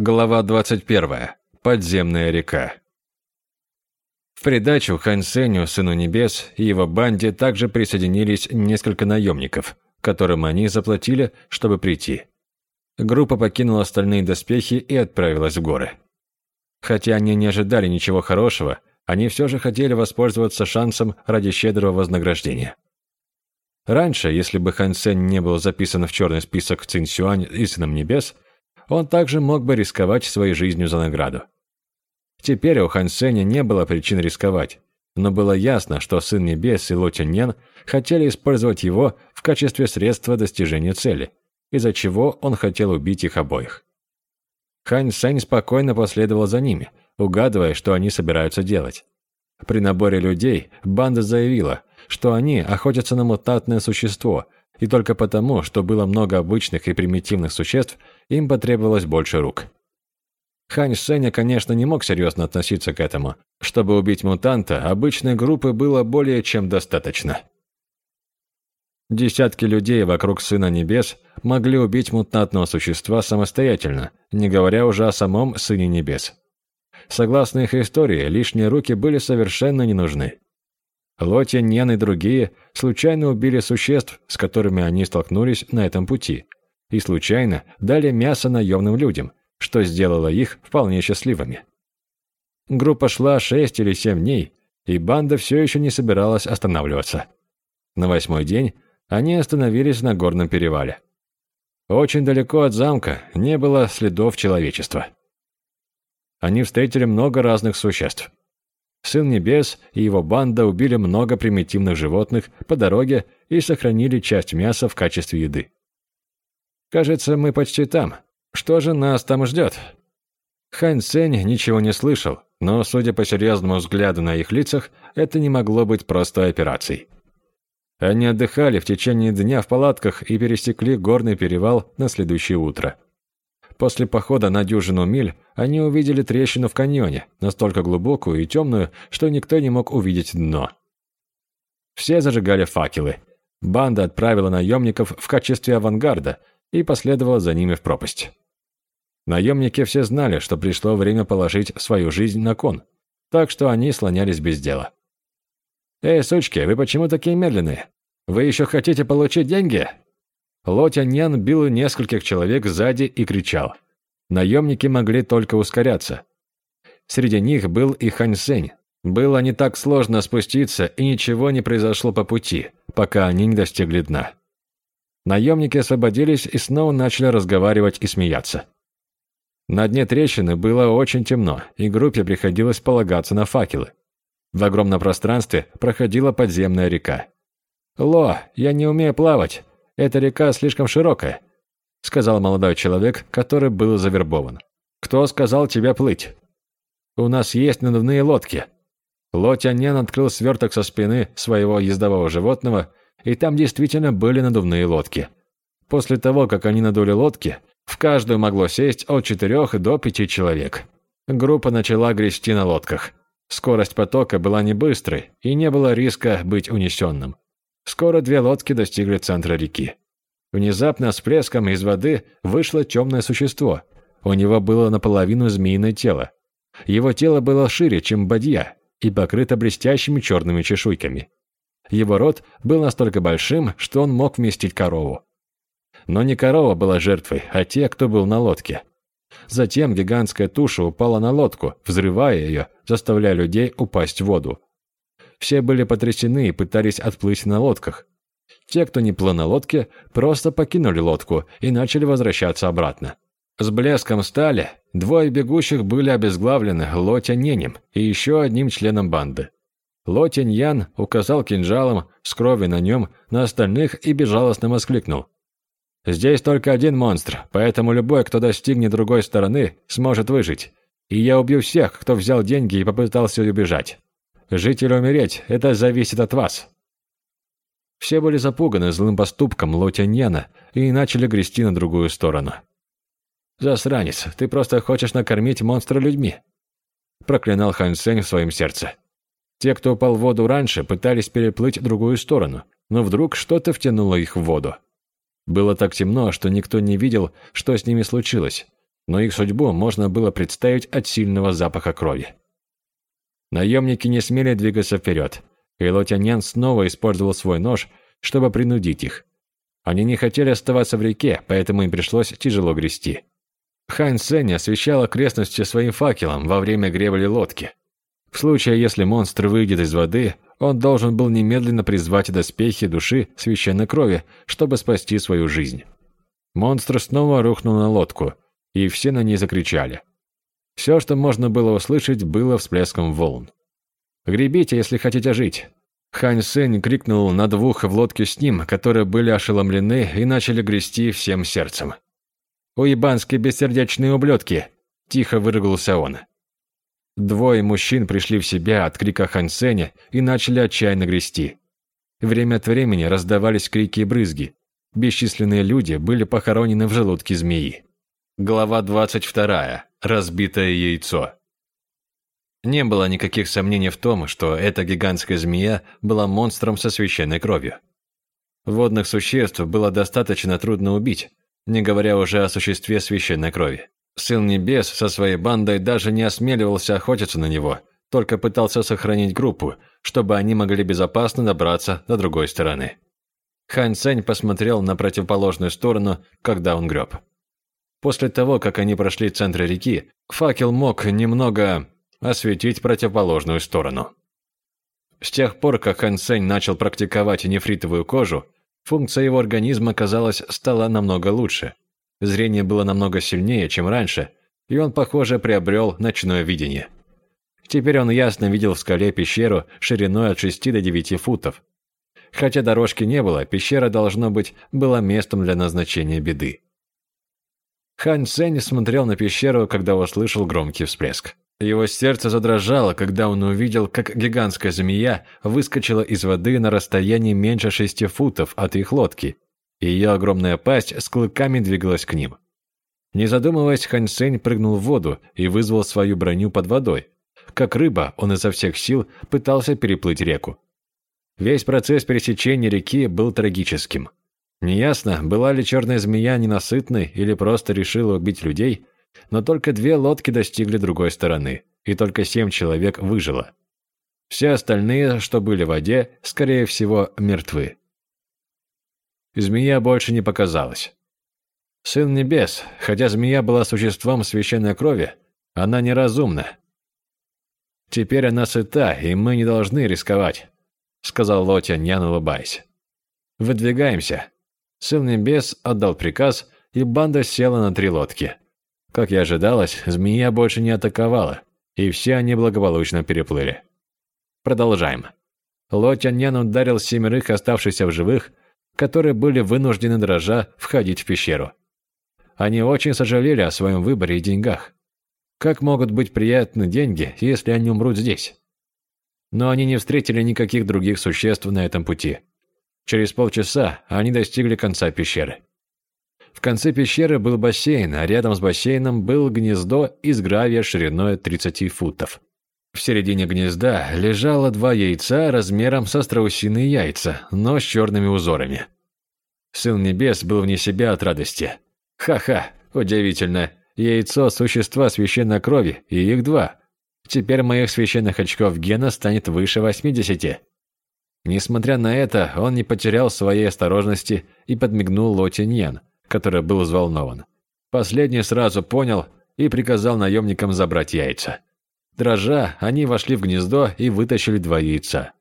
Глава 21. Подземная река. В придачу Хань Сеню, Сыну Небес, и его банде также присоединились несколько наемников, которым они заплатили, чтобы прийти. Группа покинула остальные доспехи и отправилась в горы. Хотя они не ожидали ничего хорошего, они все же хотели воспользоваться шансом ради щедрого вознаграждения. Раньше, если бы Хан Сень не был записан в черный список Цин Сюань и Сыном Небес – он также мог бы рисковать своей жизнью за награду. Теперь у Хан Сеня не было причин рисковать, но было ясно, что Сын Небес и Ло Тяньян хотели использовать его в качестве средства достижения цели, из-за чего он хотел убить их обоих. Хань Сень спокойно последовал за ними, угадывая, что они собираются делать. При наборе людей банда заявила, что они охотятся на мутантное существо – и только потому, что было много обычных и примитивных существ, им потребовалось больше рук. Хань Сеня, конечно, не мог серьезно относиться к этому. Чтобы убить мутанта, обычной группы было более чем достаточно. Десятки людей вокруг Сына Небес могли убить мутантного существа самостоятельно, не говоря уже о самом Сыне Небес. Согласно их истории, лишние руки были совершенно не нужны. Лотя, Нен и другие случайно убили существ, с которыми они столкнулись на этом пути, и случайно дали мясо наемным людям, что сделало их вполне счастливыми. Группа шла шесть или семь дней, и банда все еще не собиралась останавливаться. На восьмой день они остановились на горном перевале. Очень далеко от замка не было следов человечества. Они встретили много разных существ. Сын Небес и его банда убили много примитивных животных по дороге и сохранили часть мяса в качестве еды. «Кажется, мы почти там. Что же нас там ждет?» Хань Сень ничего не слышал, но, судя по серьезному взгляду на их лицах, это не могло быть простой операцией. Они отдыхали в течение дня в палатках и пересекли горный перевал на следующее утро. После похода на дюжину миль они увидели трещину в каньоне, настолько глубокую и темную, что никто не мог увидеть дно. Все зажигали факелы. Банда отправила наемников в качестве авангарда и последовала за ними в пропасть. Наемники все знали, что пришло время положить свою жизнь на кон, так что они слонялись без дела. «Эй, сучки, вы почему такие медленные? Вы еще хотите получить деньги?» Ло Тяньян бил нескольких человек сзади и кричал. Наемники могли только ускоряться. Среди них был и Хань Сень. Было не так сложно спуститься, и ничего не произошло по пути, пока они не достигли дна. Наемники освободились и снова начали разговаривать и смеяться. На дне трещины было очень темно, и группе приходилось полагаться на факелы. В огромном пространстве проходила подземная река. «Ло, я не умею плавать. Эта река слишком широкая», — сказал молодой человек, который был завербован. «Кто сказал тебе плыть?» «У нас есть надувные лодки». Лотянен открыл сверток со спины своего ездового животного, и там действительно были надувные лодки. После того, как они надули лодки, в каждую могло сесть от четырех до пяти человек. Группа начала грести на лодках. Скорость потока была не быстрой, и не было риска быть унесенным. Скоро две лодки достигли центра реки. Внезапно с плеском из воды вышло темное существо. У него было наполовину змеиное тело. Его тело было шире, чем бадья, и покрыто блестящими черными чешуйками. Его рот был настолько большим, что он мог вместить корову. Но не корова была жертвой, а те, кто был на лодке. Затем гигантская туша упала на лодку, взрывая ее, заставляя людей упасть в воду. Все были потрясены и пытались отплыть на лодках. Те, кто не плыл на лодке, просто покинули лодку и начали возвращаться обратно. С блеском стали, двое бегущих были обезглавлены Лотя Ненем и еще одним членом банды. Лотянь Ян указал кинжалом с кровью на нем на остальных и безжалостно воскликнул. «Здесь только один монстр, поэтому любой, кто достигнет другой стороны, сможет выжить. И я убью всех, кто взял деньги и попытался убежать». Жить или умереть – это зависит от вас». Все были запуганы злым поступком Лотяньяна и начали грести на другую сторону. «Засранец, ты просто хочешь накормить монстра людьми», – проклинал Хан Сень в своем сердце. Те, кто упал в воду раньше, пытались переплыть другую сторону, но вдруг что-то втянуло их в воду. Было так темно, что никто не видел, что с ними случилось. но их судьбу можно было представить от сильного запаха крови. Наемники не смели двигаться вперед, и Лотянян снова использовал свой нож, чтобы принудить их. Они не хотели оставаться в реке, поэтому им пришлось тяжело грести. Хань Сень освещал окрестности своим факелом во время гребли лодки. В случае, если монстр выйдет из воды, он должен был немедленно призвать доспехи души священной крови, чтобы спасти свою жизнь. Монстр снова рухнул на лодку, и все на ней закричали. Все, что можно было услышать, было всплеском волн. «Гребите, если хотите жить!» Хань Сень крикнул на двух в лодке с ним, которые были ошеломлены и начали грести всем сердцем. «Уебанские бессердечные ублюдки!» – тихо выругался он. Двое мужчин пришли в себя от крика Хань Сеня и начали отчаянно грести. Время от времени раздавались крики и брызги. Бесчисленные люди были похоронены в желудке змеи. Глава 22. Разбитое яйцо. Не было никаких сомнений в том, что эта гигантская змея была монстром со священной кровью. Водных существ было достаточно трудно убить, не говоря уже о существе священной крови. Сын Небес со своей бандой даже не осмеливался охотиться на него, только пытался сохранить группу, чтобы они могли безопасно добраться до другой стороны. Хань Цэнь посмотрел на противоположную сторону, когда он греб. После того, как они прошли центр реки, факел мог немного осветить противоположную сторону. С тех пор, как Хан Сень начал практиковать нефритовую кожу, функция его организма, казалось, стала намного лучше. Зрение было намного сильнее, чем раньше, и он, похоже, приобрел ночное видение. Теперь он ясно видел в скале пещеру шириной от 6 до 9 футов. Хотя дорожки не было, пещера, должно быть, была местом для назначения беды. Хань Цэнь смотрел на пещеру, когда услышал громкий всплеск. Его сердце задрожало, когда он увидел, как гигантская змея выскочила из воды на расстоянии меньше шести футов от их лодки, и ее огромная пасть с клыками двигалась к ним. Не задумываясь, Хань Сень прыгнул в воду и вызвал свою броню под водой. Как рыба, он изо всех сил пытался переплыть реку. Весь процесс пересечения реки был трагическим. Неясно, была ли черная змея ненасытной или просто решила убить людей, но только две лодки достигли другой стороны, и только семь человек выжило. Все остальные, что были в воде, скорее всего, мертвы. Змея больше не показалась. Сын Небес, хотя змея была существом священной крови, она неразумна. Теперь она сыта, и мы не должны рисковать, сказал Лотя, не улыбаясь. Выдвигаемся. Сын Небес отдал приказ, и банда села на три лодки. Как и ожидалось, змея больше не атаковала, и все они благополучно переплыли. Продолжаем. Лотянян ударил семерых оставшихся в живых, которые были вынуждены дрожа входить в пещеру. Они очень сожалели о своем выборе и деньгах. Как могут быть приятны деньги, если они умрут здесь? Но они не встретили никаких других существ на этом пути. Через полчаса они достигли конца пещеры. В конце пещеры был бассейн, а рядом с бассейном было гнездо из гравия шириной 30 футов. В середине гнезда лежало два яйца размером со страусиные яйца, но с черными узорами. Сын Небес был вне себя от радости. Ха-ха, удивительно. Яйцо – существа священной крови, и их два. Теперь моих священных очков гена станет выше 80. Несмотря на это, он не потерял своей осторожности и подмигнул Ло Тиньян, который был взволнован. Последний сразу понял и приказал наемникам забрать яйца. Дрожа, они вошли в гнездо и вытащили два яйца.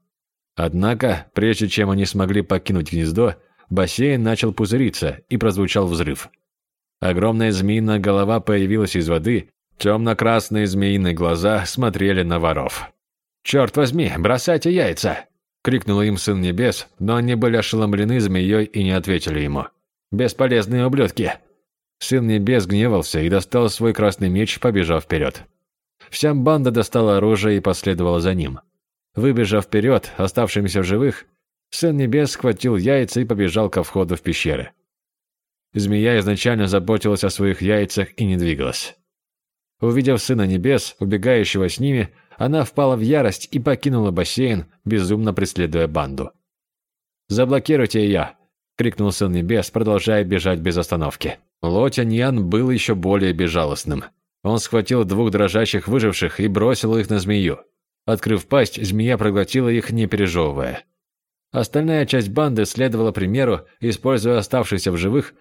Однако, прежде чем они смогли покинуть гнездо, бассейн начал пузыриться и прозвучал взрыв. Огромная змеиная голова появилась из воды, темно-красные змеиные глаза смотрели на воров. «Черт возьми, бросайте яйца!» крикнул им Сын Небес, но они были ошеломлены змеей и не ответили ему. «Бесполезные ублюдки!» Сын Небес гневался и достал свой красный меч, побежав вперед. Вся банда достала оружие и последовала за ним. Выбежав вперед, оставшимся в живых, Сын Небес схватил яйца и побежал ко входу в пещеры. Змея изначально заботилась о своих яйцах и не двигалась. Увидев Сына Небес, убегающего с ними, она впала в ярость и покинула бассейн, безумно преследуя банду. «Заблокируйте ее!» – крикнул Сын Небес, продолжая бежать без остановки. Ло Тяньян был еще более безжалостным. Он схватил двух дрожащих выживших и бросил их на змею. Открыв пасть, змея проглотила их, не пережевывая. Остальная часть банды следовала примеру, используя оставшихся в живых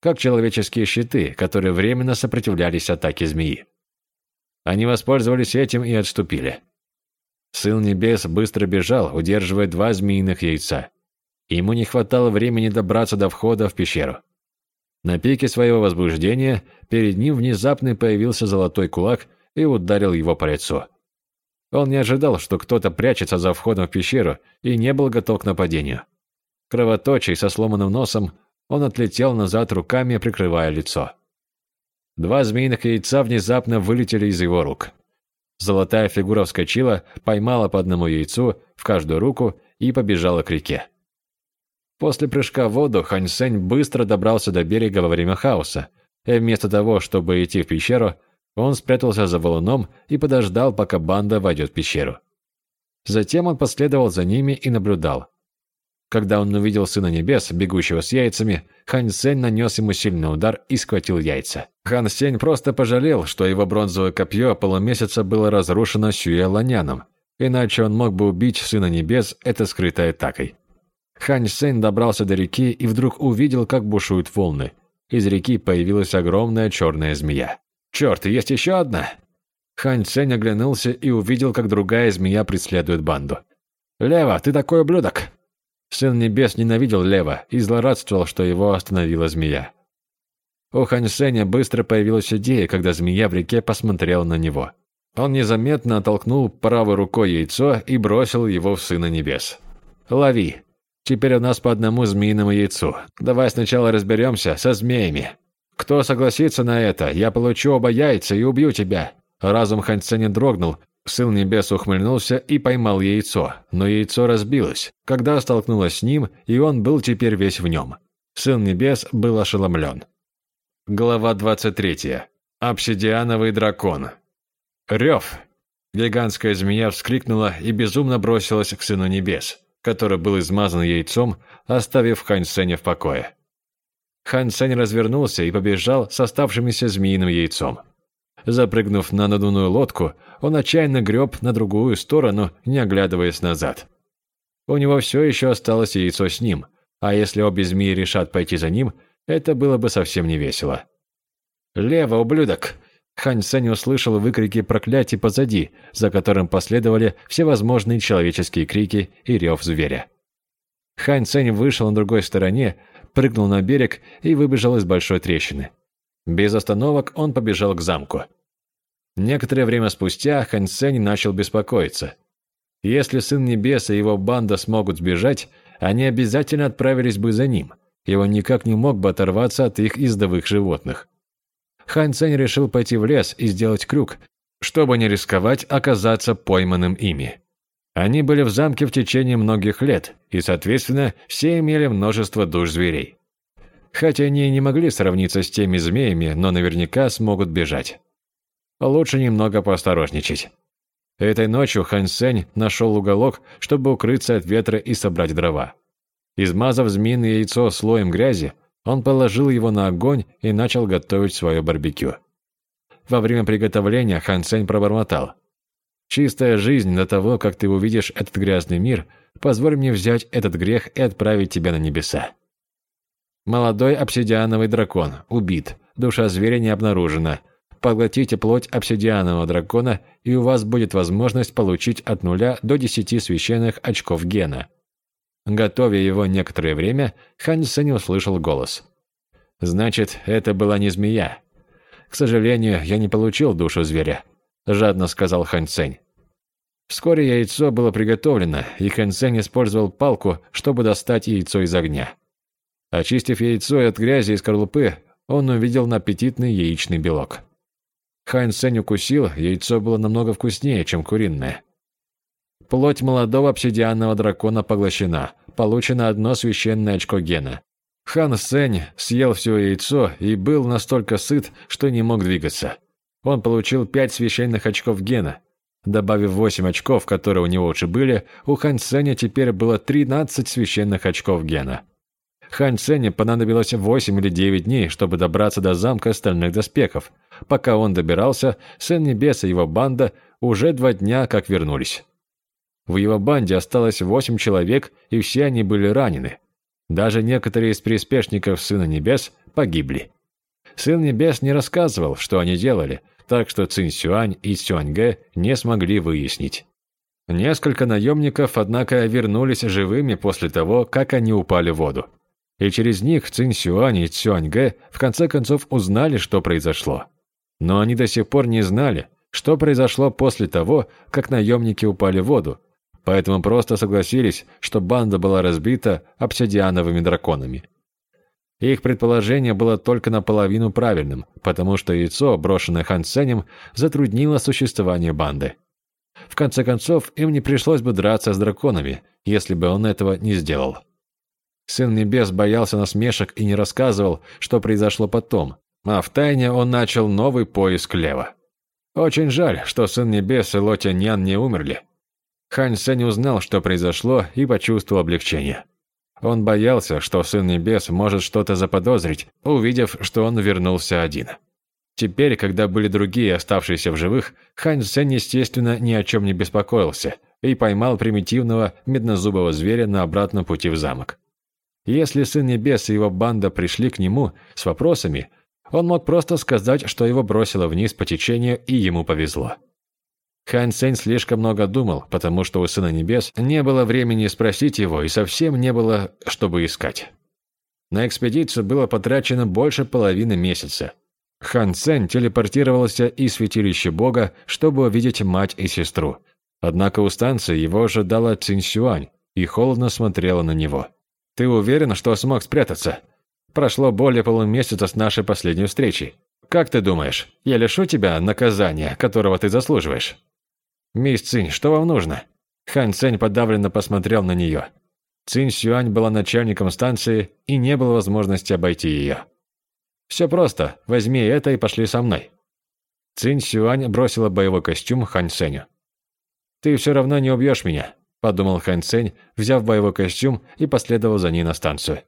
как человеческие щиты, которые временно сопротивлялись атаке змеи. Они воспользовались этим и отступили. Сын Небес быстро бежал, удерживая два змеиных яйца. Ему не хватало времени добраться до входа в пещеру. На пике своего возбуждения перед ним внезапно появился золотой кулак и ударил его по лицу. Он не ожидал, что кто-то прячется за входом в пещеру и не был готов к нападению. Кровоточий со сломанным носом, он отлетел назад руками, прикрывая лицо. Два змеиных яйца внезапно вылетели из его рук. Золотая фигура вскочила, поймала по одному яйцу в каждую руку и побежала к реке. После прыжка в воду Хань Сень быстро добрался до берега во время хаоса, и вместо того, чтобы идти в пещеру, он спрятался за валуном и подождал, пока банда войдет в пещеру. Затем он последовал за ними и наблюдал. Когда он увидел Сына Небес, бегущего с яйцами, Хань Сень нанес ему сильный удар и схватил яйца. Хан Сень просто пожалел, что его бронзовое копье полумесяца было разрушено Сюэ Ланяном, иначе он мог бы убить Сына Небес этой скрытой атакой. Хань Сень добрался до реки и вдруг увидел, как бушуют волны. Из реки появилась огромная черная змея. «Черт, есть еще одна!» Хань Сень оглянулся и увидел, как другая змея преследует банду. «Лева, ты такой ублюдок!» Сын Небес ненавидел Лева и злорадствовал, что его остановила змея. У Хань Сеня быстро появилась идея, когда змея в реке посмотрела на него. Он незаметно оттолкнул правой рукой яйцо и бросил его в Сына Небес. «Лови!» Теперь у нас по одному змеиному яйцу. Давай сначала разберемся со змеями. Кто согласится на это, я получу оба яйца и убью тебя». Разум Ханьценя дрогнул, Сын Небес ухмыльнулся и поймал яйцо, но яйцо разбилось, когда столкнулось с ним, и он был теперь весь в нем. Сын Небес был ошеломлен. Глава 23. Обсидиановый дракон. Рев. Гигантская змея вскрикнула и безумно бросилась к Сыну Небес который был измазан яйцом, оставив Хань Сеня в покое. Хань Сень развернулся и побежал с оставшимся змеиным яйцом. Запрыгнув на надувную лодку, он отчаянно греб на другую сторону, не оглядываясь назад. У него все еще осталось яйцо с ним, а если обе змеи решат пойти за ним, это было бы совсем не весело. «Лево, ублюдок!» Хань Сень услышал выкрики проклятий позади, за которым последовали всевозможные человеческие крики и рев зверя. Хань Сень вышел на другой стороне, прыгнул на берег и выбежал из большой трещины. Без остановок он побежал к замку. Некоторое время спустя Хань Сень начал беспокоиться. Если Сын Небес и его банда смогут сбежать, они обязательно отправились бы за ним, и он никак не мог бы оторваться от их ездовых животных. Хань Цэнь решил пойти в лес и сделать крюк, чтобы не рисковать оказаться пойманным ими. Они были в замке в течение многих лет, и, соответственно, все имели множество душ зверей. Хотя они не могли сравниться с теми змеями, но наверняка смогут бежать. Лучше немного поосторожничать. Этой ночью Хань Сень нашел уголок, чтобы укрыться от ветра и собрать дрова. Измазав змеиное яйцо слоем грязи, он положил его на огонь и начал готовить свое барбекю. Во время приготовления Хан Сень пробормотал. «Чистая жизнь до того, как ты увидишь этот грязный мир, позволь мне взять этот грех и отправить тебя на небеса». Молодой обсидиановый дракон убит, душа зверя не обнаружена. Поглотите плоть обсидианового дракона, и у вас будет возможность получить от нуля до десяти священных очков гена. Готовя его некоторое время, Хань Сень услышал голос. «Значит, это была не змея. К сожалению, я не получил душу зверя», – жадно сказал Хань Сень. Вскоре яйцо было приготовлено, и Хань Сень использовал палку, чтобы достать яйцо из огня. Очистив яйцо от грязи и скорлупы, он увидел аппетитный яичный белок. Хань Сень укусил, яйцо было намного вкуснее, чем куриное. Плоть молодого обсидианного дракона поглощена. Получено одно священное очко гена. Хан Сень съел все яйцо и был настолько сыт, что не мог двигаться. Он получил пять священных очков гена. Добавив восемь очков, которые у него уже были, у Хан Сеня теперь было 13 священных очков гена. Хань Цене понадобилось 8 или 9 дней, чтобы добраться до замка остальных доспехов. Пока он добирался, Сын Небес и его банда уже два дня как вернулись. В его банде осталось 8 человек, и все они были ранены. Даже некоторые из приспешников Сына Небес погибли. Сын Небес не рассказывал, что они делали, так что Цинь Сюань и Сюань Гэ не смогли выяснить. Несколько наемников, однако, вернулись живыми после того, как они упали в воду. И через них Цинь Сюань и Цюань Гэ в конце концов узнали, что произошло. Но они до сих пор не знали, что произошло после того, как наемники упали в воду, поэтому просто согласились, что банда была разбита обсидиановыми драконами. Их предположение было только наполовину правильным, потому что яйцо, брошенное Хан Сенем, затруднило существование банды. В конце концов, им не пришлось бы драться с драконами, если бы он этого не сделал. Сын Небес боялся насмешек и не рассказывал, что произошло потом, а втайне он начал новый поиск Лева. Очень жаль, что Сын Небес и Лотя Нян не умерли. Хань Сень узнал, что произошло, и почувствовал облегчение. Он боялся, что Сын Небес может что-то заподозрить, увидев, что он вернулся один. Теперь, когда были другие, оставшиеся в живых, Хань Сень, естественно, ни о чем не беспокоился и поймал примитивного меднозубого зверя на обратном пути в замок. Если Сын Небес и его банда пришли к нему с вопросами, он мог просто сказать, что его бросило вниз по течению и ему повезло. Хань Сень слишком много думал, потому что у Сына Небес не было времени спросить его и совсем не было, чтобы искать. На экспедицию было потрачено больше половины месяца, Хан Цен телепортировался из святилища Бога, чтобы увидеть мать и сестру. Однако у станции его ожидала Цинь Сюань и холодно смотрела на него. «Ты уверен, что смог спрятаться? Прошло более полумесяца с нашей последней встречи. Как ты думаешь, я лишу тебя наказания, которого ты заслуживаешь?» «Мисс Цинь, что вам нужно?» Хан Цень подавленно посмотрел на нее. Цинь Сюань была начальником станции, и не было возможности обойти ее. «Все просто. Возьми это и пошли со мной». Цинь Сюань бросила боевой костюм Хань Сеню. «Ты все равно не убьешь меня», – подумал Хань Цень, взяв боевой костюм и последовал за ней на станцию.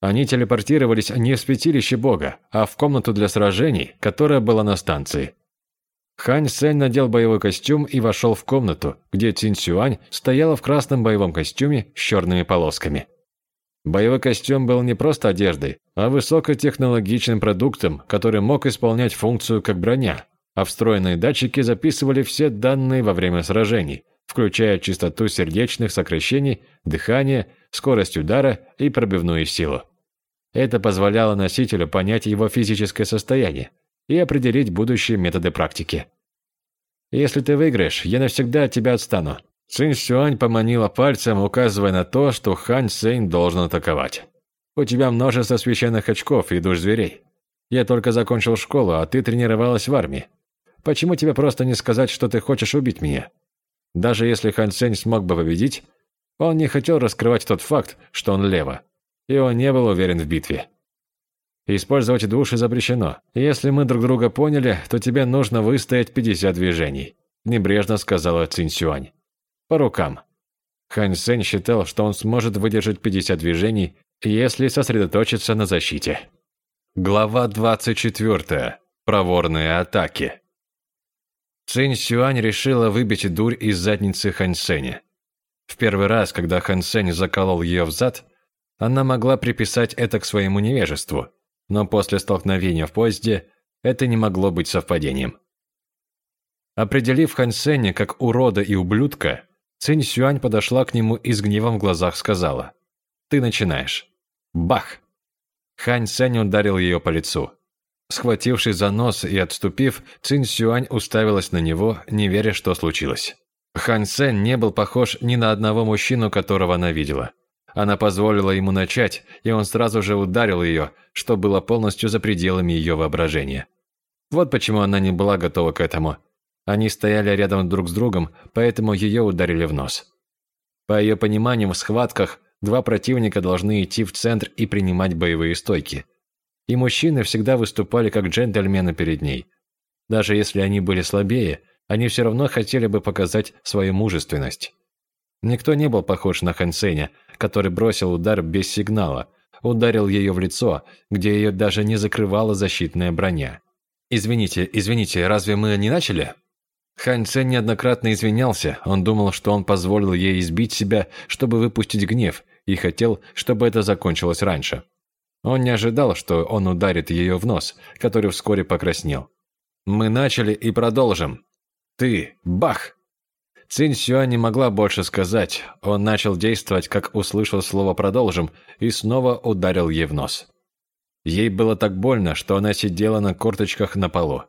Они телепортировались не в святилище Бога, а в комнату для сражений, которая была на станции. Хань Сень надел боевой костюм и вошел в комнату, где Цинь Сюань стояла в красном боевом костюме с черными полосками. Боевой костюм был не просто одеждой, а высокотехнологичным продуктом, который мог исполнять функцию как броня, а встроенные датчики записывали все данные во время сражений, включая частоту сердечных сокращений, дыхание, скорость удара и пробивную силу. Это позволяло носителю понять его физическое состояние и определить будущие методы практики. «Если ты выиграешь, я навсегда от тебя отстану», Цинь Сюань поманила пальцем, указывая на то, что Хань Сень должен атаковать. «У тебя множество священных очков и душ зверей. Я только закончил школу, а ты тренировалась в армии. Почему тебе просто не сказать, что ты хочешь убить меня?» Даже если Хань Сень смог бы победить, он не хотел раскрывать тот факт, что он лево, и он не был уверен в битве. Использовать души запрещено. Если мы друг друга поняли, то тебе нужно выстоять 50 движений», – небрежно сказала Цинь Сюань по рукам. Хань Сень считал, что он сможет выдержать 50 движений, если сосредоточиться на защите. Глава 24. Проворные атаки. Цинь Сюань решила выбить дурь из задницы Хань Сеня. В первый раз, когда Хан Сень заколол ее в зад, она могла приписать это к своему невежеству, но после столкновения в поезде это не могло быть совпадением. Определив Хан Сеня как урода и ублюдка, Цинь Сюань подошла к нему и с гневом в глазах сказала. «Ты начинаешь». Бах! Хань Сень ударил ее по лицу. Схватившись за нос и отступив, Цинь Сюань уставилась на него, не веря, что случилось. Хань Сень не был похож ни на одного мужчину, которого она видела. Она позволила ему начать, и он сразу же ударил ее, что было полностью за пределами ее воображения. Вот почему она не была готова к этому. Они стояли рядом друг с другом, поэтому ее ударили в нос. По ее пониманию, в схватках два противника должны идти в центр и принимать боевые стойки. И мужчины всегда выступали как джентльмены перед ней. Даже если они были слабее, они все равно хотели бы показать свою мужественность. Никто не был похож на Хансеня, который бросил удар без сигнала. ударил ее в лицо, где ее даже не закрывала защитная броня. «Извините, извините, разве мы не начали?» Хань Цен неоднократно извинялся, он думал, что он позволил ей избить себя, чтобы выпустить гнев, и хотел, чтобы это закончилось раньше. Он не ожидал, что он ударит ее в нос, который вскоре покраснел. «Мы начали и продолжим. Ты, бах!» Цинь Сюань не могла больше сказать. Он начал действовать, как услышал слово «продолжим», и снова ударил ей в нос. Ей было так больно, что она сидела на корточках на полу.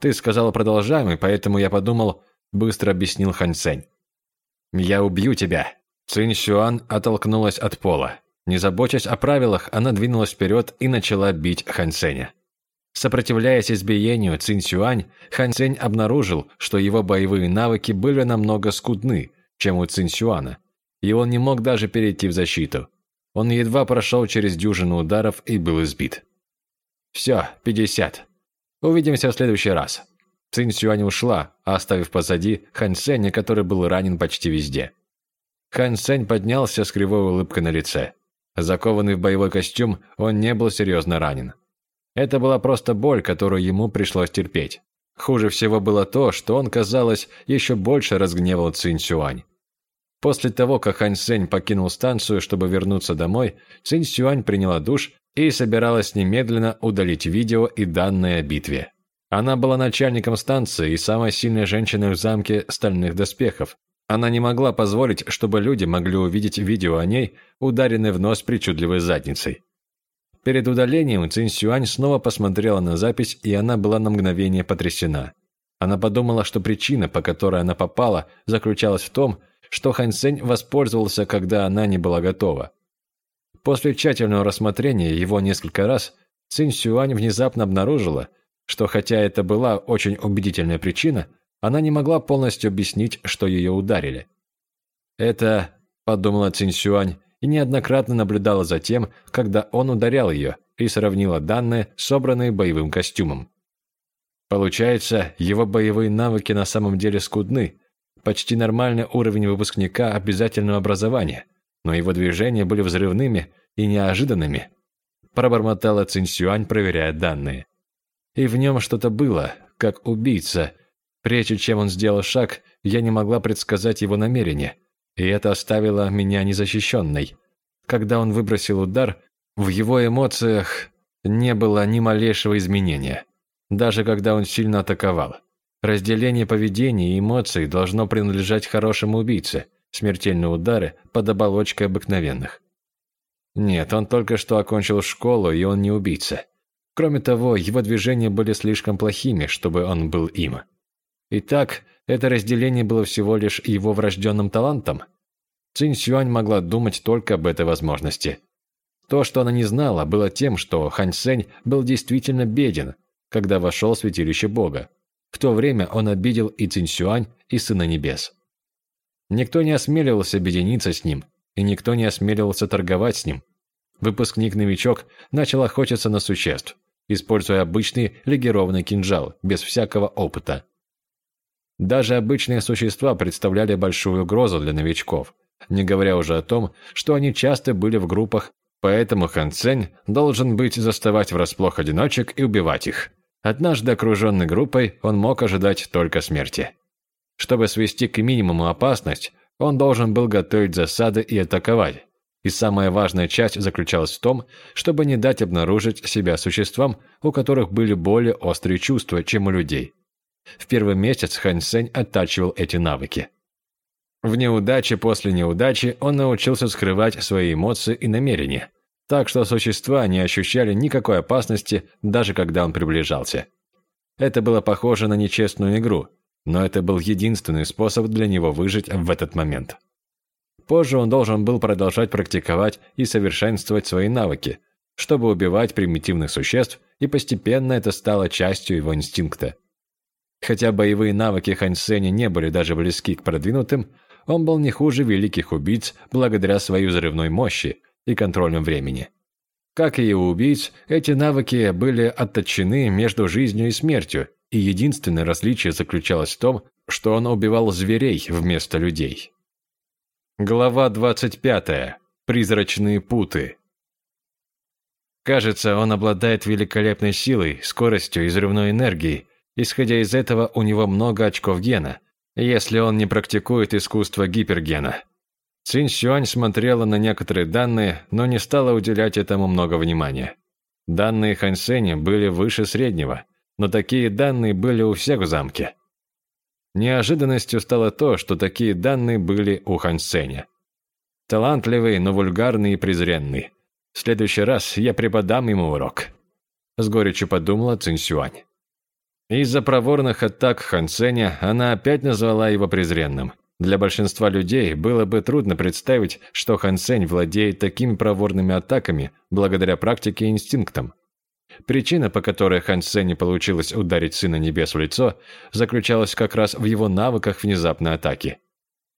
«Ты сказала продолжаем, и поэтому я подумал», – быстро объяснил Хань Цэнь. «Я убью тебя». Цинь Сюан оттолкнулась от пола. Не заботясь о правилах, она двинулась вперед и начала бить Хань Цэня. Сопротивляясь избиению Цинь Сюань, Хань Цэнь обнаружил, что его боевые навыки были намного скудны, чем у Цинь Сюана, и он не мог даже перейти в защиту. Он едва прошел через дюжину ударов и был избит. «Все, пятьдесят. Увидимся в следующий раз. Цинь Сюань ушла, оставив позади Хань Сеня, который был ранен почти везде. Хань Сень поднялся с кривой улыбкой на лице. Закованный в боевой костюм, он не был серьезно ранен. Это была просто боль, которую ему пришлось терпеть. Хуже всего было то, что он, казалось, еще больше разгневал Цинь Сюань. После того, как Хань Сень покинул станцию, чтобы вернуться домой, Цинь Сюань приняла душ и собиралась немедленно удалить видео и данные о битве. Она была начальником станции и самой сильной женщиной в замке стальных доспехов. Она не могла позволить, чтобы люди могли увидеть видео о ней, ударенной в нос причудливой задницей. Перед удалением Цинь Сюань снова посмотрела на запись, и она была на мгновение потрясена. Она подумала, что причина, по которой она попала, заключалась в том, что Хань Цэнь воспользовался, когда она не была готова. После тщательного рассмотрения его несколько раз, Цинь Сюань внезапно обнаружила, что хотя это была очень убедительная причина, она не могла полностью объяснить, что ее ударили. «Это...» – подумала Цинь Сюань, и неоднократно наблюдала за тем, когда он ударял ее, и сравнила данные, собранные боевым костюмом. Получается, его боевые навыки на самом деле скудны, почти нормальный уровень выпускника обязательного образования – но его движения были взрывными и неожиданными. Пробормотала Цинсюань, проверяя данные. И в нем что-то было, как убийца. Прежде чем он сделал шаг, я не могла предсказать его намерения, и это оставило меня незащищенной. Когда он выбросил удар, в его эмоциях не было ни малейшего изменения, даже когда он сильно атаковал. Разделение поведения и эмоций должно принадлежать хорошему убийце – смертельные удары под оболочкой обыкновенных. Нет, он только что окончил школу, и он не убийца. Кроме того, его движения были слишком плохими, чтобы он был им. Итак, это разделение было всего лишь его врожденным талантом. Цинь Сюань могла думать только об этой возможности. То, что она не знала, было тем, что Хань Сень был действительно беден, когда вошел в святилище Бога. В то время он обидел и Цинь Сюань, и Сына Небес. Никто не осмеливался объединиться с ним, и никто не осмеливался торговать с ним. Выпускник-новичок начал охотиться на существ, используя обычный легированный кинжал, без всякого опыта. Даже обычные существа представляли большую угрозу для новичков, не говоря уже о том, что они часто были в группах, поэтому Хан Цень должен быть заставать врасплох одиночек и убивать их. Однажды окруженный группой, он мог ожидать только смерти. Чтобы свести к минимуму опасность, он должен был готовить засады и атаковать. И самая важная часть заключалась в том, чтобы не дать обнаружить себя существам, у которых были более острые чувства, чем у людей. В первый месяц Хань Сень оттачивал эти навыки. В неудаче после неудачи он научился скрывать свои эмоции и намерения, так что существа не ощущали никакой опасности, даже когда он приближался. Это было похоже на нечестную игру – но это был единственный способ для него выжить в этот момент. Позже он должен был продолжать практиковать и совершенствовать свои навыки, чтобы убивать примитивных существ, и постепенно это стало частью его инстинкта. Хотя боевые навыки Хань Сэня не были даже близки к продвинутым, он был не хуже великих убийц благодаря своей взрывной мощи и контрольным времени. Как и у убийц, эти навыки были отточены между жизнью и смертью, и единственное различие заключалось в том, что он убивал зверей вместо людей. Глава 25. Призрачные путы. Кажется, он обладает великолепной силой, скоростью и взрывной энергией. Исходя из этого, у него много очков гена, если он не практикует искусство гипергена. Цинь Сюань смотрела на некоторые данные, но не стала уделять этому много внимания. Данные Хань Сеня были выше среднего, но такие данные были у всех в замке. Неожиданностью стало то, что такие данные были у Хань Сеня. Талантливый, но вульгарный и презренный. В следующий раз я преподам ему урок. С горечью подумала Цинсюань. Из-за проворных атак Хан Сеня она опять назвала его презренным. Для большинства людей было бы трудно представить, что Хан Сень владеет такими проворными атаками благодаря практике и инстинктам. Причина, по которой Хан Сеню получилось ударить Сына Небес в лицо, заключалась как раз в его навыках внезапной атаки.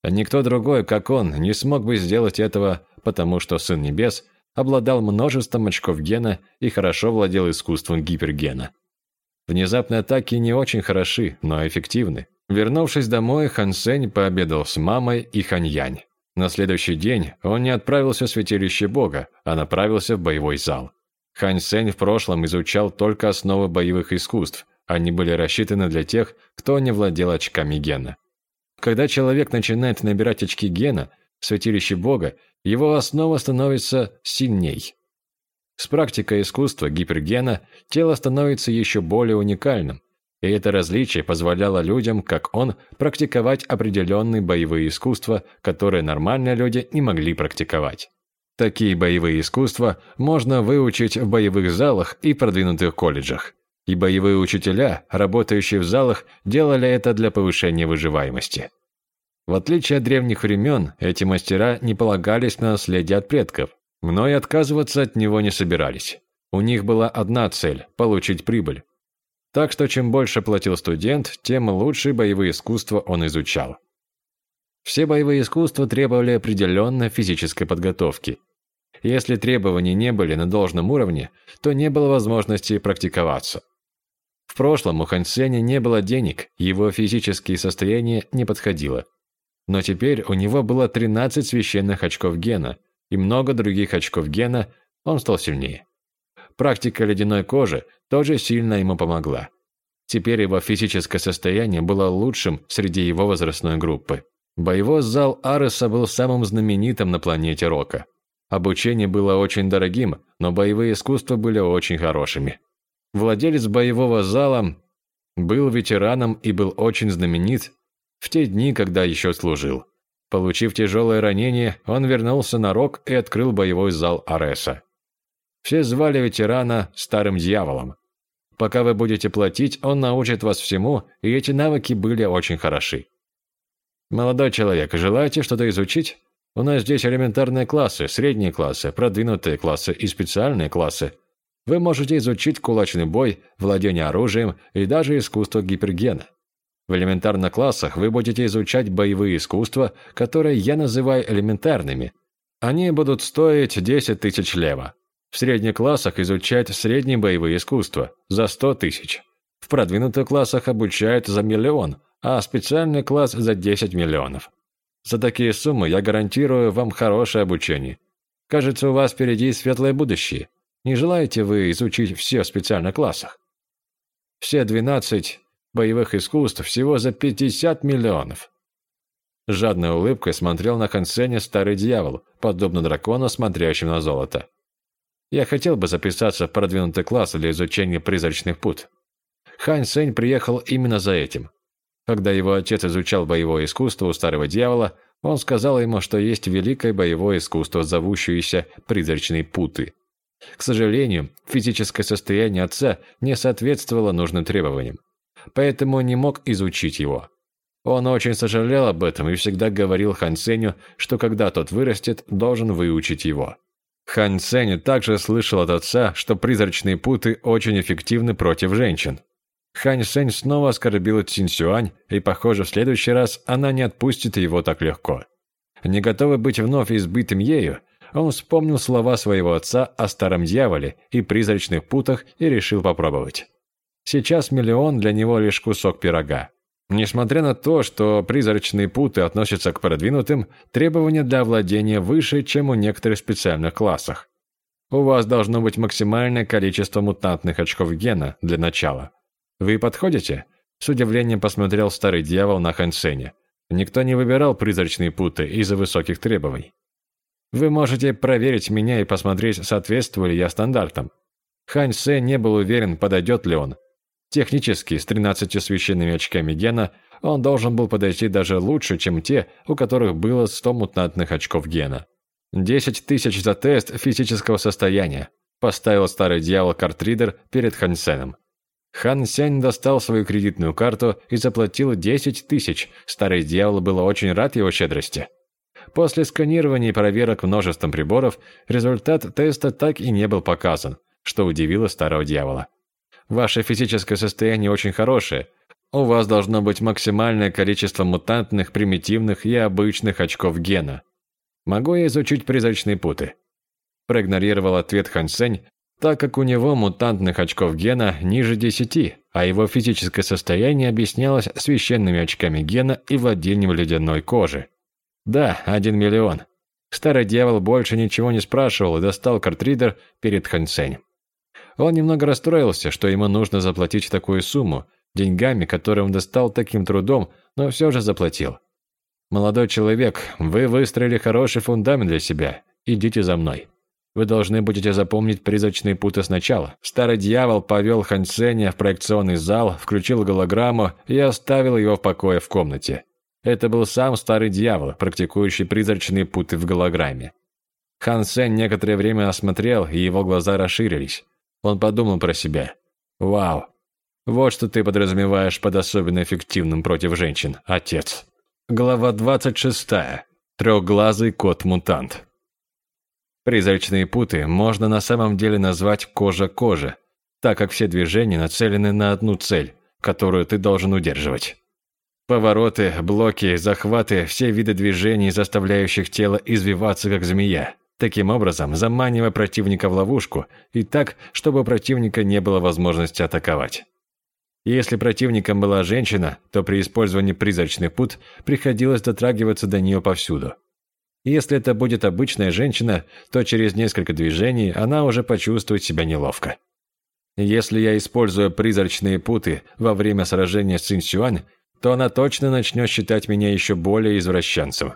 Никто другой, как он, не смог бы сделать этого, потому что Сын Небес обладал множеством очков гена и хорошо владел искусством гипергена. Внезапные атаки не очень хороши, но эффективны. Вернувшись домой, Хан Сень пообедал с мамой и Хан Янь. На следующий день он не отправился в святилище Бога, а направился в боевой зал. Хан Сень в прошлом изучал только основы боевых искусств. Они были рассчитаны для тех, кто не владел очками гена. Когда человек начинает набирать очки гена в святилище Бога, его основа становится сильней. С практикой искусства гипергена тело становится еще более уникальным, и это различие позволяло людям, как он, практиковать определенные боевые искусства, которые нормальные люди не могли практиковать. Такие боевые искусства можно выучить в боевых залах и продвинутых колледжах. И боевые учителя, работающие в залах, делали это для повышения выживаемости. В отличие от древних времен, эти мастера не полагались на наследие от предков, но отказываться от него не собирались. У них была одна цель – получить прибыль. Так что чем больше платил студент, тем лучше боевые искусства он изучал. Все боевые искусства требовали определенной физической подготовки. Если требования не были на должном уровне, то не было возможности практиковаться. В прошлом у Хансеня не было денег, его физическое состояние не подходило. Но теперь у него было 13 священных очков гена, и много других очков гена, он стал сильнее. Практика ледяной кожи тоже сильно ему помогла. Теперь его физическое состояние было лучшим среди его возрастной группы. Боевой зал Ареса был самым знаменитым на планете Рока. Обучение было очень дорогим, но боевые искусства были очень хорошими. Владелец боевого зала был ветераном и был очень знаменит в те дни, когда еще служил. Получив тяжелое ранение, он вернулся на Рок и открыл боевой зал Ареса. Все звали ветерана «Старым дьяволом». Пока вы будете платить, он научит вас всему, и эти навыки были очень хороши. Молодой человек, желаете что-то изучить? У нас здесь элементарные классы, средние классы, продвинутые классы и специальные классы. Вы можете изучить кулачный бой, владение оружием и даже искусство гипергена. В элементарных классах вы будете изучать боевые искусства, которые я называю элементарными. Они будут стоить 10 тысяч лева. В средних классах изучать средние боевые искусства за 100 тысяч. В продвинутых классах обучают за миллион, а специальный класс за 10 миллионов. За такие суммы я гарантирую вам хорошее обучение. Кажется, у вас впереди светлое будущее. Не желаете вы изучить все в специальных классах? Все 12 боевых искусств всего за 50 миллионов. Жадной улыбкой смотрел на Хансене старый дьявол, подобно дракону, смотрящему на золото. Я хотел бы записаться в продвинутый класс для изучения призрачных пут. Хань Сень приехал именно за этим. Когда его отец изучал боевое искусство у старого дьявола, он сказал ему, что есть великое боевое искусство, зовущееся призрачные путы. К сожалению, физическое состояние отца не соответствовало нужным требованиям, поэтому не мог изучить его. Он очень сожалел об этом и всегда говорил Хан Сеню, что когда тот вырастет, должен выучить его. Хан Цэнь также слышал от отца, что призрачные путы очень эффективны против женщин. Хань Сэнь снова оскорбила Цин Сюань, и, похоже, в следующий раз она не отпустит его так легко. Не готовый быть вновь избитым ею, он вспомнил слова своего отца о старом дьяволе и призрачных путах и решил попробовать. Сейчас миллион для него лишь кусок пирога. Несмотря на то, что призрачные путы относятся к продвинутым, требования для владения выше, чем у некоторых специальных классах. У вас должно быть максимальное количество мутантных очков гена для начала. Вы подходите?» С удивлением посмотрел старый дьявол на Хансене. Никто не выбирал призрачные путы из-за высоких требований. Вы можете проверить меня и посмотреть, соответствую ли я стандартам. Хань Сэ не был уверен, подойдет ли он. Технически, с 13 священными очками гена, он должен был подойти даже лучше, чем те, у которых было 100 мутантных очков гена. 10 тысяч за тест физического состояния, поставил старый дьявол картридер перед Хань Сеном. Хан Сянь достал свою кредитную карту и заплатил 10 тысяч. Старый дьявол был очень рад его щедрости. После сканирования и проверок множеством приборов, результат теста так и не был показан, что удивило старого дьявола. Ваше физическое состояние очень хорошее. У вас должно быть максимальное количество мутантных, примитивных и обычных очков гена. Могу я изучить призрачные путы? Проигнорировал ответ Хан Сень, так как у него мутантных очков гена ниже 10, а его физическое состояние объяснялось священными очками гена и владением ледяной кожи. Да, один миллион. Старый дьявол больше ничего не спрашивал и достал картридер перед Хансенем. Он немного расстроился, что ему нужно заплатить такую сумму, деньгами, которые он достал таким трудом, но все же заплатил. «Молодой человек, вы выстроили хороший фундамент для себя. Идите за мной». Вы должны будете запомнить призрачные путы сначала. Старый дьявол повел Хансеня в проекционный зал, включил голограмму и оставил его в покое в комнате. Это был сам старый дьявол, практикующий призрачные путы в голограмме. Хан Сень некоторое время осмотрел, и его глаза расширились. Он подумал про себя. «Вау, вот что ты подразумеваешь под особенно эффективным против женщин, отец». Глава 26. Трехглазый кот-мутант. Призрачные путы можно на самом деле назвать кожа-кожа, так как все движения нацелены на одну цель, которую ты должен удерживать. Повороты, блоки, захваты, все виды движений, заставляющих тело извиваться как змея. Таким образом, заманивая противника в ловушку и так, чтобы у противника не было возможности атаковать. Если противником была женщина, то при использовании призрачных пут приходилось дотрагиваться до нее повсюду. Если это будет обычная женщина, то через несколько движений она уже почувствует себя неловко. Если я использую призрачные путы во время сражения с Цинсюань, то она точно начнет считать меня еще более извращенцем.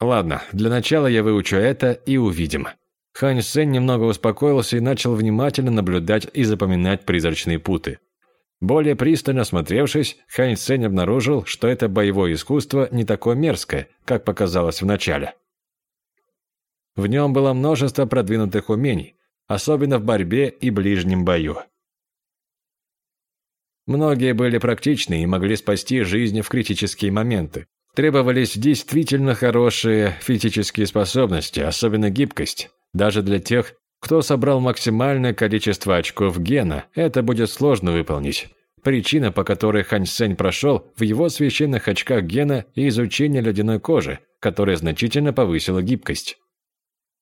Ладно, для начала я выучу это и увидим. Хань Сен немного успокоился и начал внимательно наблюдать и запоминать призрачные путы. Более пристально осмотревшись, Хань Сень обнаружил, что это боевое искусство не такое мерзкое, как показалось в начале. В нем было множество продвинутых умений, особенно в борьбе и ближнем бою. Многие были практичны и могли спасти жизнь в критические моменты. Требовались действительно хорошие физические способности, особенно гибкость. Даже для тех, кто собрал максимальное количество очков гена, это будет сложно выполнить. Причина, по которой Хань Сень прошел в его священных очках гена и изучение ледяной кожи, которая значительно повысила гибкость.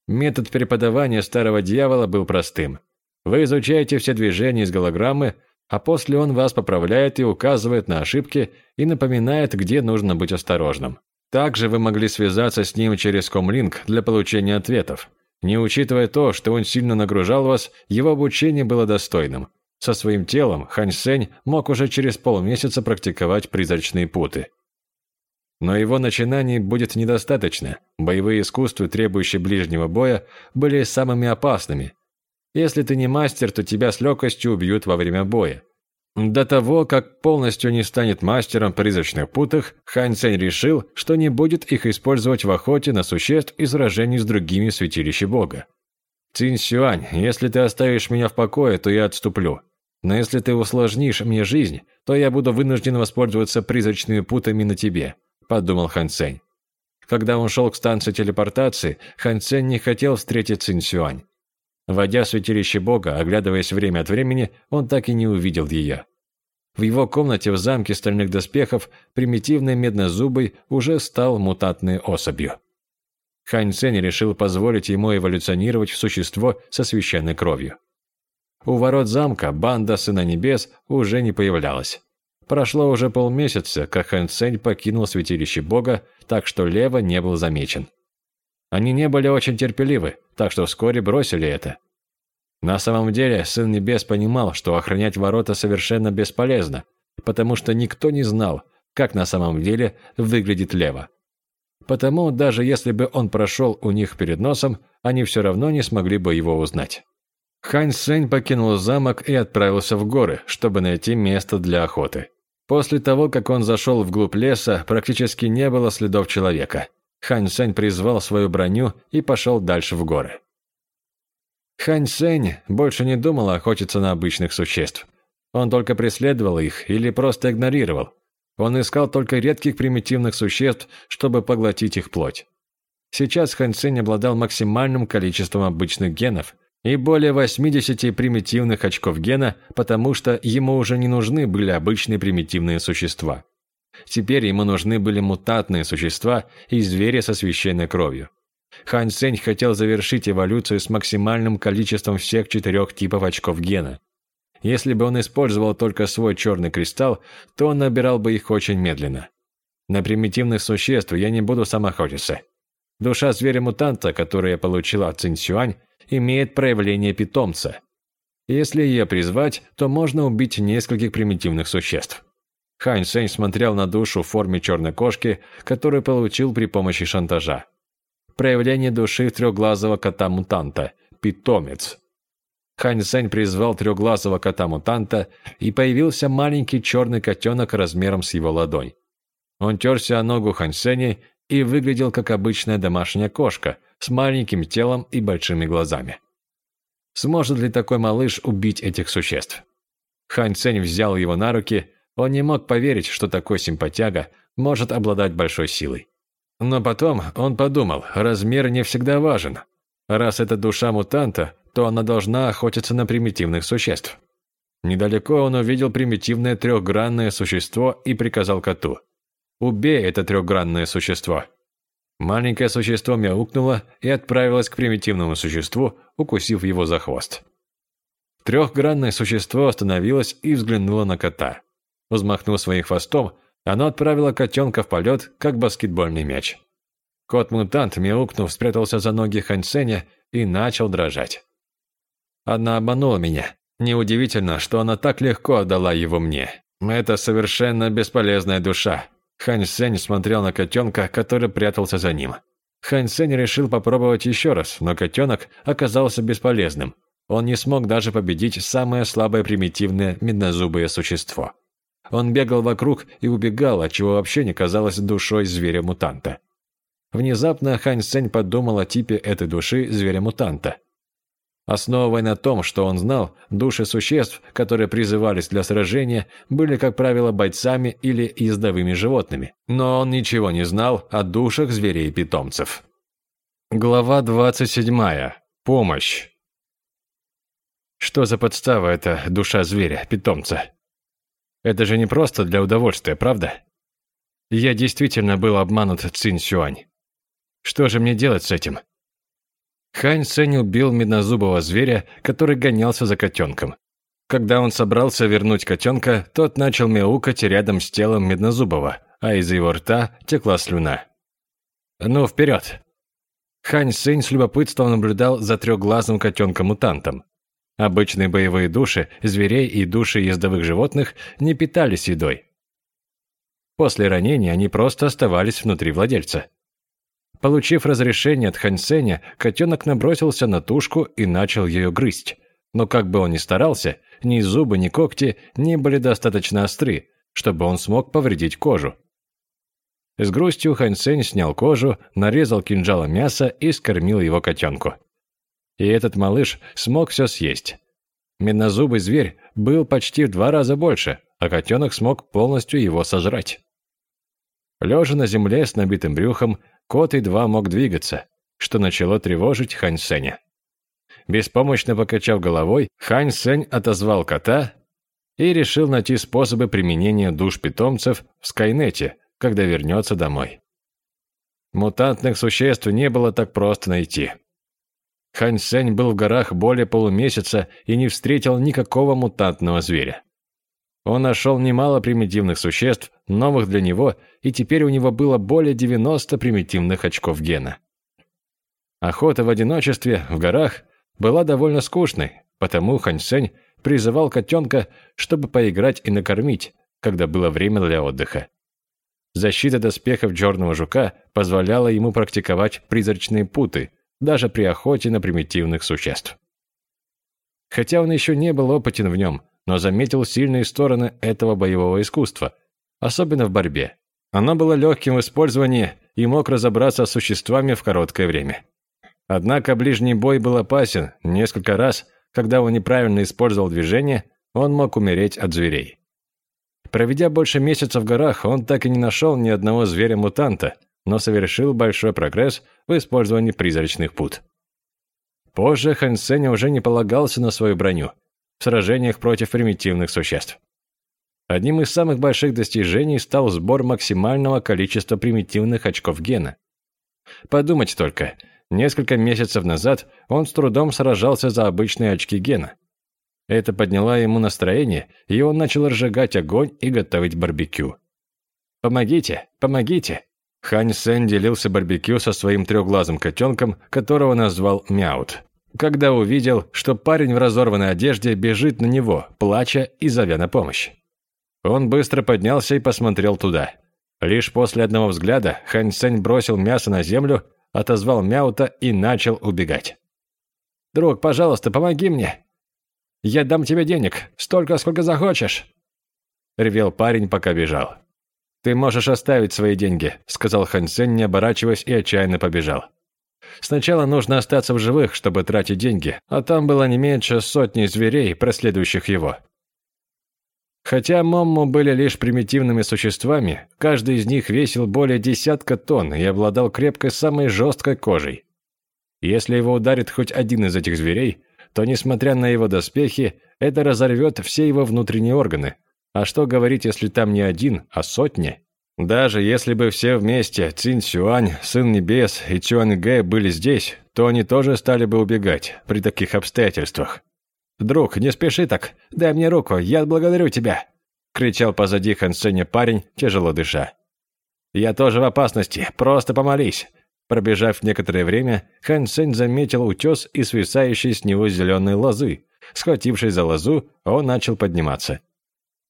Метод преподавания старого дьявола был простым. Вы изучаете все движения из голограммы, а после он вас поправляет и указывает на ошибки и напоминает, где нужно быть осторожным. Также вы могли связаться с ним через комлинк для получения ответов. Не учитывая то, что он сильно нагружал вас, его обучение было достойным. Со своим телом Хань Сень мог уже через полмесяца практиковать призрачные путы. Но его начинаний будет недостаточно. Боевые искусства, требующие ближнего боя, были самыми опасными. Если ты не мастер, то тебя с легкостью убьют во время боя. До того, как полностью не станет мастером призрачных путах, Хань Цэнь решил, что не будет их использовать в охоте на существ и сражении с другими святилища Бога. Цинь Сюань, если ты оставишь меня в покое, то я отступлю. Но если ты усложнишь мне жизнь, то я буду вынужден воспользоваться призрачными путами на тебе подумал Хан Цэнь. Когда он шел к станции телепортации, Хан Цэнь не хотел встретить Цинь Сюань. Войдя в святилище Бога, оглядываясь время от времени, он так и не увидел ее. В его комнате в замке стальных доспехов примитивный меднозубый уже стал мутантной особью. Хань Цэнь решил позволить ему эволюционировать в существо со священной кровью. У ворот замка банда Сына Небес уже не появлялась. Прошло уже полмесяца, как Хэн Цэнь покинул святилище Бога, так что Лева не был замечен. Они не были очень терпеливы, так что вскоре бросили это. На самом деле, Сын Небес понимал, что охранять ворота совершенно бесполезно, потому что никто не знал, как на самом деле выглядит Лева. Потому, даже если бы он прошел у них перед носом, они все равно не смогли бы его узнать. Хань Сень покинул замок и отправился в горы, чтобы найти место для охоты. После того, как он зашел вглубь леса, практически не было следов человека. Хань Сень призвал свою броню и пошел дальше в горы. Хань Сень больше не думал охотиться на обычных существ. Он только преследовал их или просто игнорировал. Он искал только редких примитивных существ, чтобы поглотить их плоть. Сейчас Хань Сень обладал максимальным количеством обычных генов и более 80 примитивных очков гена, потому что ему уже не нужны были обычные примитивные существа. Теперь ему нужны были мутантные существа и звери со священной кровью. Хань Сень хотел завершить эволюцию с максимальным количеством всех четырех типов очков гена. Если бы он использовал только свой черный кристалл, то он набирал бы их очень медленно. На примитивных существ я не буду сам охотиться. Душа зверя-мутанта, которую я получил от Цинсюань, имеет проявление питомца. Если ее призвать, то можно убить нескольких примитивных существ. Хань Сень смотрел на душу в форме черной кошки, которую получил при помощи шантажа. Проявление души трехглазого кота-мутанта. Питомец. Хань Сень призвал трехглазого кота-мутанта, и появился маленький черный котенок размером с его ладонь. Он терся о ногу Хань Сеня и выглядел как обычная домашняя кошка с маленьким телом и большими глазами. Сможет ли такой малыш убить этих существ? Хань Сень взял его на руки, он не мог поверить, что такой симпатяга может обладать большой силой. Но потом он подумал, размер не всегда важен. Раз это душа мутанта, то она должна охотиться на примитивных существ. Недалеко он увидел примитивное трехгранное существо и приказал коту. «Убей это трехгранное существо». Маленькое существо мяукнуло и отправилось к примитивному существу, укусив его за хвост. Трехгранное существо остановилось и взглянуло на кота. Взмахнув своим хвостом, оно отправило котенка в полет, как баскетбольный мяч. Кот-мутант, мяукнув, спрятался за ноги Ханьсеня и начал дрожать. Она обманула меня. Неудивительно, что она так легко отдала его мне. Это совершенно бесполезная душа. Хань Сень смотрел на котенка, который прятался за ним. Хань Сень решил попробовать еще раз, но котенок оказался бесполезным. Он не смог даже победить самое слабое примитивное меднозубое существо. Он бегал вокруг и убегал, отчего вообще не казалось душой зверя-мутанта. Внезапно Хань Сень подумал о типе этой души зверя-мутанта. Основывая на том, что он знал, души существ, которые призывались для сражения, были, как правило, бойцами или ездовыми животными. Но он ничего не знал о душах зверей-питомцев. Глава 27. Помощь. Что за подстава эта душа зверя, питомца? Это же не просто для удовольствия, правда? Я действительно был обманут Цинь Сюань. Что же мне делать с этим? Хань Сэнь убил меднозубого зверя, который гонялся за котенком. Когда он собрался вернуть котенка, тот начал мяукать рядом с телом меднозубого, а из его рта текла слюна. «Ну, вперед!» Хань Сэнь с любопытством наблюдал за трехглазым котенком-мутантом. Обычные боевые души, зверей и души ездовых животных не питались едой. После ранения они просто оставались внутри владельца. Получив разрешение от Хансеня, котенок набросился на тушку и начал ее грызть. Но как бы он ни старался, ни зубы, ни когти не были достаточно остры, чтобы он смог повредить кожу. С грустью Хансень снял кожу, нарезал кинжалом мясо и скормил его котенку. И этот малыш смог все съесть. Меднозубый зверь был почти в два раза больше, а котенок смог полностью его сожрать. Лежа на земле с набитым брюхом, кот едва мог двигаться, что начало тревожить Хань Сеня. Беспомощно покачав головой, Хань Сень отозвал кота и решил найти способы применения душ питомцев в Скайнете, когда вернется домой. Мутантных существ не было так просто найти. Хань Сень был в горах более полумесяца и не встретил никакого мутантного зверя. Он нашел немало примитивных существ, новых для него, и теперь у него было более 90 примитивных очков гена. Охота в одиночестве, в горах, была довольно скучной, Потому Хань Сень призывал котенка, чтобы поиграть и накормить, когда было время для отдыха. Защита доспехов черного жука позволяла ему практиковать призрачные путы, даже при охоте на примитивных существ. Хотя он еще не был опытен в нем, но заметил сильные стороны этого боевого искусства, особенно в борьбе. Оно было легким в использовании и мог разобраться с существами в короткое время. Однако ближний бой был опасен. Несколько раз, когда он неправильно использовал движение, он мог умереть от зверей. Проведя больше месяца в горах, он так и не нашел ни одного зверя-мутанта, но совершил большой прогресс в использовании призрачных пут. Позже Хан Сеня уже не полагался на свою броню в сражениях против примитивных существ. Одним из самых больших достижений стал сбор максимального количества примитивных очков гена. Подумать только, несколько месяцев назад он с трудом сражался за обычные очки гена. Это подняло ему настроение, и он начал разжигать огонь и готовить барбекю. «Помогите! Помогите!» Хань Сен делился барбекю со своим трехглазым котенком, которого назвал Мяут. Когда увидел, что парень в разорванной одежде бежит на него, плача и зовя на помощь. Он быстро поднялся и посмотрел туда. Лишь после одного взгляда Хань Сень бросил мясо на землю, отозвал Мяута и начал убегать. «Друг, пожалуйста, помоги мне. Я дам тебе денег, столько, сколько захочешь!» Ревел парень, пока бежал. «Ты можешь оставить свои деньги», — сказал Хан Сень, не оборачиваясь, и отчаянно побежал. Сначала нужно остаться в живых, чтобы тратить деньги, а там было не меньше сотни зверей, преследующих его. Хотя Момму были лишь примитивными существами, каждый из них весил более десятка тонн и обладал крепкой самой жесткой кожей. Если его ударит хоть один из этих зверей, то, несмотря на его доспехи, это разорвет все его внутренние органы. А что говорить, если там не один, а сотни? Даже если бы все вместе, Цин Сюань, Сын Небес и Цюань Гэ были здесь, то они тоже стали бы убегать при таких обстоятельствах. «Друг, не спеши так, дай мне руку, я благодарю тебя!» кричал позади Хан Сеня парень, тяжело дыша. «Я тоже в опасности, просто помолись!» Пробежав некоторое время, Хан Сень заметил утес и свисающие с него зеленые лозы. Схватившись за лозу, он начал подниматься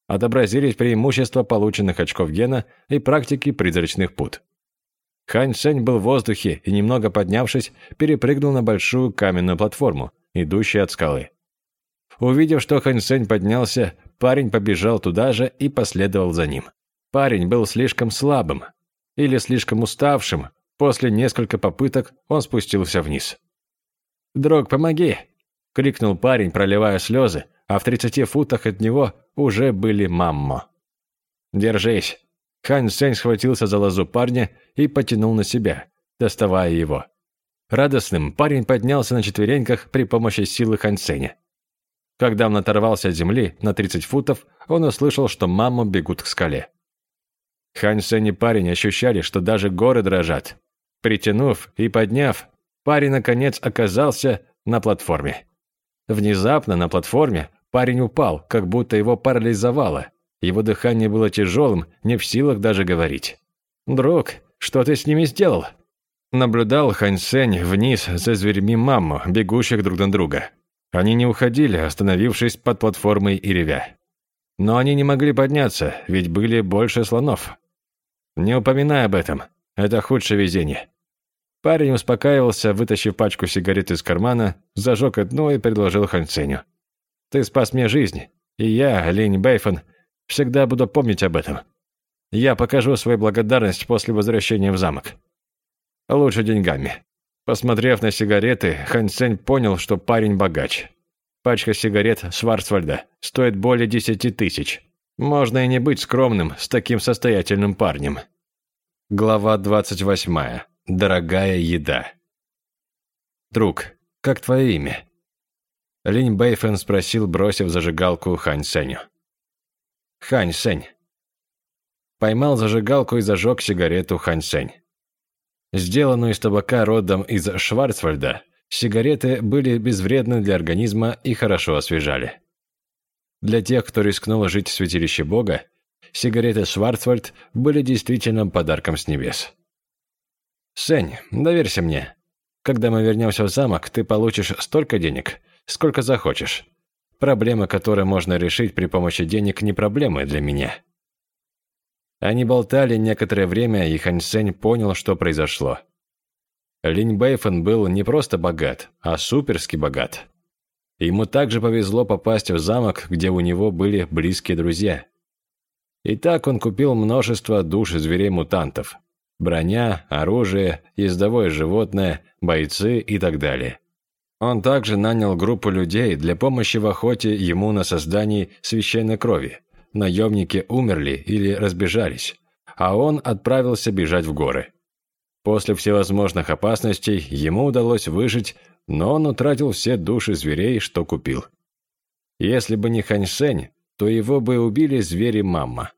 отобразились преимущества полученных очков гена и практики призрачных пут. Хань Сень был в воздухе и, немного поднявшись, перепрыгнул на большую каменную платформу, идущую от скалы. Увидев, что Хань Сень поднялся, парень побежал туда же и последовал за ним. Парень был слишком слабым или слишком уставшим. После нескольких попыток он спустился вниз. «Друг, помоги!» — крикнул парень, проливая слезы, а в 30 футах от него уже были маммо. «Держись!» Хань Сень схватился за лозу парня и потянул на себя, доставая его. Радостным парень поднялся на четвереньках при помощи силы Хань Сеня. Когда он оторвался от земли на 30 футов, он услышал, что маму бегут к скале. Хань Сень и парень ощущали, что даже горы дрожат. Притянув и подняв, парень наконец оказался на платформе. Внезапно на платформе Парень упал, как будто его парализовало. Его дыхание было тяжелым, не в силах даже говорить. «Друг, что ты с ними сделал?» Наблюдал Хань Сень вниз за зверьми маму, бегущих друг на друга. Они не уходили, остановившись под платформой и ревя. Но они не могли подняться, ведь были больше слонов. Не упоминай об этом. Это худшее везение. Парень успокаивался, вытащив пачку сигарет из кармана, зажег одну и предложил Хань Сенью. Ты спас мне жизнь, и я, Линь Бэйфон, всегда буду помнить об этом. Я покажу свою благодарность после возвращения в замок. Лучше деньгами». Посмотрев на сигареты, Хан Цень понял, что парень богач. Пачка сигарет Шварцвальда стоит более десяти тысяч. Можно и не быть скромным с таким состоятельным парнем. Глава двадцать восьмая. Дорогая еда. «Друг, как твое имя?» Линь Бэйфэн спросил, бросив зажигалку Хань Сеню. «Хань Сень». Поймал зажигалку и зажег сигарету Хань Сень. Сделанную из табака родом из Шварцвальда, сигареты были безвредны для организма и хорошо освежали. Для тех, кто рискнул жить в святилище Бога, сигареты Шварцвальд были действительно подарком с небес. «Сень, доверься мне. Когда мы вернемся в замок, ты получишь столько денег, Сколько захочешь. Проблемы, которые можно решить при помощи денег, не проблемы для меня». Они болтали некоторое время, и Хань Сень понял, что произошло. Линь Бэйфэн был не просто богат, а суперски богат. Ему также повезло попасть в замок, где у него были близкие друзья. И так он купил множество душ зверей-мутантов. Броня, оружие, ездовое животное, бойцы и так далее. Он также нанял группу людей для помощи в охоте ему на создании священной крови. Наемники умерли или разбежались, а он отправился бежать в горы. После всевозможных опасностей ему удалось выжить но он утратил все души зверей, что купил. Если бы не Хань Сень, то его бы убили звери-мамма.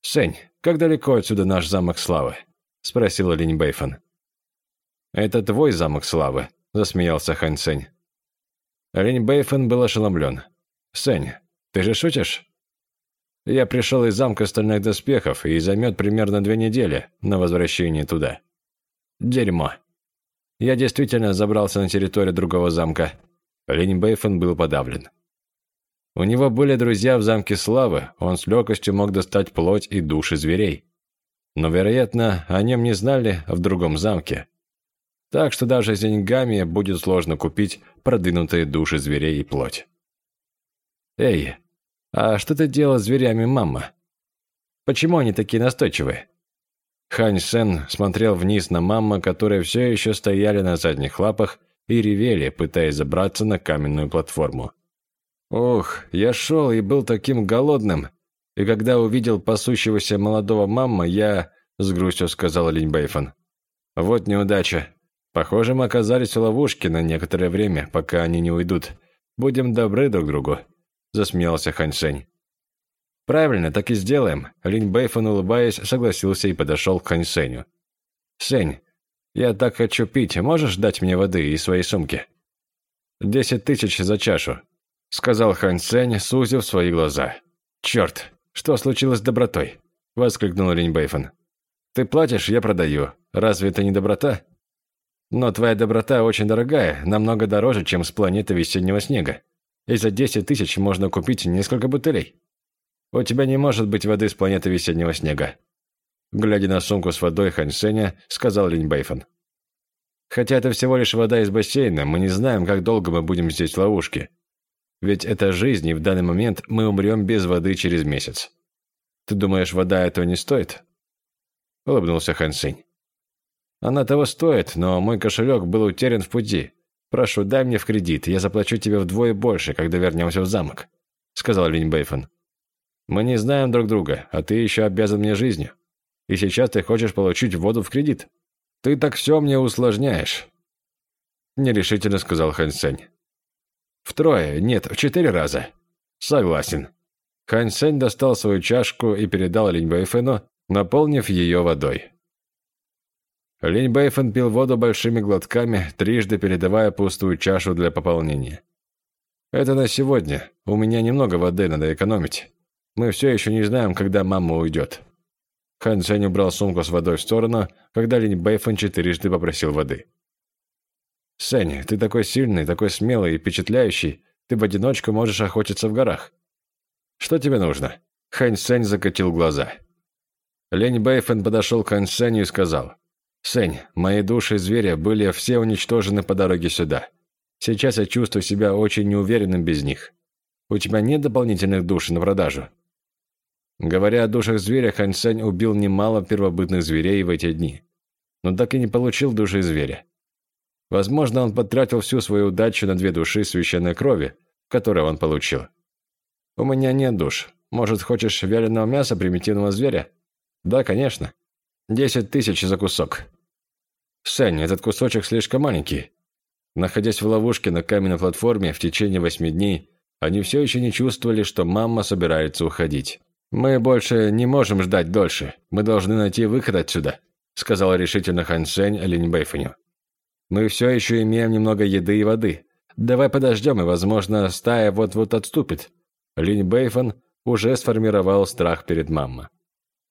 «Сень, как далеко отсюда наш замок славы?» – спросил Линь Бэйфэн. «Это твой замок славы», – засмеялся Хань Сень. Линь Бэйфэн был ошеломлен. «Сень, ты же шутишь?» «Я пришел из замка стальных доспехов и займет примерно две недели на возвращение туда». «Дерьмо», я действительно забрался на территорию другого замка. Линь Бэйфен был подавлен. У него были друзья в замке Славы, он с легкостью мог достать плоть и души зверей. Но, вероятно, о нем не знали в другом замке. Так что даже с деньгами будет сложно купить продвинутые души зверей и плоть. «Эй, а что ты делал с зверями, мама? Почему они такие настойчивые?» Хань Сен смотрел вниз на маму, которые все еще стояли на задних лапах и ревели, пытаясь забраться на каменную платформу. «Ох, я шел и был таким голодным, и когда увидел пасущегося молодого мамма, я...» — с грустью сказал Линь Бэйфон. «Вот неудача. Похоже, мы оказались в ловушке на некоторое время, пока они не уйдут. Будем добры друг другу», — засмеялся Хань Сень. «Правильно, так и сделаем», – Линь Бэйфон, улыбаясь, согласился и подошел к Хань Сеню. «Сень, я так хочу пить, можешь дать мне воды из своей сумки?» «Десять тысяч за чашу», – сказал Хань Сень, сузив свои глаза. «Черт, что случилось с добротой?» – воскликнул Линь Бэйфон. «Ты платишь, я продаю. Разве это не доброта?» «Но твоя доброта очень дорогая, намного дороже, чем с планеты весеннего снега. И за десять тысяч можно купить несколько бутылей». «У тебя не может быть воды с планеты весеннего снега», глядя на сумку с водой Хань Сеня, сказал Линь Бэйфон. «Хотя это всего лишь вода из бассейна, мы не знаем, как долго мы будем здесь в ловушке. Ведь это жизнь, и в данный момент мы умрем без воды через месяц. Ты думаешь, вода этого не стоит?» Улыбнулся Хан Сень. «Она того стоит, но мой кошелек был утерян в пути. Прошу, дай мне в кредит, я заплачу тебе вдвое больше, когда вернемся в замок», сказал Линь Бэйфон. Мы не знаем друг друга, а ты еще обязан мне жизнью. И сейчас ты хочешь получить воду в кредит. Ты так все мне усложняешь. Нерешительно сказал Хан Сень. Втрое, нет, в четыре раза. Согласен. Хан Сень достал свою чашку и передал Линь Бэйфэну, наполнив ее водой. Линь Бэйфэн пил воду большими глотками, трижды передавая пустую чашу для пополнения. «Это на сегодня. У меня немного воды, надо экономить. Мы все еще не знаем, когда мама уйдет». Хан Сень убрал сумку с водой в сторону, когда Линь Бэйфэн четырежды попросил воды. «Сень, ты такой сильный, такой смелый и впечатляющий, ты в одиночку можешь охотиться в горах. Что тебе нужно?» Хань Сень закатил глаза. Лень Бэйфэн подошел к Хань Сенью и сказал, «Сень, мои души зверя были все уничтожены по дороге сюда. Сейчас я чувствую себя очень неуверенным без них. У тебя нет дополнительных душ на продажу?» Говоря о душах зверя, Хань Сень убил немало первобытных зверей в эти дни, но так и не получил души зверя. Возможно, он потратил всю свою удачу на две души священной крови, которые он получил. «У меня нет душ. Может, хочешь вяленого мяса примитивного зверя?» «Да, конечно. Десять тысяч за кусок». «Сень, этот кусочек слишком маленький». Находясь в ловушке на каменной платформе в течение восьми дней, они все еще не чувствовали, что мама собирается уходить. «Мы больше не можем ждать дольше. Мы должны найти выход отсюда», сказал решительно Хан Сень Линь Бэйфэню. «Мы все еще имеем немного еды и воды. Давай подождем, и, возможно, стая вот-вот отступит». Линь Бэйфэн уже сформировал страх перед мамой.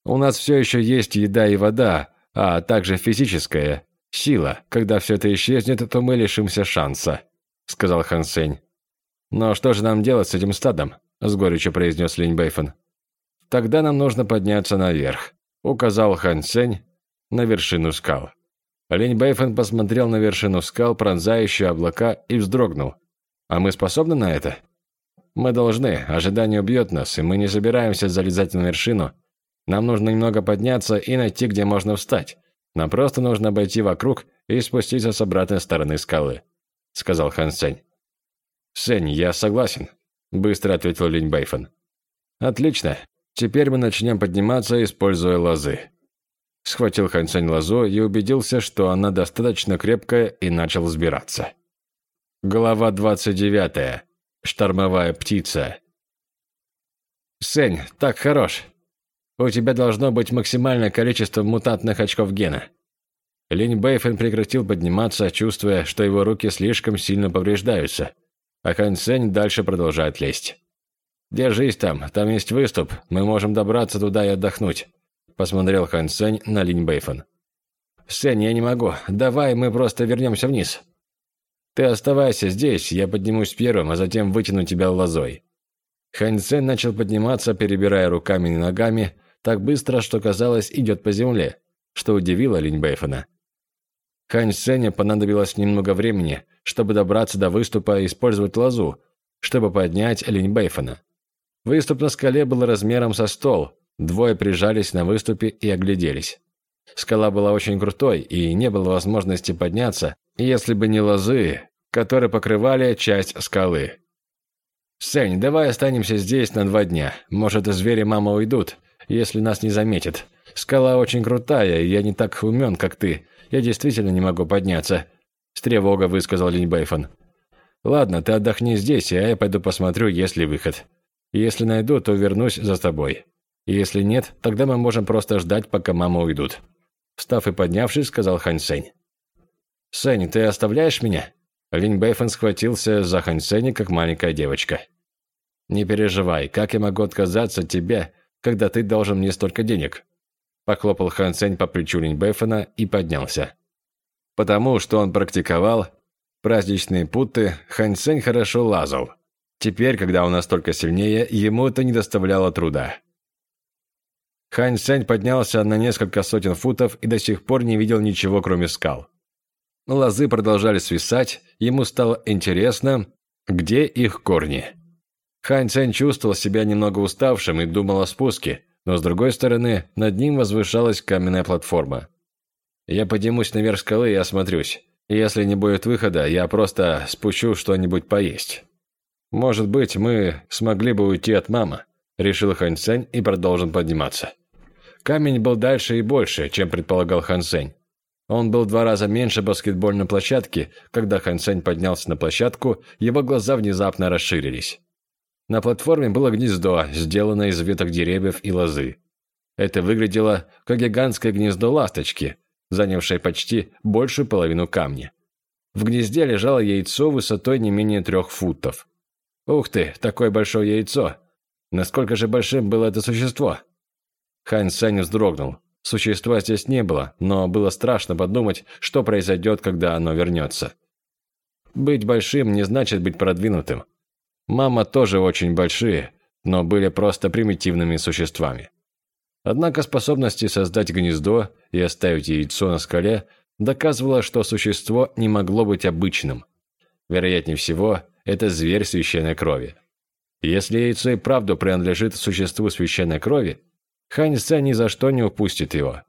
«У нас все еще есть еда и вода, а также физическая сила. Когда все это исчезнет, то мы лишимся шанса». – сказал Хан Сень. «Но что же нам делать с этим стадом?» – с горечью произнес Линь Бэйфэн. «Тогда нам нужно подняться наверх», – указал Хан Сень на вершину скал. Линь Бэйфэн посмотрел на вершину скал, пронзающую облака, и вздрогнул. «А мы способны на это?» «Мы должны. Ожидание убьет нас, и мы не собираемся залезать на вершину. Нам нужно немного подняться и найти, где можно встать. Нам просто нужно обойти вокруг и спуститься с обратной стороны скалы», — сказал Хан Сень. «Сень, я согласен», — быстро ответил Линь Бэйфэн. «Отлично. Теперь мы начнем подниматься, используя лозы». Схватил Хан Сень лозу и убедился, что она достаточно крепкая, и начал взбираться. Глава 29. Штормовая птица. «Сень, так хорош. У тебя должно быть максимальное количество мутантных очков гена». Линь Бэйфен прекратил подниматься, чувствуя, что его руки слишком сильно повреждаются, а Хан Сень дальше продолжает лезть. «Держись там, там есть выступ, мы можем добраться туда и отдохнуть», посмотрел Хан Сень на Линь Бэйфен. «Сень, я не могу, давай мы просто вернемся вниз». «Ты оставайся здесь, я поднимусь первым, а затем вытяну тебя лозой». Хан Сень начал подниматься, перебирая руками и ногами, так быстро, что казалось, идет по земле, что удивило Линь Бэйфена. Хань Сене понадобилось немного времени, чтобы добраться до выступа и использовать лозу, чтобы поднять Линь Бэйфена. Выступ на скале был размером со стол, двое прижались на выступе и огляделись. Скала была очень крутой, и не было возможности подняться, если бы не лозы, которые покрывали часть скалы. «Сень, давай останемся здесь на два дня. Может, звери мама уйдут, если нас не заметят. Скала очень крутая, и я не так умен, как ты. Я действительно не могу подняться», – с тревогой высказал Линь Бэйфон. «Ладно, ты отдохни здесь, а я пойду посмотрю, есть ли выход. Если найду, то вернусь за тобой. Если нет, тогда мы можем просто ждать, пока мама уйдут». Встав и поднявшись, сказал Хань Сень. «Сень, ты оставляешь меня?» Линь Бэйфон схватился за Хань Сэня, как маленькая девочка. «Не переживай, как я могу отказаться от тебя, когда ты должен мне столько денег?» Похлопал Хан Сень по плечу Линь Бэйфона и поднялся. Потому что он практиковал праздничные путы, Хан Сень хорошо лазал. Теперь, когда он настолько сильнее, ему это не доставляло труда. Хан Сень поднялся на несколько сотен футов и до сих пор не видел ничего, кроме скал. Лозы продолжали свисать, ему стало интересно, где их корни. Хан Сень чувствовал себя немного уставшим и думал о спуске, но с другой стороны, над ним возвышалась каменная платформа. Я поднимусь наверх скалы и осмотрюсь. Если не будет выхода, я просто спущу что-нибудь поесть. Может быть, мы смогли бы уйти от мамы, решил Хан Сень и продолжил подниматься. Камень был дальше и больше, чем предполагал Хан Сень. Он был два раза меньше баскетбольной площадки. Когда Хан Сень поднялся на площадку, его глаза внезапно расширились. На платформе было гнездо, сделанное из веток деревьев и лозы. Это выглядело как гигантское гнездо ласточки, занявшее почти большую половину камня. В гнезде лежало яйцо высотой не менее трех футов. Ух ты, такое большое яйцо! Насколько же большим было это существо? Хан Сань вздрогнул. Существа здесь не было, но было страшно подумать, что произойдет, когда оно вернется. Быть большим не значит быть продвинутым. Мама тоже очень большие, но были просто примитивными существами. Однако способности создать гнездо и оставить яйцо на скале доказывало, что существо не могло быть обычным. Вероятнее всего, это зверь священной крови. Если яйцо и правду принадлежит существу священной крови, Хань ни за что не упустит его.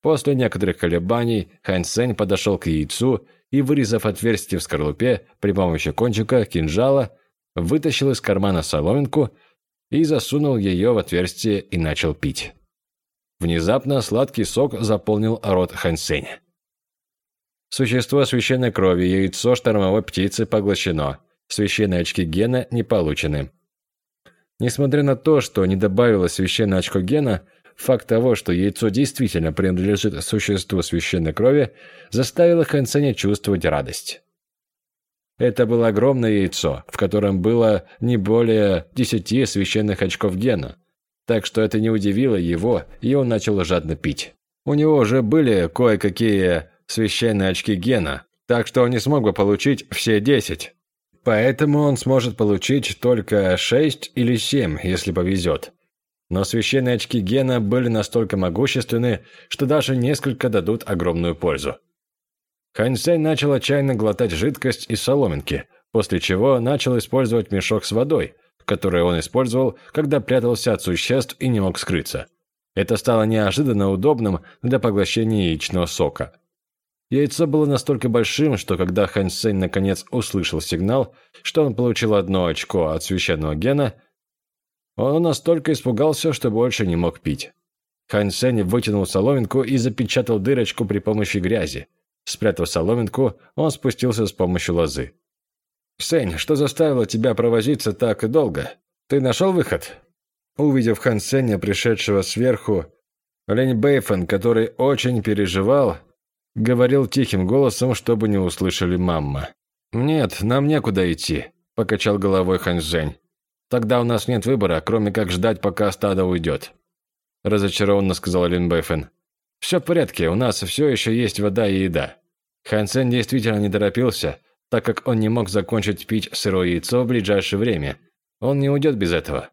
После некоторых колебаний Хань подошел к яйцу и, вырезав отверстие в скорлупе при помощи кончика кинжала, вытащил из кармана соломинку и засунул ее в отверстие и начал пить. Внезапно сладкий сок заполнил рот Хансеня. Существо священной крови, яйцо штормовой птицы поглощено. Священные очки гена не получены. Несмотря на то, что не добавилось священное очко гена, факт того, что яйцо действительно принадлежит существу священной крови, заставил Хансеня чувствовать радость. Это было огромное яйцо, в котором было не более десяти священных очков гена. Так что это не удивило его, и он начал жадно пить. У него уже были кое-какие священные очки гена, так что он не смог бы получить все десять. Поэтому он сможет получить только шесть или семь, если повезет. Но священные очки Гена были настолько могущественны, что даже несколько дадут огромную пользу. Хань Сень начал отчаянно глотать жидкость из соломинки, после чего начал использовать мешок с водой, который он использовал, когда прятался от существ и не мог скрыться. Это стало неожиданно удобным для поглощения яичного сока. Яйцо было настолько большим, что когда Хань Сень наконец услышал сигнал, что он получил одно очко от священного гена, он настолько испугался, что больше не мог пить. Хань Сень вытянул соломинку и запечатал дырочку при помощи грязи. Спрятав соломинку, он спустился с помощью лозы. «Сень, что заставило тебя провозиться так долго? Ты нашел выход?» Увидев Хан Сеня, пришедшего сверху, Лень Бэйфен, который очень переживал, говорил тихим голосом, чтобы не услышали мамма. «Нет, нам некуда идти», – покачал головой Хан Зень. «Тогда у нас нет выбора, кроме как ждать, пока стадо уйдет», – разочарованно сказал Лин Бэйфен. «Все в порядке, у нас все еще есть вода и еда». Хан Сень действительно не торопился, так как он не мог закончить пить сырое яйцо в ближайшее время. Он не уйдет без этого.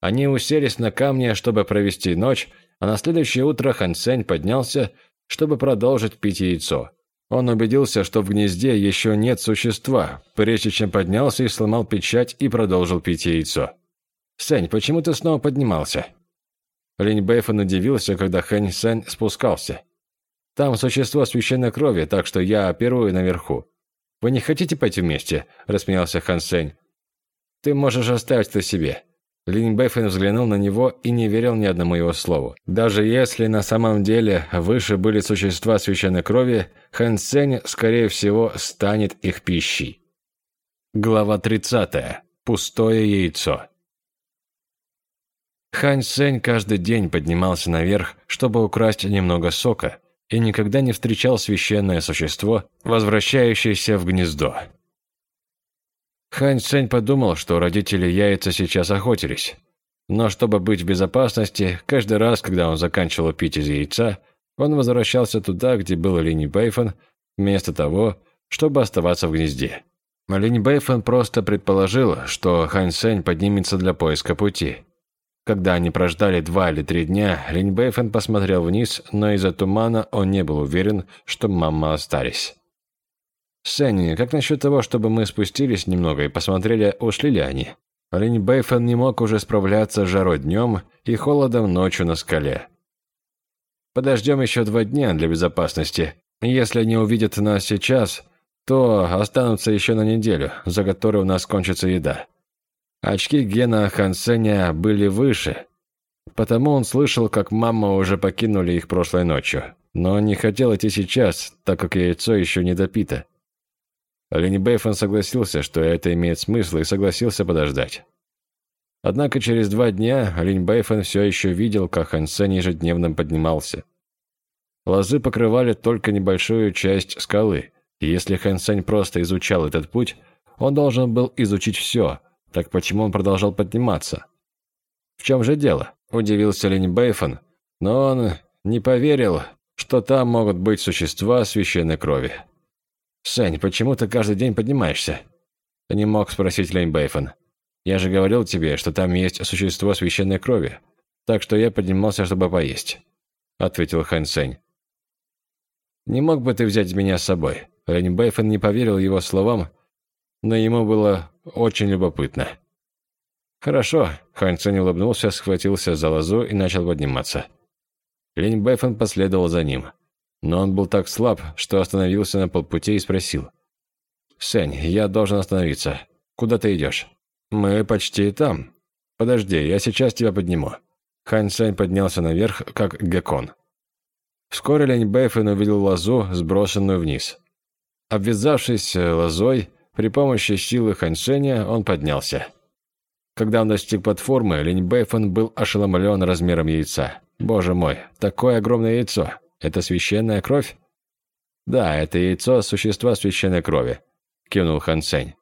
Они уселись на камне, чтобы провести ночь, а на следующее утро Хан Сень поднялся, чтобы продолжить пить яйцо. Он убедился, что в гнезде еще нет существа, прежде чем поднялся и сломал печать и продолжил пить яйцо. «Сень, почему ты снова поднимался?» Линь Бэйфон удивился, когда Хэн Сень спускался. «Там существо священной крови, так что я пирую наверху. Вы не хотите пойти вместе?» – рассмеялся Хан Сень. «Ты можешь оставить это себе. Линь Бэйфэн взглянул на него и не верил ни одному его слову. Даже если на самом деле выше были существа священной крови, Хэн Сень, скорее всего, станет их пищей. Глава 30. Пустое яйцо. Хань Сень каждый день поднимался наверх, чтобы украсть немного сока, и никогда не встречал священное существо, возвращающееся в гнездо. Хань Цэнь подумал, что родители яйца сейчас охотились. Но чтобы быть в безопасности, каждый раз, когда он заканчивал пить из яйца, он возвращался туда, где был Линь Бэйфэн, вместо того, чтобы оставаться в гнезде. Линь Бэйфэн просто предположил, что Хань Сэнь поднимется для поиска пути. Когда они прождали два или три дня, Линь Бэйфэн посмотрел вниз, но из-за тумана он не был уверен, что мама остались. «Сенни, как насчет того, чтобы мы спустились немного и посмотрели, ушли ли они?» Линь Бэйфен не мог уже справляться с жарой днем и холодом ночью на скале. «Подождем еще два дня для безопасности. Если они увидят нас сейчас, то останутся еще на неделю, за которой у нас кончится еда». Очки Гена Хансеня были выше, потому он слышал, как мама уже покинули их прошлой ночью. Но не хотел идти сейчас, так как яйцо еще не допито. Линни Бэйфон согласился, что это имеет смысл, и согласился подождать. Однако через два дня Линь Бэйфон все еще видел, как Хан Сень ежедневно поднимался. Лозы покрывали только небольшую часть скалы, и если Хан Сень просто изучал этот путь, он должен был изучить все, так почему он продолжал подниматься? В чем же дело? Удивился Линь Бэйфон, но он не поверил, что там могут быть существа священной крови. «Сань, почему ты каждый день поднимаешься?» Не мог спросить Лень Бэйфон. «Я же говорил тебе, что там есть существо священной крови, так что я поднимался, чтобы поесть», — ответил Хэн Сень. «Не мог бы ты взять меня с собой?» Лень Бэйфон не поверил его словам, но ему было очень любопытно. «Хорошо», — Хэн Сень улыбнулся, схватился за лозу и начал подниматься. Лень Бэйфон последовал за ним. Но он был так слаб, что остановился на полпути и спросил. «Сень, я должен остановиться. Куда ты идешь?» «Мы почти там. Подожди, я сейчас тебя подниму». Хань Сень поднялся наверх, как геккон. Вскоре Лень Бэйфэн увидел лозу, сброшенную вниз. Обвязавшись лозой, при помощи силы Хань Сеня он поднялся. Когда он достиг платформы, Лень Бэйфэн был ошеломлен размером яйца. «Боже мой, такое огромное яйцо! Это священная кровь? Да, это яйцо существа священной крови, кивнул Хан Сень.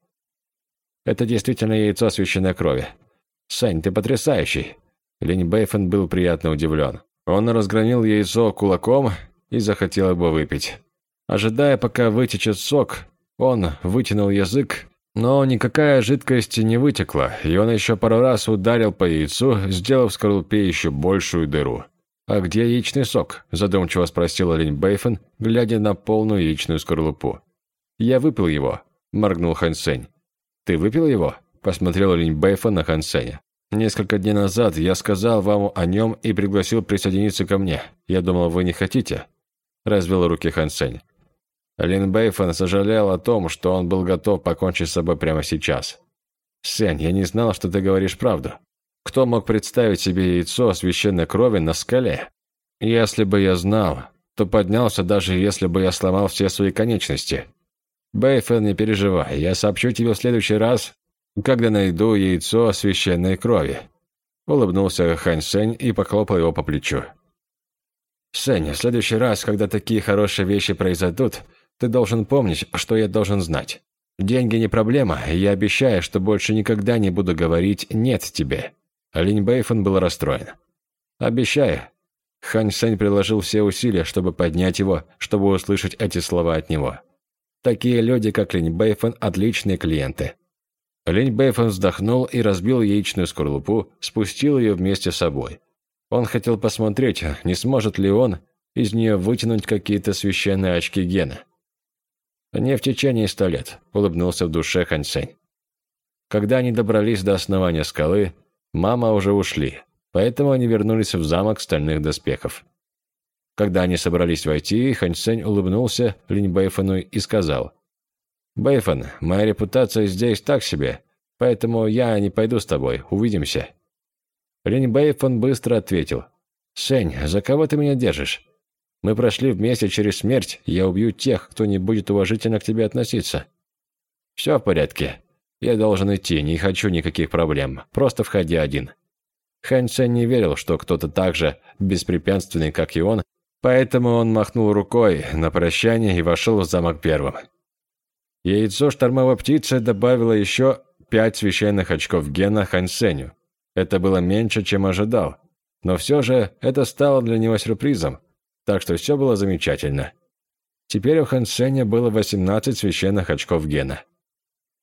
Это действительно яйцо священной крови. Сань, ты потрясающий. Линь Бэйфен был приятно удивлен. Он разгромил яйцо кулаком и захотел его выпить. Ожидая, пока вытечет сок, он вытянул язык, но никакая жидкость не вытекла, и он еще пару раз ударил по яйцу, сделав в скорлупе еще большую дыру. «А где яичный сок?» – задумчиво спросил Линь Бэйфен, глядя на полную яичную скорлупу. «Я выпил его», – моргнул Хан Сень. «Ты выпил его?» – посмотрел Линь Бэйфен на Хан Сеня. «Несколько дней назад я сказал вам о нем и пригласил присоединиться ко мне. Я думал, вы не хотите?» – развел руки Хан Сень. Лин Бэйфен сожалел о том, что он был готов покончить с собой прямо сейчас. «Сень, я не знал, что ты говоришь правду. Кто мог представить себе яйцо священной крови на скале? Если бы я знал, то поднялся, даже если бы я сломал все свои конечности. Бэйфен, не переживай, я сообщу тебе в следующий раз, когда найду яйцо священной крови». Улыбнулся Хань Сень и похлопал его по плечу. «Сень, в следующий раз, когда такие хорошие вещи произойдут, ты должен помнить, что я должен знать. Деньги не проблема, я обещаю, что больше никогда не буду говорить «нет» тебе». Линь Бэйфон был расстроен. «Обещаю». Хань Сэнь приложил все усилия, чтобы поднять его, чтобы услышать эти слова от него. Такие люди, как Линь Бэйфон, отличные клиенты. Линь Бэйфон вздохнул и разбил яичную скорлупу, спустил ее вместе с собой. Он хотел посмотреть, не сможет ли он из нее вытянуть какие-то священные очки Гена. «Не в течение ста лет», – улыбнулся в душе Хансень. Когда они добрались до основания скалы, мама уже ушли, поэтому они вернулись в замок стальных доспехов. Когда они собрались войти, Хансень улыбнулся Линь Бэйфану и сказал, «Бэйфан, моя репутация здесь так себе, поэтому я не пойду с тобой, увидимся». Линь Бэйфан быстро ответил, «Сень, за кого ты меня держишь? Мы прошли вместе через смерть, я убью тех, кто не будет уважительно к тебе относиться. Все в порядке. Я должен идти, не хочу никаких проблем. Просто входи один. Хан Сен не верил, что кто-то так же беспрепятственный, как и он, поэтому он махнул рукой на прощание и вошел в замок первым. Яйцо штормовой птицы добавило еще пять священных очков гена Хан Сеню. Это было меньше, чем ожидал. Но все же это стало для него сюрпризом так что все было замечательно. Теперь у Хан Сеня было 18 священных очков гена.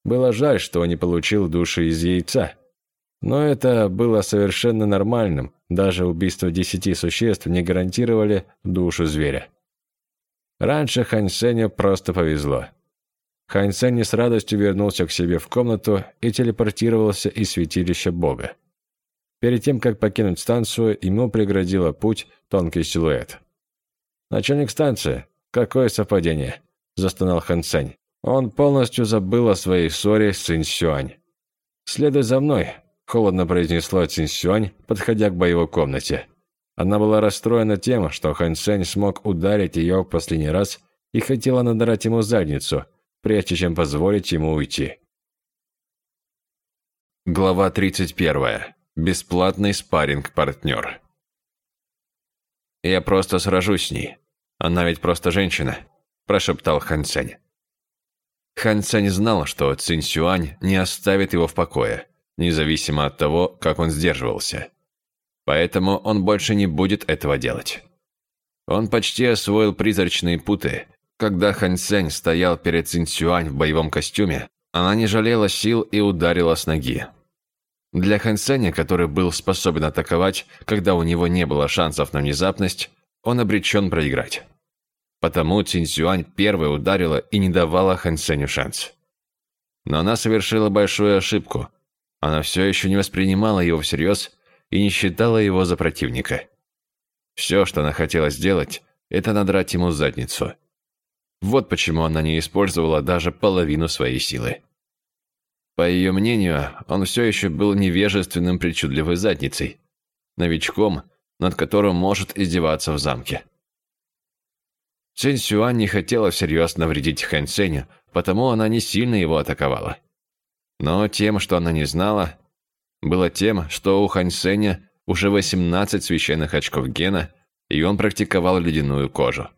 Было жаль, что он не получил души из яйца. Но это было совершенно нормальным, даже убийство десяти существ не гарантировали душу зверя. Раньше Хан Сеню просто повезло. Хан Сень с радостью вернулся к себе в комнату и телепортировался из святилища Бога. Перед тем, как покинуть станцию, ему преградила путь тонкий силуэт. «Начальник станции. Какое совпадение?» – застонал Хан Цэнь. Он полностью забыл о своей ссоре с Цинь Сюань. «Следуй за мной», – холодно произнесла Цинь Сюань, подходя к боевой комнате. Она была расстроена тем, что Хан Цэнь смог ударить ее в последний раз и хотела надрать ему задницу, прежде чем позволить ему уйти. Глава 31. Бесплатный спарринг-партнер. «Я просто сражусь с ней. Она ведь просто женщина», – прошептал Хан Цянь. Хан Цянь знал, что Цинь Сюань не оставит его в покое, независимо от того, как он сдерживался. Поэтому он больше не будет этого делать. Он почти освоил призрачные путы. Когда Хан Цянь стоял перед Цинь Сюань в боевом костюме, она не жалела сил и ударила с ноги. Для Хансеня, который был способен атаковать, когда у него не было шансов на внезапность, он обречен проиграть. Потому Цинсюань первой ударила и не давала Хансеню шанс. Но она совершила большую ошибку. Она все еще не воспринимала его всерьез и не считала его за противника. Все, что она хотела сделать, это надрать ему задницу. Вот почему она не использовала даже половину своей силы. По ее мнению, он все еще был невежественным причудливой задницей, новичком, над которым может издеваться в замке. Цинь Сюань не хотела всерьез навредить Хэн Сеню, потому она не сильно его атаковала. Но тем, что она не знала, было тем, что у Хан Сеня уже 18 священных очков гена, и он практиковал ледяную кожу.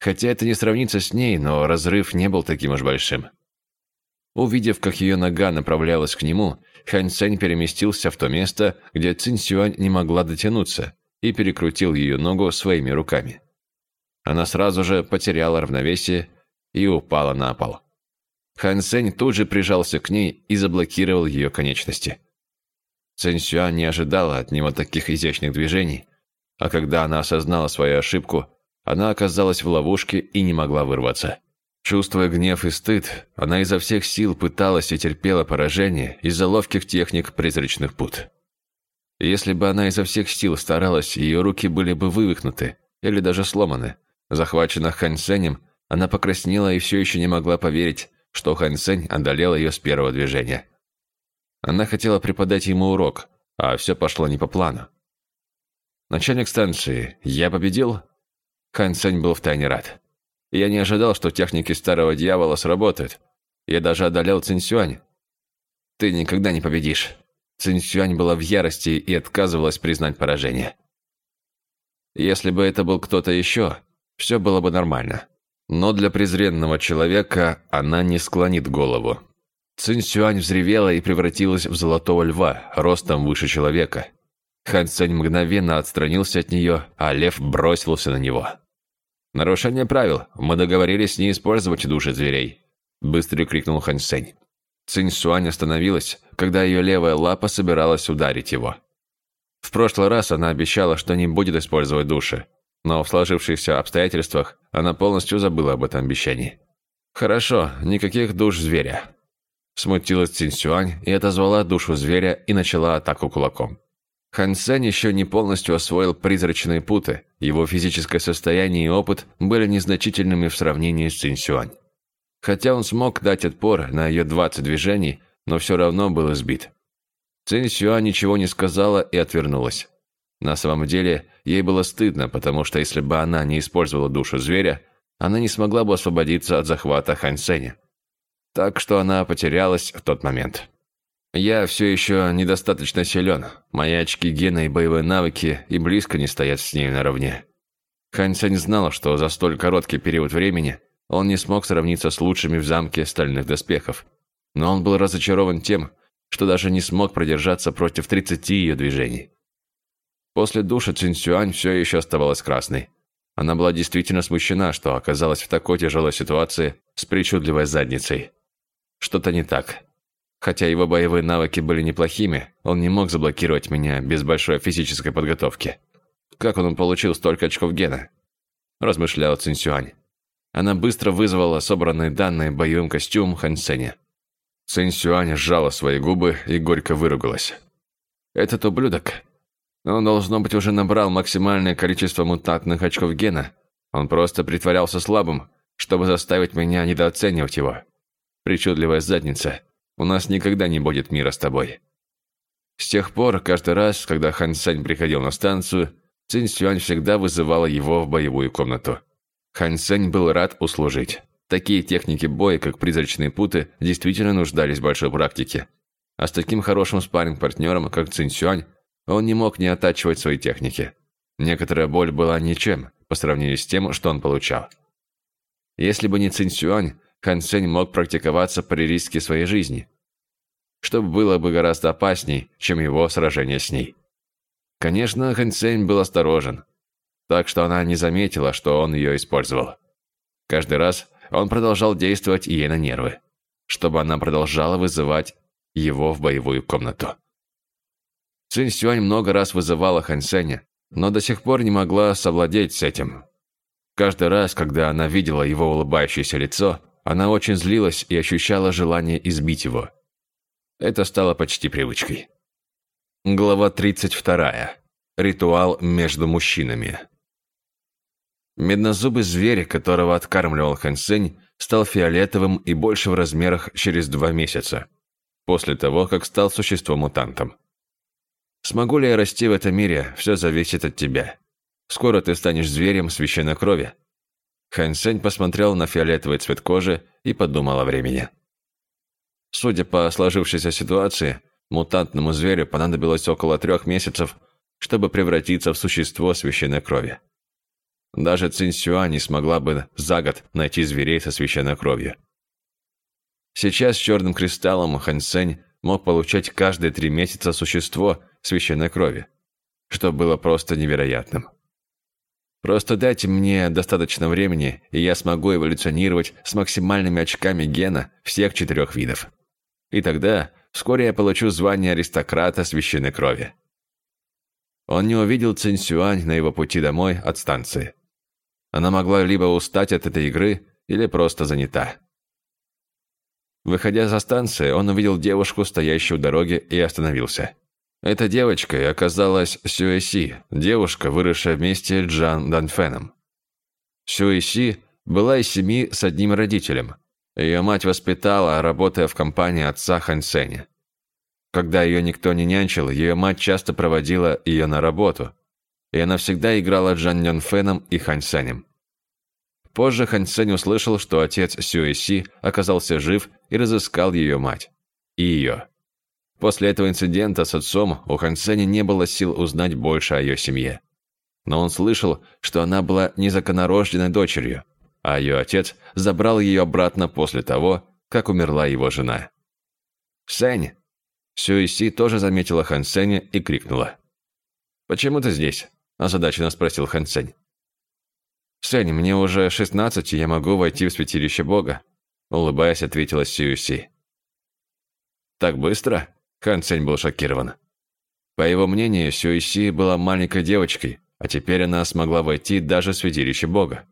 Хотя это не сравнится с ней, но разрыв не был таким уж большим. Увидев, как ее нога направлялась к нему, Хань Цэнь переместился в то место, где Цинь Сюань не могла дотянуться, и перекрутил ее ногу своими руками. Она сразу же потеряла равновесие и упала на пол. Хан Сень тут же прижался к ней и заблокировал ее конечности. Цэнь Сюань не ожидала от него таких изящных движений, а когда она осознала свою ошибку, она оказалась в ловушке и не могла вырваться. Чувствуя гнев и стыд, она изо всех сил пыталась и терпела поражение из-за ловких техник призрачных пут. Если бы она изо всех сил старалась, ее руки были бы вывихнуты или даже сломаны. Захвачена Хань Сенем, она покраснела и все еще не могла поверить, что Хань Сень одолел ее с первого движения. Она хотела преподать ему урок, а все пошло не по плану. «Начальник станции, я победил?» Хань Сень был втайне рад. «Я не ожидал, что техники старого дьявола сработают. Я даже одолел Цинсюань. Ты никогда не победишь». Цинсюань была в ярости и отказывалась признать поражение. Если бы это был кто-то еще, все было бы нормально. Но для презренного человека она не склонит голову. Цинь Сюань взревела и превратилась в золотого льва, ростом выше человека. Хан Цинь мгновенно отстранился от нее, а лев бросился на него. «Нарушение правил. Мы договорились не использовать души зверей», – быстро крикнул Хан Цинь. Цинь Сюань остановилась, когда ее левая лапа собиралась ударить его. В прошлый раз она обещала, что не будет использовать души, но в сложившихся обстоятельствах она полностью забыла об этом обещании. «Хорошо, никаких душ зверя». Смутилась Цинсюань и отозвала душу зверя и начала атаку кулаком. Хан Сень еще не полностью освоил призрачные путы, его физическое состояние и опыт были незначительными в сравнении с Цинсюань. Хотя он смог дать отпор на ее 20 движений, но все равно был избит. Цинсюань ничего не сказала и отвернулась. На самом деле, ей было стыдно, потому что если бы она не использовала душу зверя, она не смогла бы освободиться от захвата Хань Сеня. Так что она потерялась в тот момент. Я все еще недостаточно силен. Мои очки гена и боевые навыки и близко не стоят с ней наравне. Хань Сень знал, что за столь короткий период времени он не смог сравниться с лучшими в замке стальных доспехов. Но он был разочарован тем, что даже не смог продержаться против 30 ее движений. После душа Цинсюань все еще оставалась красной. Она была действительно смущена, что оказалась в такой тяжелой ситуации с причудливой задницей. Что-то не так. Хотя его боевые навыки были неплохими, он не мог заблокировать меня без большой физической подготовки. Как он получил столько очков гена? Размышляла Цинсюань. Она быстро вызвала собранные данные боевым костюм Хансеня. Цинсюань сжала свои губы и горько выругалась. «Этот ублюдок он, должно быть, уже набрал максимальное количество мутантных очков гена. Он просто притворялся слабым, чтобы заставить меня недооценивать его. Причудливая задница. У нас никогда не будет мира с тобой. С тех пор, каждый раз, когда Хан Сань приходил на станцию, Цинь Сюань всегда вызывала его в боевую комнату. Хан Сань был рад услужить. Такие техники боя, как призрачные путы, действительно нуждались в большой практике. А с таким хорошим спарринг-партнером, как Цинь Сюань, он не мог не оттачивать свои техники. Некоторая боль была ничем по сравнению с тем, что он получал. Если бы не Цинь Сюань, Хан Сень мог практиковаться при риске своей жизни, что было бы гораздо опасней, чем его сражение с ней. Конечно, Хан Сень был осторожен, так что она не заметила, что он ее использовал. Каждый раз он продолжал действовать ей на нервы, чтобы она продолжала вызывать его в боевую комнату. Цинь Сюань много раз вызывала Хан Сеня, но до сих пор не могла совладеть с этим. Каждый раз, когда она видела его улыбающееся лицо, она очень злилась и ощущала желание избить его. Это стало почти привычкой. Глава 32. Ритуал между мужчинами. Меднозубый зверь, которого откармливал Хан Сень, стал фиолетовым и больше в размерах через два месяца, после того, как стал существом-мутантом. Смогу ли я расти в этом мире, все зависит от тебя. Скоро ты станешь зверем священной крови». Хан Сень посмотрел на фиолетовый цвет кожи и подумал о времени. Судя по сложившейся ситуации, мутантному зверю понадобилось около трех месяцев, чтобы превратиться в существо священной крови. Даже Цинь Сюа не смогла бы за год найти зверей со священной кровью. Сейчас с черным кристаллом Хан Сень мог получать каждые три месяца существо священной крови, что было просто невероятным. Просто дайте мне достаточно времени, и я смогу эволюционировать с максимальными очками гена всех четырех видов. И тогда вскоре я получу звание аристократа священной крови. Он не увидел Цинь Сюань на его пути домой от станции. Она могла либо устать от этой игры, или просто занята. Выходя за станции, он увидел девушку, стоящую у дороги, и остановился. Эта девочка оказалась Сюэси, девушка, выросшая вместе с Джан Данфеном. Сюэси была из семьи с одним родителем. Ее мать воспитала, работая в компании отца Хансеня. Когда ее никто не нянчил, ее мать часто проводила ее на работу, и она всегда играла Джан Нёнфеном и Хансенем. Позже Хансень услышал, что отец Сюэси оказался жив и разыскал ее мать. И ее. После этого инцидента с отцом у Хансеня не было сил узнать больше о ее семье. Но он слышал, что она была незаконнорожденной дочерью, а ее отец забрал ее обратно после того, как умерла его жена. «Сэнь!» Сюэси тоже заметила Хан Сеня и крикнула. «Почему ты здесь?» – озадаченно спросил Хан Сень. «Сэнь, мне уже шестнадцать, и я могу войти в святилище Бога», – улыбаясь, ответила Сюэси. «Так быстро?» Хан Цень был шокирован. По его мнению, Сюэси была маленькой девочкой, а теперь она смогла войти даже в святилище Бога.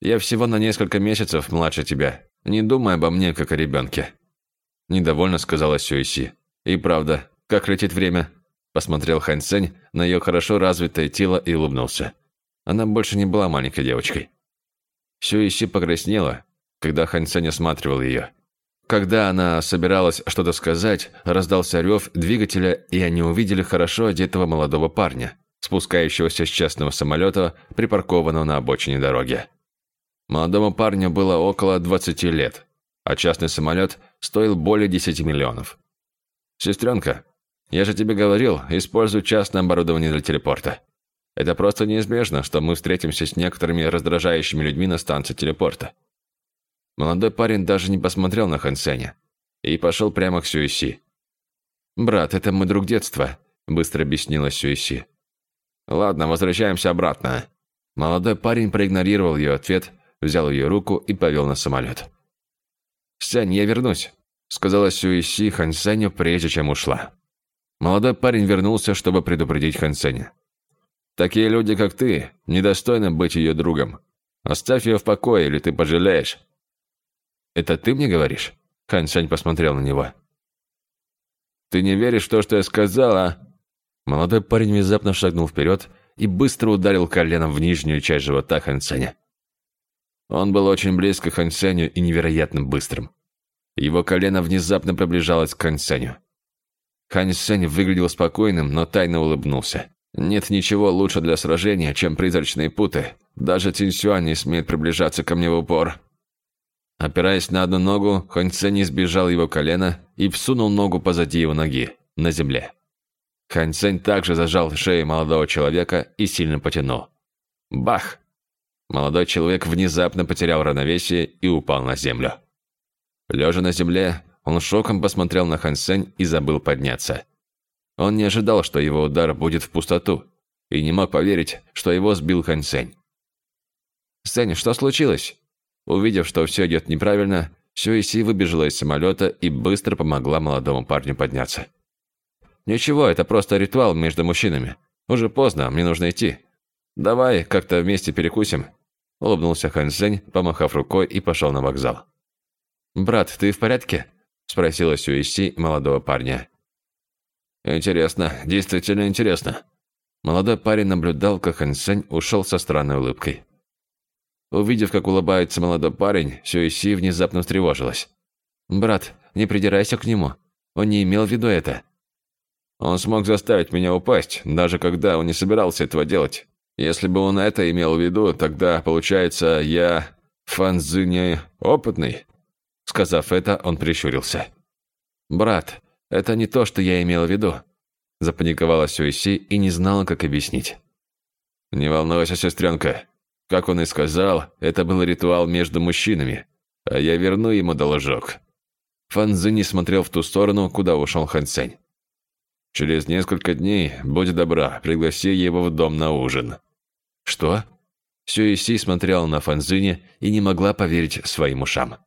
«Я всего на несколько месяцев младше тебя. Не думай обо мне, как о ребенке», – недовольно сказала Сюэси. «И правда, как летит время?» Посмотрел Хан Цень на ее хорошо развитое тело и улыбнулся. Она больше не была маленькой девочкой. Сюэси покраснела, когда Хан Цень осматривал ее. Когда она собиралась что-то сказать, раздался рев двигателя, и они увидели хорошо одетого молодого парня, спускающегося с частного самолета, припаркованного на обочине дороги. Молодому парню было около 20 лет, а частный самолет стоил более 10 миллионов. «Сестренка, я же тебе говорил, используй частное оборудование для телепорта. Это просто неизбежно, что мы встретимся с некоторыми раздражающими людьми на станции телепорта. Молодой парень даже не посмотрел на Хансеня и пошел прямо к Сюэси. «Брат, это мой друг детства», – быстро объяснила Сюэси. «Ладно, возвращаемся обратно». Молодой парень проигнорировал ее ответ, взял ее руку и повел на самолет. «Сянь, я вернусь», – сказала Сюэси Хансеню, прежде чем ушла. Молодой парень вернулся, чтобы предупредить Хансеня. «Такие люди, как ты, недостойны быть ее другом. Оставь ее в покое, или ты пожалеешь». «Это ты мне говоришь?» Хан Сянь посмотрел на него. «Ты не веришь в то, что я сказала?» Молодой парень внезапно шагнул вперед и быстро ударил коленом в нижнюю часть живота Хан Сяня. Он был очень близко к Хан Сяню и невероятно быстрым. Его колено внезапно приближалось к Хан Сяню. Хан Сянь выглядел спокойным, но тайно улыбнулся. «Нет ничего лучше для сражения, чем призрачные путы. Даже Цинь Сюань не смеет приближаться ко мне в упор». Опираясь на одну ногу, Хань Цэнь избежал его колена и всунул ногу позади его ноги, на земле. Хань Цэнь также зажал шею молодого человека и сильно потянул. Бах! Молодой человек внезапно потерял равновесие и упал на землю. Лежа на земле, он шоком посмотрел на Хань Цэнь и забыл подняться. Он не ожидал, что его удар будет в пустоту, и не мог поверить, что его сбил Хань Цэнь. «Сэнь, что случилось?» Увидев, что все идет неправильно, Сюэси выбежала из самолета и быстро помогла молодому парню подняться. «Ничего, это просто ритуал между мужчинами. Уже поздно, мне нужно идти. Давай как-то вместе перекусим», – улыбнулся Хан Сень, помахав рукой и пошел на вокзал. «Брат, ты в порядке?» – спросила Сюэси молодого парня. «Интересно, действительно интересно». Молодой парень наблюдал, как Хан Сень ушел со странной улыбкой. Увидев, как улыбается молодой парень, Сюэси внезапно встревожилась. «Брат, не придирайся к нему. Он не имел в виду это». «Он смог заставить меня упасть, даже когда он не собирался этого делать. Если бы он это имел в виду, тогда, получается, я фанзы опытный». Сказав это, он прищурился. «Брат, это не то, что я имел в виду», запаниковала Сюэси и не знала, как объяснить. «Не волнуйся, сестренка. Как он и сказал, это был ритуал между мужчинами, а я верну ему должок. Фан не смотрел в ту сторону, куда ушел Хан Цэнь. Через несколько дней, будь добра, пригласи его в дом на ужин. «Что?» Сюэси смотрела на Фанзине и не могла поверить своим ушам.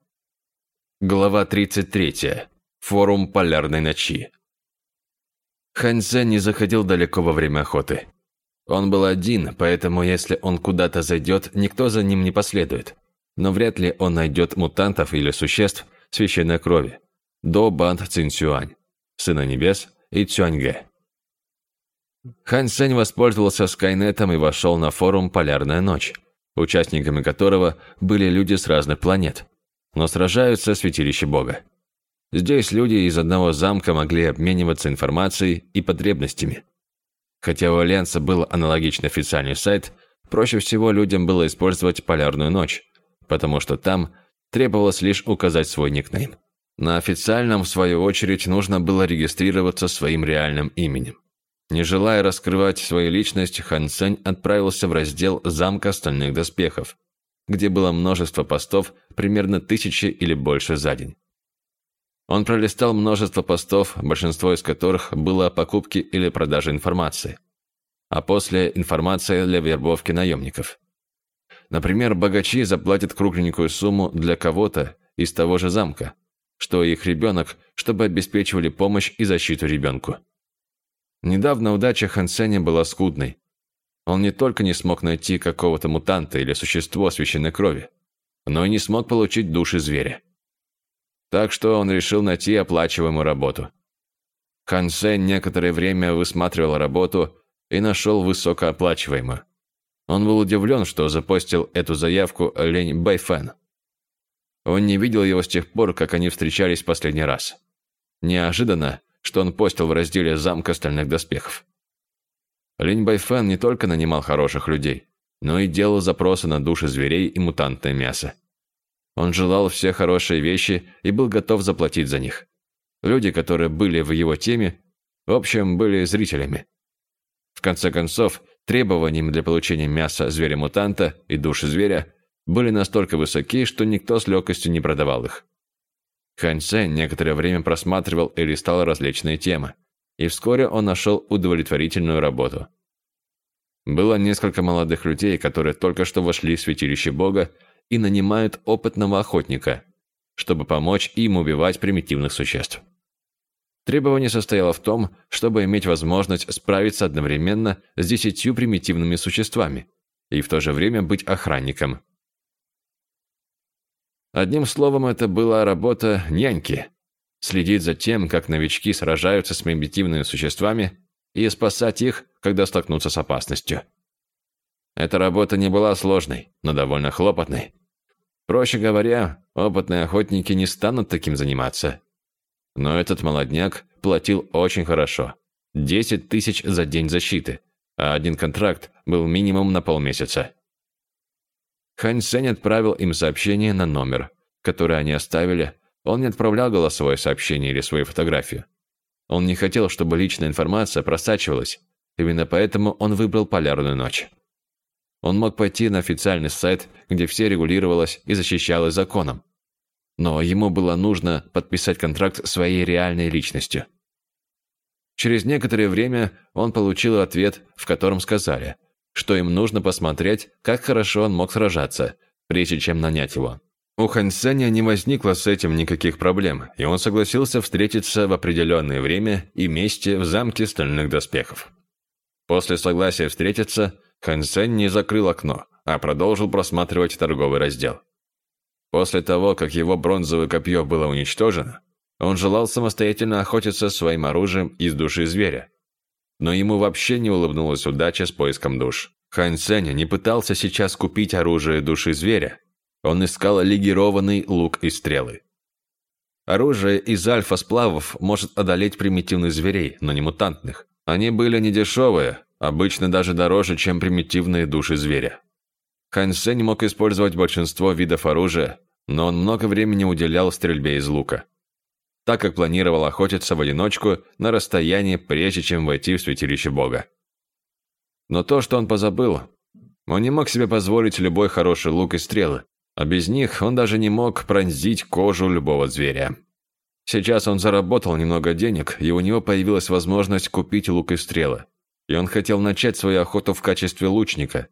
Глава 33. Форум полярной ночи. Ханьцзэн не заходил далеко во время охоты. Он был один, поэтому если он куда-то зайдет, никто за ним не последует. Но вряд ли он найдет мутантов или существ священной крови. До банд Цинсюань, Сына Небес и Цюаньгэ. Хань Сень воспользовался Скайнетом и вошел на форум «Полярная ночь», участниками которого были люди с разных планет, но сражаются святилище Бога. Здесь люди из одного замка могли обмениваться информацией и потребностями. Хотя у Альянса был аналогичный официальный сайт, проще всего людям было использовать «Полярную ночь», потому что там требовалось лишь указать свой никнейм. На официальном, в свою очередь, нужно было регистрироваться своим реальным именем. Не желая раскрывать свою личность, Хан Сень отправился в раздел «Замка стальных доспехов», где было множество постов, примерно тысячи или больше за день. Он пролистал множество постов, большинство из которых было о покупке или продаже информации, а после – информация для вербовки наемников. Например, богачи заплатят кругленькую сумму для кого-то из того же замка, что их ребенок, чтобы обеспечивали помощь и защиту ребенку. Недавно удача Хансеня была скудной. Он не только не смог найти какого-то мутанта или существо священной крови, но и не смог получить души зверя. Так что он решил найти оплачиваемую работу. Хан некоторое время высматривал работу и нашел высокооплачиваемую. Он был удивлен, что запостил эту заявку Лень Байфен. Он не видел его с тех пор, как они встречались последний раз. Неожиданно что он постил в разделе «Замка стальных доспехов». Линь Байфэн не только нанимал хороших людей, но и делал запросы на души зверей и мутантное мясо. Он желал все хорошие вещи и был готов заплатить за них. Люди, которые были в его теме, в общем, были зрителями. В конце концов, требованиями для получения мяса зверя-мутанта и души зверя были настолько высоки, что никто с легкостью не продавал их. Хань Цэнь некоторое время просматривал и листал различные темы, и вскоре он нашел удовлетворительную работу. Было несколько молодых людей, которые только что вошли в святилище Бога и нанимают опытного охотника, чтобы помочь им убивать примитивных существ. Требование состояло в том, чтобы иметь возможность справиться одновременно с десятью примитивными существами и в то же время быть охранником, Одним словом, это была работа няньки. Следить за тем, как новички сражаются с примитивными существами и спасать их, когда столкнутся с опасностью. Эта работа не была сложной, но довольно хлопотной. Проще говоря, опытные охотники не станут таким заниматься. Но этот молодняк платил очень хорошо. 10 тысяч за день защиты, а один контракт был минимум на полмесяца. Хань Сень отправил им сообщение на номер, который они оставили. Он не отправлял голосовое сообщение или свою фотографию. Он не хотел, чтобы личная информация просачивалась. Именно поэтому он выбрал полярную ночь. Он мог пойти на официальный сайт, где все регулировалось и защищалось законом. Но ему было нужно подписать контракт своей реальной личностью. Через некоторое время он получил ответ, в котором сказали – что им нужно посмотреть, как хорошо он мог сражаться, прежде чем нанять его. У Хан Сеня не возникло с этим никаких проблем, и он согласился встретиться в определенное время и месте в замке стальных доспехов. После согласия встретиться, Хан Сень не закрыл окно, а продолжил просматривать торговый раздел. После того, как его бронзовое копье было уничтожено, он желал самостоятельно охотиться своим оружием из души зверя, но ему вообще не улыбнулась удача с поиском душ. Хань Сеня не пытался сейчас купить оружие души зверя. Он искал легированный лук и стрелы. Оружие из альфа-сплавов может одолеть примитивных зверей, но не мутантных. Они были недешевые, обычно даже дороже, чем примитивные души зверя. Хань Сень мог использовать большинство видов оружия, но он много времени уделял стрельбе из лука так как планировал охотиться в одиночку на расстоянии, прежде чем войти в святилище Бога. Но то, что он позабыл, он не мог себе позволить любой хороший лук и стрелы, а без них он даже не мог пронзить кожу любого зверя. Сейчас он заработал немного денег, и у него появилась возможность купить лук и стрелы. И он хотел начать свою охоту в качестве лучника.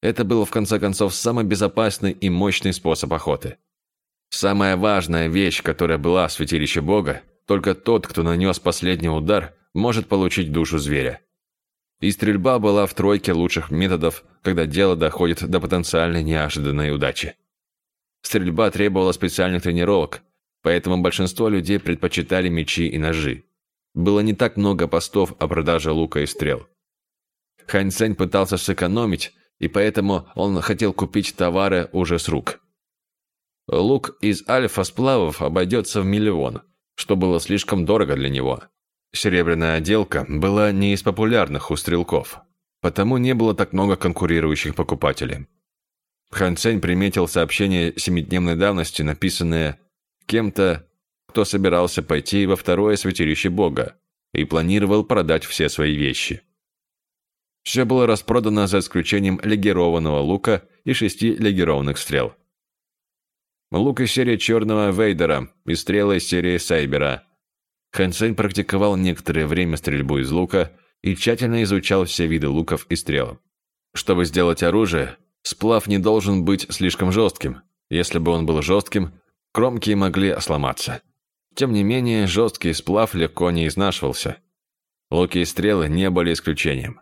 Это был, в конце концов, самый безопасный и мощный способ охоты. Самая важная вещь, которая была в святилище Бога, только тот, кто нанес последний удар, может получить душу зверя. И стрельба была в тройке лучших методов, когда дело доходит до потенциальной неожиданной удачи. Стрельба требовала специальных тренировок, поэтому большинство людей предпочитали мечи и ножи. Было не так много постов о продаже лука и стрел. Хань Цэнь пытался сэкономить, и поэтому он хотел купить товары уже с рук. Лук из альфа-сплавов обойдется в миллион, что было слишком дорого для него. Серебряная отделка была не из популярных у стрелков, потому не было так много конкурирующих покупателей. Хан Цень приметил сообщение семидневной давности, написанное кем-то, кто собирался пойти во второе святилище Бога и планировал продать все свои вещи. Все было распродано за исключением легированного лука и шести легированных стрел. Лук из серии Черного Вейдера и стрелы из серии Сайбера – Хэн Сень практиковал некоторое время стрельбу из лука и тщательно изучал все виды луков и стрел. Чтобы сделать оружие, сплав не должен быть слишком жестким. Если бы он был жестким, кромки могли сломаться. Тем не менее, жесткий сплав легко не изнашивался. Луки и стрелы не были исключением.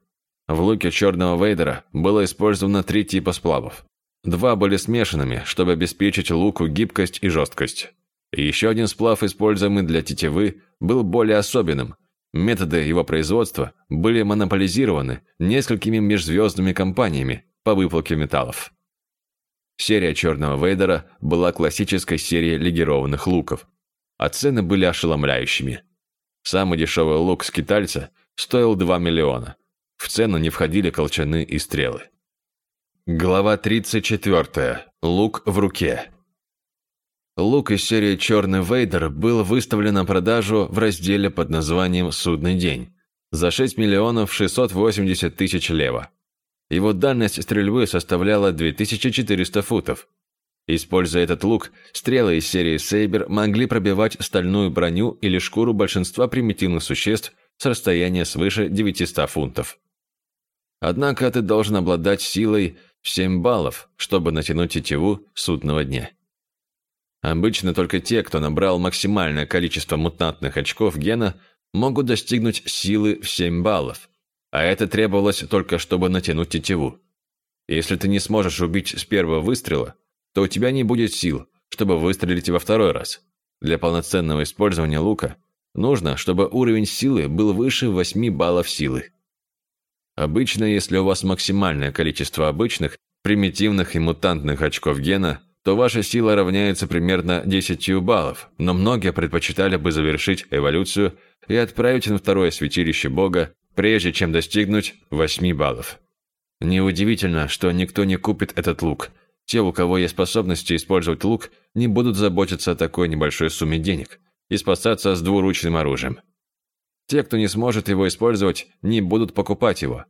В луке черного Вейдера было использовано три типа сплавов. Два были смешанными, чтобы обеспечить луку гибкость и жесткость. Еще один сплав, используемый для тетивы, был более особенным. Методы его производства были монополизированы несколькими межзвездными компаниями по выплавке металлов. Серия Черного Вейдера была классической серией легированных луков, а цены были ошеломляющими. Самый дешевый лук скитальца стоил 2 миллиона. В цену не входили колчаны и стрелы. Глава 34. Лук в руке. Лук из серии «Черный Вейдер» был выставлен на продажу в разделе под названием «Судный день» за 6 миллионов 680 тысяч лева. Его дальность стрельбы составляла 2400 футов. Используя этот лук, стрелы из серии «Сейбер» могли пробивать стальную броню или шкуру большинства примитивных существ с расстояния свыше 900 фунтов. Однако ты должен обладать силой в 7 баллов, чтобы натянуть тетиву судного дня. Обычно только те, кто набрал максимальное количество мутантных очков гена, могут достигнуть силы в 7 баллов, а это требовалось только чтобы натянуть тетиву. Если ты не сможешь убить с первого выстрела, то у тебя не будет сил, чтобы выстрелить во второй раз. Для полноценного использования лука нужно, чтобы уровень силы был выше 8 баллов силы. Обычно, если у вас максимальное количество обычных, примитивных и мутантных очков гена, то ваша сила равняется примерно 10 баллов, но многие предпочитали бы завершить эволюцию и отправить на второе святилище Бога, прежде чем достигнуть 8 баллов. Неудивительно, что никто не купит этот лук. Те, у кого есть способности использовать лук, не будут заботиться о такой небольшой сумме денег и спасаться с двуручным оружием. Те, кто не сможет его использовать, не будут покупать его.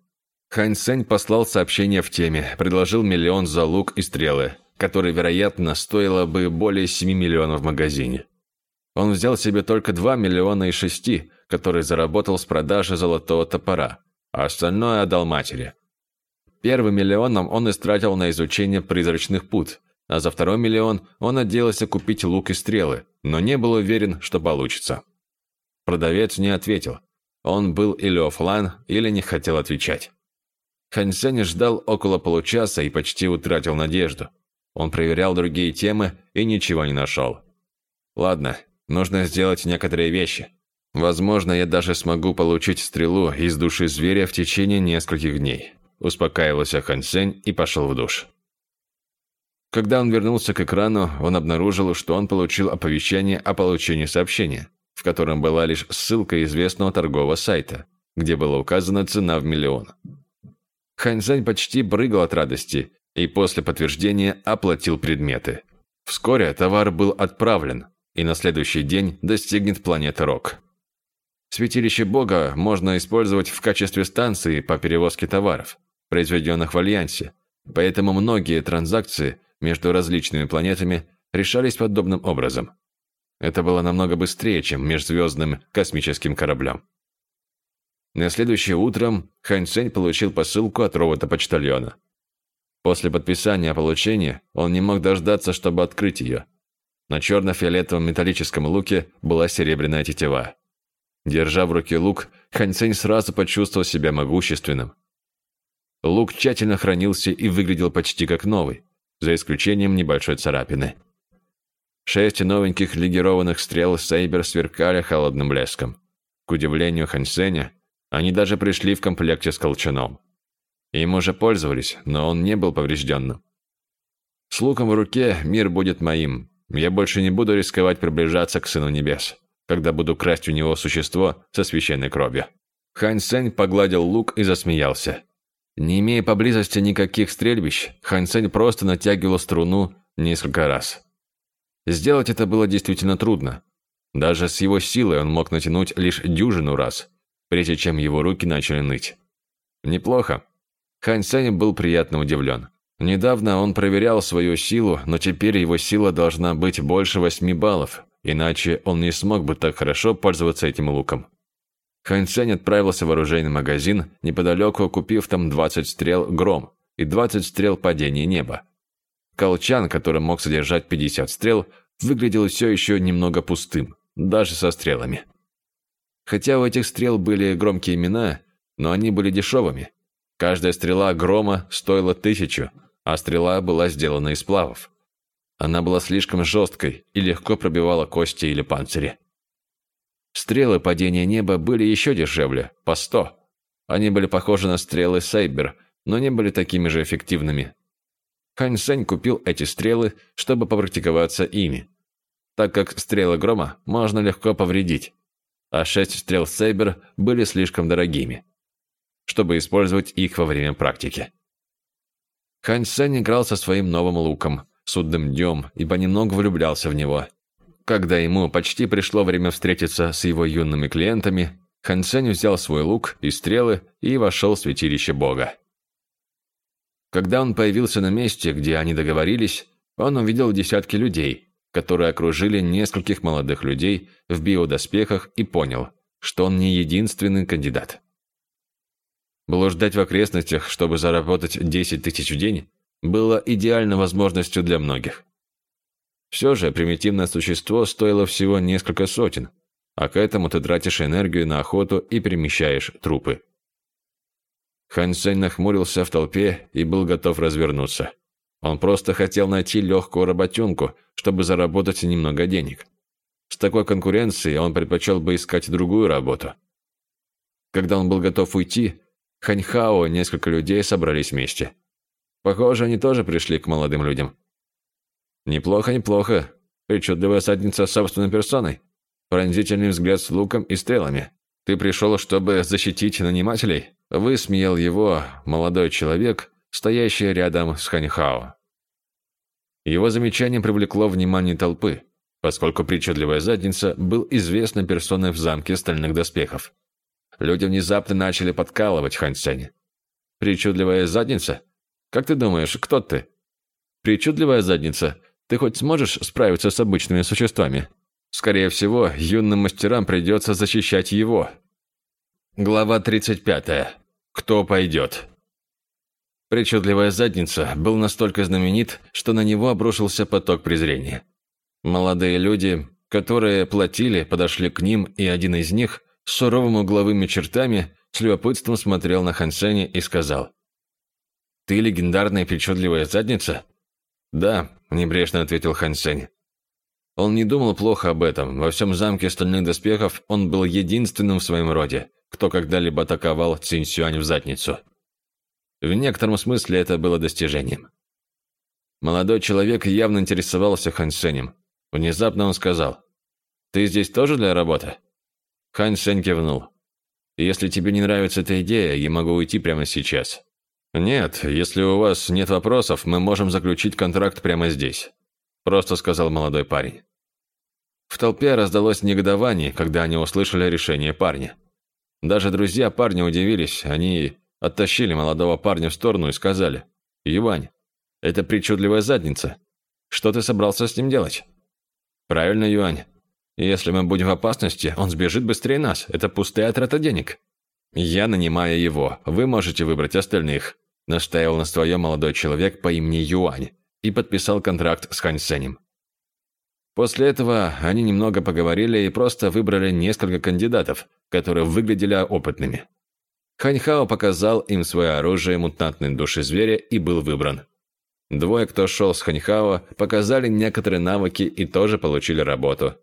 Хань Сень послал сообщение в теме, предложил миллион за лук и стрелы, которой, вероятно, стоило бы более 7 миллионов в магазине. Он взял себе только 2 миллиона из 6, которые заработал с продажи золотого топора, а остальное отдал матери. Первым миллионом он истратил на изучение призрачных пут, а за второй миллион он надеялся купить лук и стрелы, но не был уверен, что получится. Продавец не ответил. Он был или офлайн, или не хотел отвечать. Хансен ждал около получаса и почти утратил надежду. Он проверял другие темы и ничего не нашел. Ладно, нужно сделать некоторые вещи. Возможно, я даже смогу получить стрелу из души зверя в течение нескольких дней. Успокаивался Хан Сень и пошел в душ. Когда он вернулся к экрану, он обнаружил, что он получил оповещение о получении сообщения, в котором была лишь ссылка известного торгового сайта, где была указана цена в миллион. Ханьзань почти прыгал от радости и после подтверждения оплатил предметы. Вскоре товар был отправлен, и на следующий день достигнет планеты Рок. Святилище Бога можно использовать в качестве станции по перевозке товаров, произведенных в Альянсе, поэтому многие транзакции между различными планетами решались подобным образом. Это было намного быстрее, чем межзвездным космическим кораблем. На следующее утром Хань Цэнь получил посылку от робота-почтальона – После подписания о получении он не мог дождаться, чтобы открыть ее. На черно-фиолетовом металлическом луке была серебряная тетива. Держа в руке лук, Ханьцень сразу почувствовал себя могущественным. Лук тщательно хранился и выглядел почти как новый, за исключением небольшой царапины. Шесть новеньких легированных стрел Сейбер сверкали холодным блеском. К удивлению Ханьсеня, они даже пришли в комплекте с колчаном. Им уже пользовались, но он не был поврежденным. С луком в руке мир будет моим. Я больше не буду рисковать приближаться к Сыну Небес, когда буду красть у него существо со священной кровью. Хань погладил лук и засмеялся. Не имея поблизости никаких стрельбищ, Хань Сень просто натягивал струну несколько раз. Сделать это было действительно трудно. Даже с его силой он мог натянуть лишь дюжину раз, прежде чем его руки начали ныть. Неплохо, Хань Сень был приятно удивлен. Недавно он проверял свою силу, но теперь его сила должна быть больше восьми баллов, иначе он не смог бы так хорошо пользоваться этим луком. Хань Сень отправился в оружейный магазин, неподалеку купив там 20 стрел «Гром» и 20 стрел «Падение неба». Колчан, который мог содержать 50 стрел, выглядел все еще немного пустым, даже со стрелами. Хотя у этих стрел были громкие имена, но они были дешевыми, Каждая стрела грома стоила тысячу, а стрела была сделана из сплавов. Она была слишком жесткой и легко пробивала кости или панцири. Стрелы падения неба были еще дешевле, по сто. Они были похожи на стрелы Сейбер, но не были такими же эффективными. Хань Сень купил эти стрелы, чтобы попрактиковаться ими, так как стрелы грома можно легко повредить, а шесть стрел Сейбер были слишком дорогими чтобы использовать их во время практики. Хань Сень играл со своим новым луком, судным днем, и понемногу влюблялся в него. Когда ему почти пришло время встретиться с его юными клиентами, Хан Сень взял свой лук и стрелы и вошел в святилище Бога. Когда он появился на месте, где они договорились, он увидел десятки людей, которые окружили нескольких молодых людей в биодоспехах и понял, что он не единственный кандидат. Блуждать в окрестностях, чтобы заработать 10 тысяч в день, было идеальной возможностью для многих. Все же примитивное существо стоило всего несколько сотен, а к этому ты тратишь энергию на охоту и перемещаешь трупы. Хан Сень нахмурился в толпе и был готов развернуться. Он просто хотел найти легкую работенку, чтобы заработать немного денег. С такой конкуренцией он предпочел бы искать другую работу. Когда он был готов уйти, Ханьхао и несколько людей собрались вместе. Похоже, они тоже пришли к молодым людям. Неплохо, неплохо. Причудливая садница собственной персоной. Пронзительный взгляд с луком и стрелами. Ты пришел, чтобы защитить нанимателей? Высмеял его молодой человек, стоящий рядом с Ханьхао. Его замечание привлекло внимание толпы, поскольку причудливая задница был известной персоной в замке стальных доспехов. Люди внезапно начали подкалывать Хань. «Причудливая задница? Как ты думаешь, кто ты?» «Причудливая задница? Ты хоть сможешь справиться с обычными существами?» «Скорее всего, юным мастерам придется защищать его». Глава 35. Кто пойдет? Причудливая задница был настолько знаменит, что на него обрушился поток презрения. Молодые люди, которые платили, подошли к ним, и один из них, с суровыми угловыми чертами, с любопытством смотрел на Хансене и сказал. «Ты легендарная причудливая задница?» «Да», – небрежно ответил Хансень. Он не думал плохо об этом. Во всем замке стальных доспехов он был единственным в своем роде, кто когда-либо атаковал Цинсюань в задницу. В некотором смысле это было достижением. Молодой человек явно интересовался Хансенем. Внезапно он сказал, «Ты здесь тоже для работы?» Хань Сень кивнул. «Если тебе не нравится эта идея, я могу уйти прямо сейчас». «Нет, если у вас нет вопросов, мы можем заключить контракт прямо здесь», просто сказал молодой парень. В толпе раздалось негодование, когда они услышали решение парня. Даже друзья парня удивились, они оттащили молодого парня в сторону и сказали, «Ювань, это причудливая задница. Что ты собрался с ним делать?» «Правильно, Юань. Если мы будем в опасности, он сбежит быстрее нас. Это пустая трата денег. Я нанимаю его. Вы можете выбрать остальных. Настаивал на своем молодой человек по имени Юань и подписал контракт с Хань Сенем. После этого они немного поговорили и просто выбрали несколько кандидатов, которые выглядели опытными. Ханьхао показал им свое оружие мутантной души зверя и был выбран. Двое, кто шел с Ханьхао, показали некоторые навыки и тоже получили работу.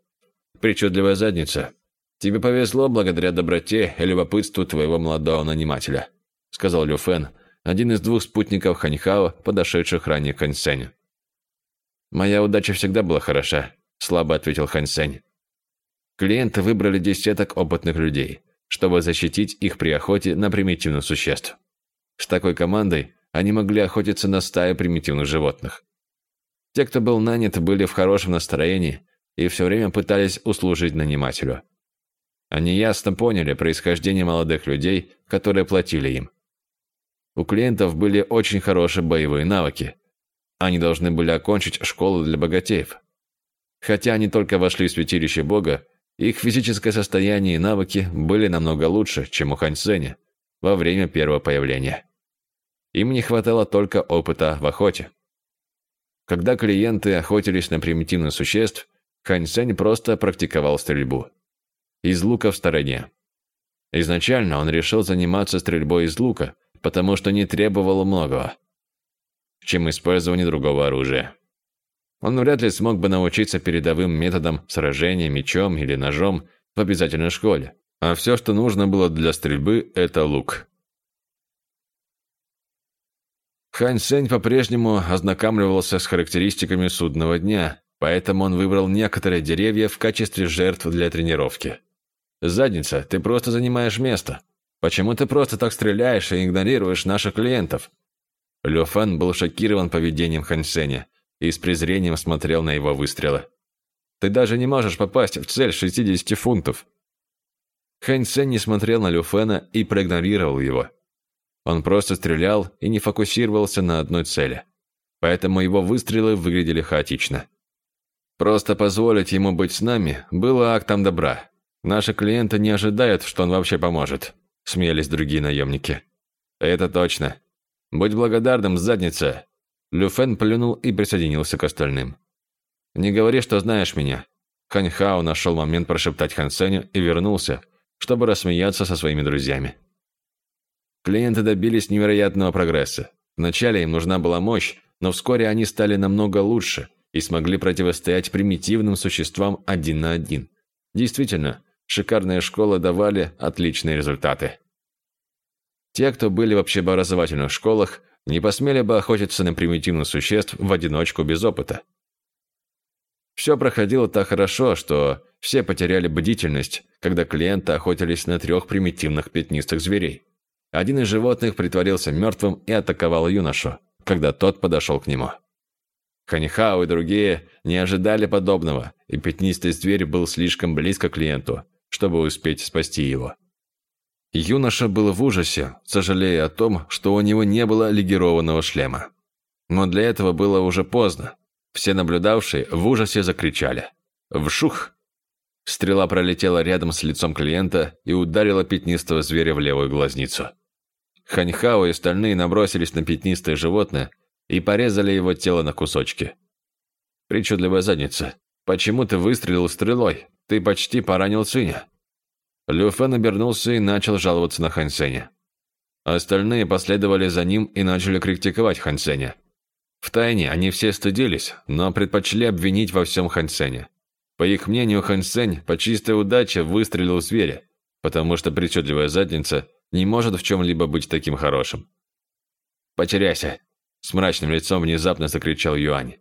Причудливая задница. Тебе повезло благодаря доброте и любопытству твоего молодого нанимателя, сказал Лю Фэн, один из двух спутников Ханьхао, подошедших ранее к Ханьсеню. «Моя удача всегда была хороша», – слабо ответил Ханьсень. Клиенты выбрали десяток опытных людей, чтобы защитить их при охоте на примитивных существ. С такой командой они могли охотиться на стаю примитивных животных. Те, кто был нанят, были в хорошем настроении и все время пытались услужить нанимателю. Они ясно поняли происхождение молодых людей, которые платили им. У клиентов были очень хорошие боевые навыки. Они должны были окончить школу для богатеев. Хотя они только вошли в святилище Бога, их физическое состояние и навыки были намного лучше, чем у Хань Цзэня во время первого появления. Им не хватало только опыта в охоте. Когда клиенты охотились на примитивных существ, Хань Цзэнь просто практиковал стрельбу. Из лука в стороне. Изначально он решил заниматься стрельбой из лука, потому что не требовало многого, чем использование другого оружия. Он вряд ли смог бы научиться передовым методам сражения мечом или ножом в обязательной школе, а все, что нужно было для стрельбы, это лук. Хань Сень по-прежнему ознакомливался с характеристиками судного дня, поэтому он выбрал некоторые деревья в качестве жертв для тренировки. «Задница, ты просто занимаешь место. Почему ты просто так стреляешь и игнорируешь наших клиентов?» Лю Фэн был шокирован поведением Хань Сеня и с презрением смотрел на его выстрелы. «Ты даже не можешь попасть в цель 60 фунтов!» Хань Сень не смотрел на Лю Фэна и проигнорировал его. Он просто стрелял и не фокусировался на одной цели. Поэтому его выстрелы выглядели хаотично. Просто позволить ему быть с нами было актом добра. Наши клиенты не ожидают, что он вообще поможет, смеялись другие наемники. Это точно. Будь благодарным, задница. Люфен плюнул и присоединился к остальным. Не говори, что знаешь меня. Хань Хао нашел момент прошептать Хан Сеню и вернулся, чтобы рассмеяться со своими друзьями. Клиенты добились невероятного прогресса. Вначале им нужна была мощь, но вскоре они стали намного лучше и смогли противостоять примитивным существам один на один. Действительно, шикарные школы давали отличные результаты. Те, кто были в общеобразовательных школах, не посмели бы охотиться на примитивных существ в одиночку без опыта. Все проходило так хорошо, что все потеряли бдительность, когда клиенты охотились на трех примитивных пятнистых зверей. Один из животных притворился мертвым и атаковал юношу, когда тот подошел к нему. Ханихао и другие не ожидали подобного, и пятнистый зверь был слишком близко к клиенту, чтобы успеть спасти его. Юноша был в ужасе, сожалея о том, что у него не было легированного шлема. Но для этого было уже поздно. Все наблюдавшие в ужасе закричали. «Вшух!» Стрела пролетела рядом с лицом клиента и ударила пятнистого зверя в левую глазницу. Ханьхао и остальные набросились на пятнистое животное и порезали его тело на кусочки. «Причудливая задница. Почему ты выстрелил стрелой? Ты почти поранил сыня». Лю Фэн обернулся и начал жаловаться на Хань Сеня. Остальные последовали за ним и начали критиковать Хань Сеня. Втайне они все стыдились, но предпочли обвинить во всем Хань Сеня. По их мнению, Хань Сень по чистой удаче выстрелил в зверя, потому что причудливая задница не может в чем-либо быть таким хорошим. «Потеряйся!» – с мрачным лицом внезапно закричал Юань.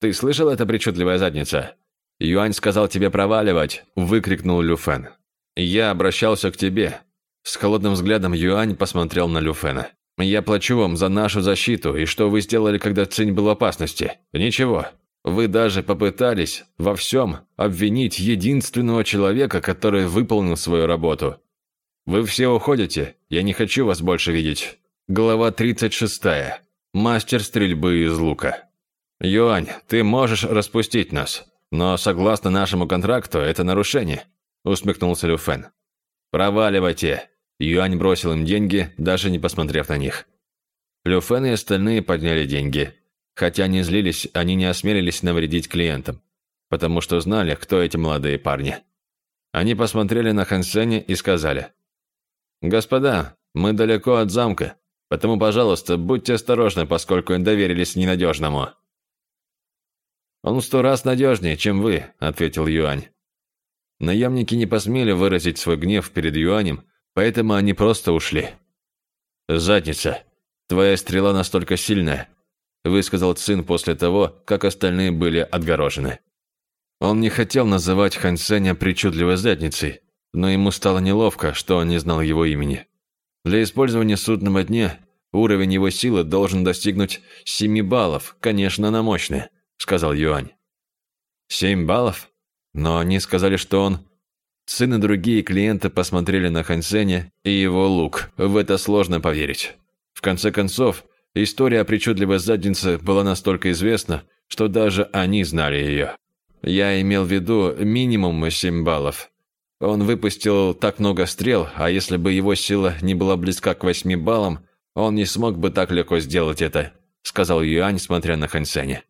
«Ты слышал это, причудливая задница?» «Юань сказал тебе проваливать!» – выкрикнул Лю Фэн. «Я обращался к тебе». С холодным взглядом Юань посмотрел на Лю Фэна. «Я плачу вам за нашу защиту, и что вы сделали, когда Цинь был в опасности? Ничего. Вы даже попытались во всем обвинить единственного человека, который выполнил свою работу. Вы все уходите, я не хочу вас больше видеть. Глава 36. Мастер стрельбы из лука. Юань, ты можешь распустить нас, но согласно нашему контракту это нарушение, усмехнулся Лю Фэн. Проваливайте. Юань бросил им деньги, даже не посмотрев на них. Люфен и остальные подняли деньги. Хотя не злились, они не осмелились навредить клиентам, потому что знали, кто эти молодые парни. Они посмотрели на Хансене и сказали, «Господа, мы далеко от замка, потому, пожалуйста, будьте осторожны, поскольку доверились ненадежному». «Он сто раз надежнее, чем вы», – ответил Юань. Наемники не посмели выразить свой гнев перед Юанем, поэтому они просто ушли. «Задница, твоя стрела настолько сильная», – высказал Цин после того, как остальные были отгорожены. Он не хотел называть Хань Сеня причудливой задницей, но ему стало неловко, что он не знал его имени. Для использования судного дня уровень его силы должен достигнуть 7 баллов, конечно, на мощное, сказал Юань. «Семь баллов? Но они сказали, что он...» Сын и другие клиенты посмотрели на Хань Сеня и его лук. В это сложно поверить. В конце концов, история о причудливой заднице была настолько известна, что даже они знали ее. Я имел в виду минимум 7 баллов. Он выпустил так много стрел, а если бы его сила не была близка к 8 баллам, он не смог бы так легко сделать это, сказал Юань, смотря на Хансеня.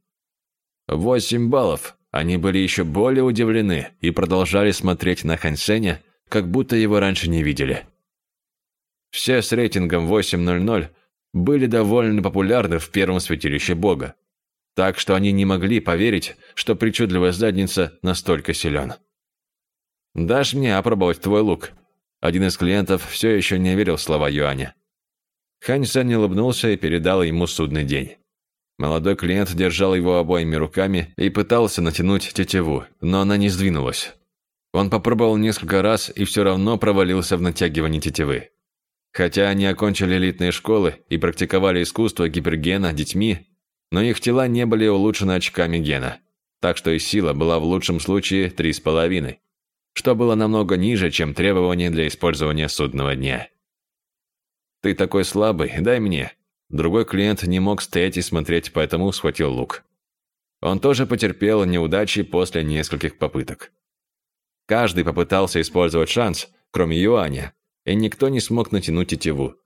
Восемь баллов. Они были еще более удивлены и продолжали смотреть на Хансеня, как будто его раньше не видели. Все с рейтингом 8.00 были довольно популярны в первом святилище Бога так что они не могли поверить, что причудливая задница настолько силен. «Дашь мне опробовать твой лук?» Один из клиентов все еще не верил в слова Юаня. Хань Сань улыбнулся и передал ему судный день. Молодой клиент держал его обоими руками и пытался натянуть тетиву, но она не сдвинулась. Он попробовал несколько раз и все равно провалился в натягивании тетивы. Хотя они окончили элитные школы и практиковали искусство гипергена детьми, но их тела не были улучшены очками гена, так что их сила была в лучшем случае 3,5, что было намного ниже, чем требование для использования судного дня. «Ты такой слабый, дай мне». Другой клиент не мог стоять и смотреть, поэтому схватил лук. Он тоже потерпел неудачи после нескольких попыток. Каждый попытался использовать шанс, кроме Юаня, и никто не смог натянуть тетиву.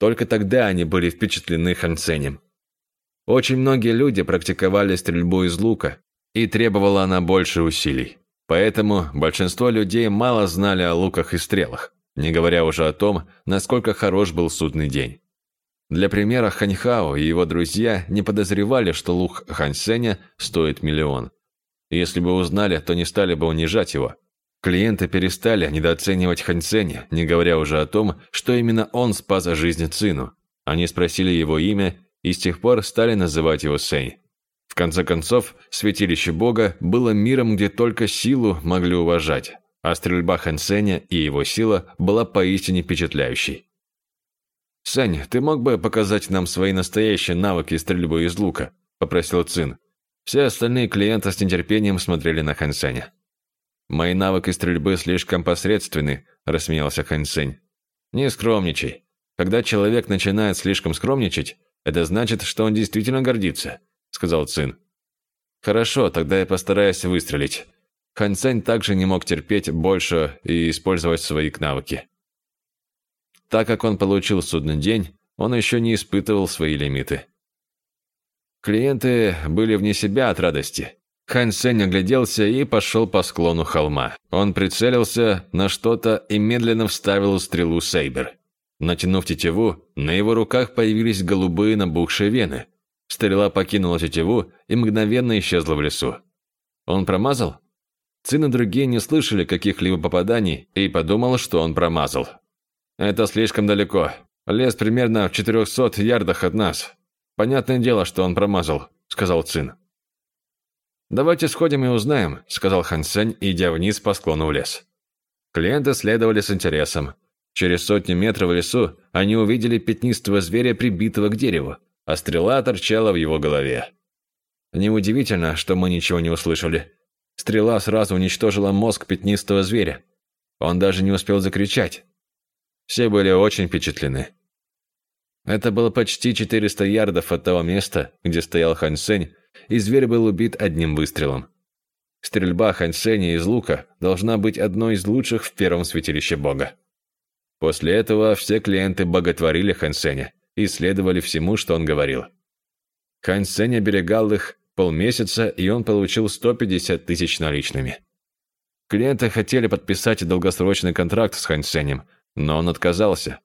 Только тогда они были впечатлены Хансенем. Очень многие люди практиковали стрельбу из лука, и требовала она больше усилий. Поэтому большинство людей мало знали о луках и стрелах, не говоря уже о том, насколько хорош был судный день. Для примера, Ханьхао и его друзья не подозревали, что лук Ханьсеня стоит миллион. Если бы узнали, то не стали бы унижать его. Клиенты перестали недооценивать Ханьсеня, не говоря уже о том, что именно он спас жизнь Цину. Они спросили его имя и с тех пор стали называть его Сэй. В конце концов, святилище Бога было миром, где только силу могли уважать, а стрельба Хэн Сэня и его сила была поистине впечатляющей. «Сань, ты мог бы показать нам свои настоящие навыки стрельбы из лука?» – попросил Цин. Все остальные клиенты с нетерпением смотрели на Хэн Сэня. «Мои навыки стрельбы слишком посредственны», – рассмеялся Хэн Сэнь. «Не скромничай. Когда человек начинает слишком скромничать, это значит, что он действительно гордится», — сказал Цин. «Хорошо, тогда я постараюсь выстрелить». Хан Цэнь также не мог терпеть больше и использовать свои навыки. Так как он получил судный день, он еще не испытывал свои лимиты. Клиенты были вне себя от радости. Хан Сень огляделся и пошел по склону холма. Он прицелился на что-то и медленно вставил стрелу Сейбер. Натянув тетиву, на его руках появились голубые набухшие вены. Стрела покинула тетиву и мгновенно исчезла в лесу. Он промазал? Цин и другие не слышали каких-либо попаданий и подумал, что он промазал. «Это слишком далеко. Лес примерно в 400 ярдах от нас. Понятное дело, что он промазал», — сказал Цин. «Давайте сходим и узнаем», — сказал Хан Сень, идя вниз по склону в лес. Клиенты следовали с интересом. Через сотню метров в лесу они увидели пятнистого зверя, прибитого к дереву, а стрела торчала в его голове. Неудивительно, что мы ничего не услышали. Стрела сразу уничтожила мозг пятнистого зверя. Он даже не успел закричать. Все были очень впечатлены. Это было почти 400 ярдов от того места, где стоял Хань Сень, и зверь был убит одним выстрелом. Стрельба Хань Сэня из лука должна быть одной из лучших в первом святилище бога. После этого все клиенты боготворили Хэн и следовали всему, что он говорил. Хань Сень оберегал их полмесяца, и он получил 150 тысяч наличными. Клиенты хотели подписать долгосрочный контракт с Хань Сенем, но он отказался.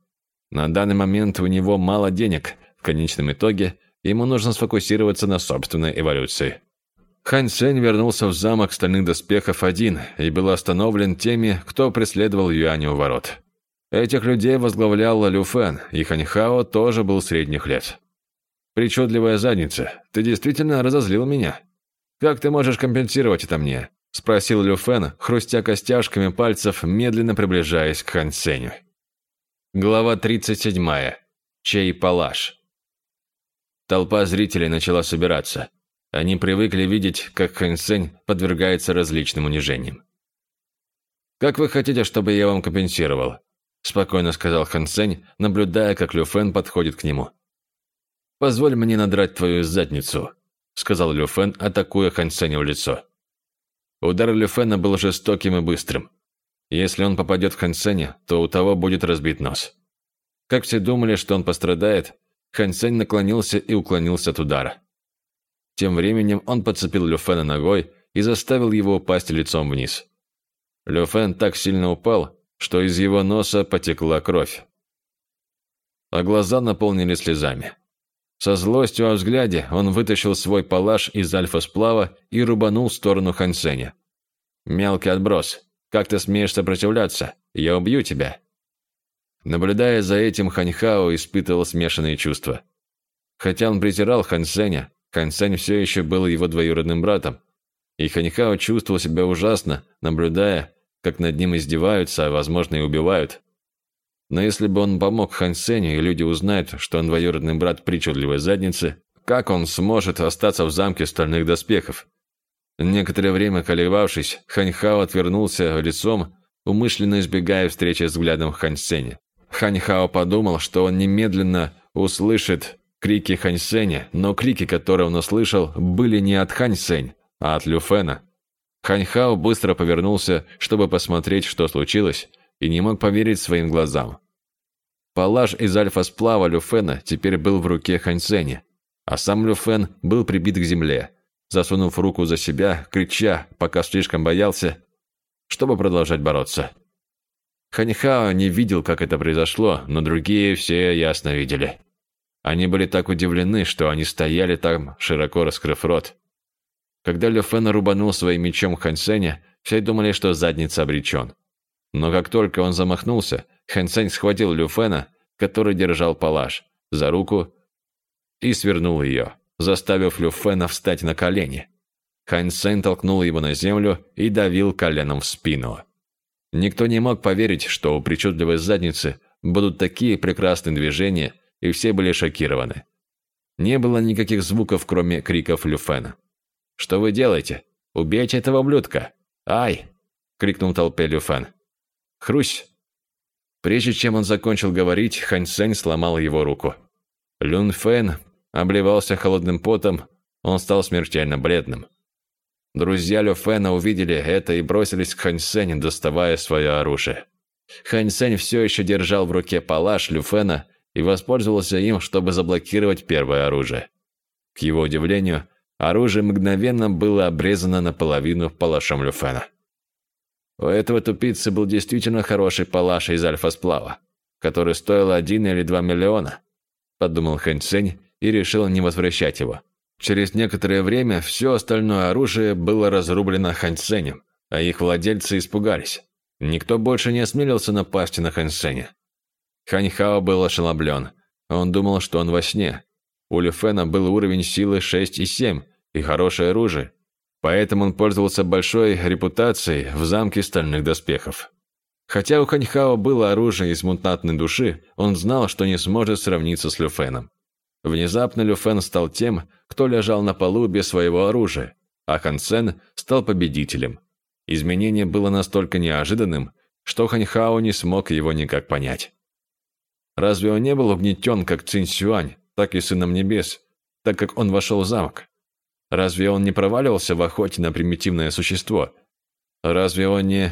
На данный момент у него мало денег. В конечном итоге ему нужно сфокусироваться на собственной эволюции. Хань Сень вернулся в замок стальных доспехов один и был остановлен теми, кто преследовал Юаню у ворот. Этих людей возглавлял Лю Фэн, и Хань Хао тоже был средних лет. «Причудливая задница, ты действительно разозлил меня. Как ты можешь компенсировать это мне?» – спросил Лю Фэн, хрустя костяшками пальцев, медленно приближаясь к Хань Сенью. Глава 37. Чей палаш. Толпа зрителей начала собираться. Они привыкли видеть, как Хэн Сень подвергается различным унижениям. «Как вы хотите, чтобы я вам компенсировал?» – спокойно сказал Хэн Сень, наблюдая, как Лю Фэн подходит к нему. «Позволь мне надрать твою задницу», – сказал Лю Фэн, атакуя Хэн Сеня в лицо. Удар Лю Фэна был жестоким и быстрым. Если он попадет в Хэн Сеня, то у того будет разбит нос. Как все думали, что он пострадает, Хэн Сень наклонился и уклонился от удара. Тем временем он подцепил Лю Фэна ногой и заставил его упасть лицом вниз. Лю Фэн так сильно упал, что из его носа потекла кровь. А глаза наполнились слезами. Со злостью во взгляде он вытащил свой палаш из альфа-сплава и рубанул в сторону Хансеня. «Мелкий отброс, как ты смеешь сопротивляться? Я убью тебя!» Наблюдая за этим, Ханьхао испытывал смешанные чувства. Хотя он презирал Хансеня, Хан Сень все еще был его двоюродным братом, и Ханьхао чувствовал себя ужасно, наблюдая, как над ним издеваются, а возможно и убивают. Но если бы он помог Хан Сеню, и люди узнают, что он двоюродный брат причудливой задницы, как он сможет остаться в замке стальных доспехов? Некоторое время колебавшись, Ханьхао отвернулся лицом, умышленно избегая встречи взглядом Хань Сеня. Ханьхао подумал, что он немедленно услышит крики Хань Сеня, но крики, которые он услышал, были не от Хань Сень, а от Люфена. Ханьхао быстро повернулся, чтобы посмотреть, что случилось, и не мог поверить своим глазам. Палаш из альфа-сплава Люфена теперь был в руке Хань Сеня, а сам Люфен был прибит к земле, засунув руку за себя, крича, пока слишком боялся, чтобы продолжать бороться. Ханьхао не видел, как это произошло, но другие все ясно видели. Они были так удивлены, что они стояли там, широко раскрыв рот. Когда Ле Фэн рубанул своим мечом Хан Сеня, все думали, что задница обречен. Но как только он замахнулся, Хан Сень схватил Лю Фэна, который держал палаш, за руку и свернул ее, заставив Лю Фэна встать на колени. Хан Сень толкнул его на землю и давил коленом в спину. Никто не мог поверить, что у причудливой задницы будут такие прекрасные движения, и все были шокированы. Не было никаких звуков, кроме криков Люфена. «Что вы делаете? Убейте этого ублюдка! Ай!» – крикнул толпе Люфен. «Хрусь!» Прежде чем он закончил говорить, Хань Сень сломал его руку. Люн Фэн обливался холодным потом, он стал смертельно бледным. Друзья Лю Фэна увидели это и бросились к Хань Сэнь, доставая свое оружие. Хань Сэнь все еще держал в руке палаш Лю Фэна и воспользовался им, чтобы заблокировать первое оружие. К его удивлению, оружие мгновенно было обрезано наполовину палашом Люфена. У этого тупицы был действительно хороший палаш из альфа-сплава, который стоил один или два миллиона, подумал Хэн Цень и решил не возвращать его. Через некоторое время все остальное оружие было разрублено Хэн Ценем, а их владельцы испугались. Никто больше не осмелился напасть на Хэн Ценя. Ханьхао был ошеломлен. Он думал, что он во сне. У Люфена был уровень силы 6 и 7 и хорошее оружие. Поэтому он пользовался большой репутацией в замке стальных доспехов. Хотя у Ханьхао было оружие из мутантной души, он знал, что не сможет сравниться с Люфеном. Внезапно Люфен стал тем, кто лежал на полу без своего оружия, а Хан Сен стал победителем. Изменение было настолько неожиданным, что Ханьхао не смог его никак понять. Разве он не был угнетен, как Цинь Сюань, так и Сыном Небес, так как он вошел в замок? Разве он не проваливался в охоте на примитивное существо? Разве он не...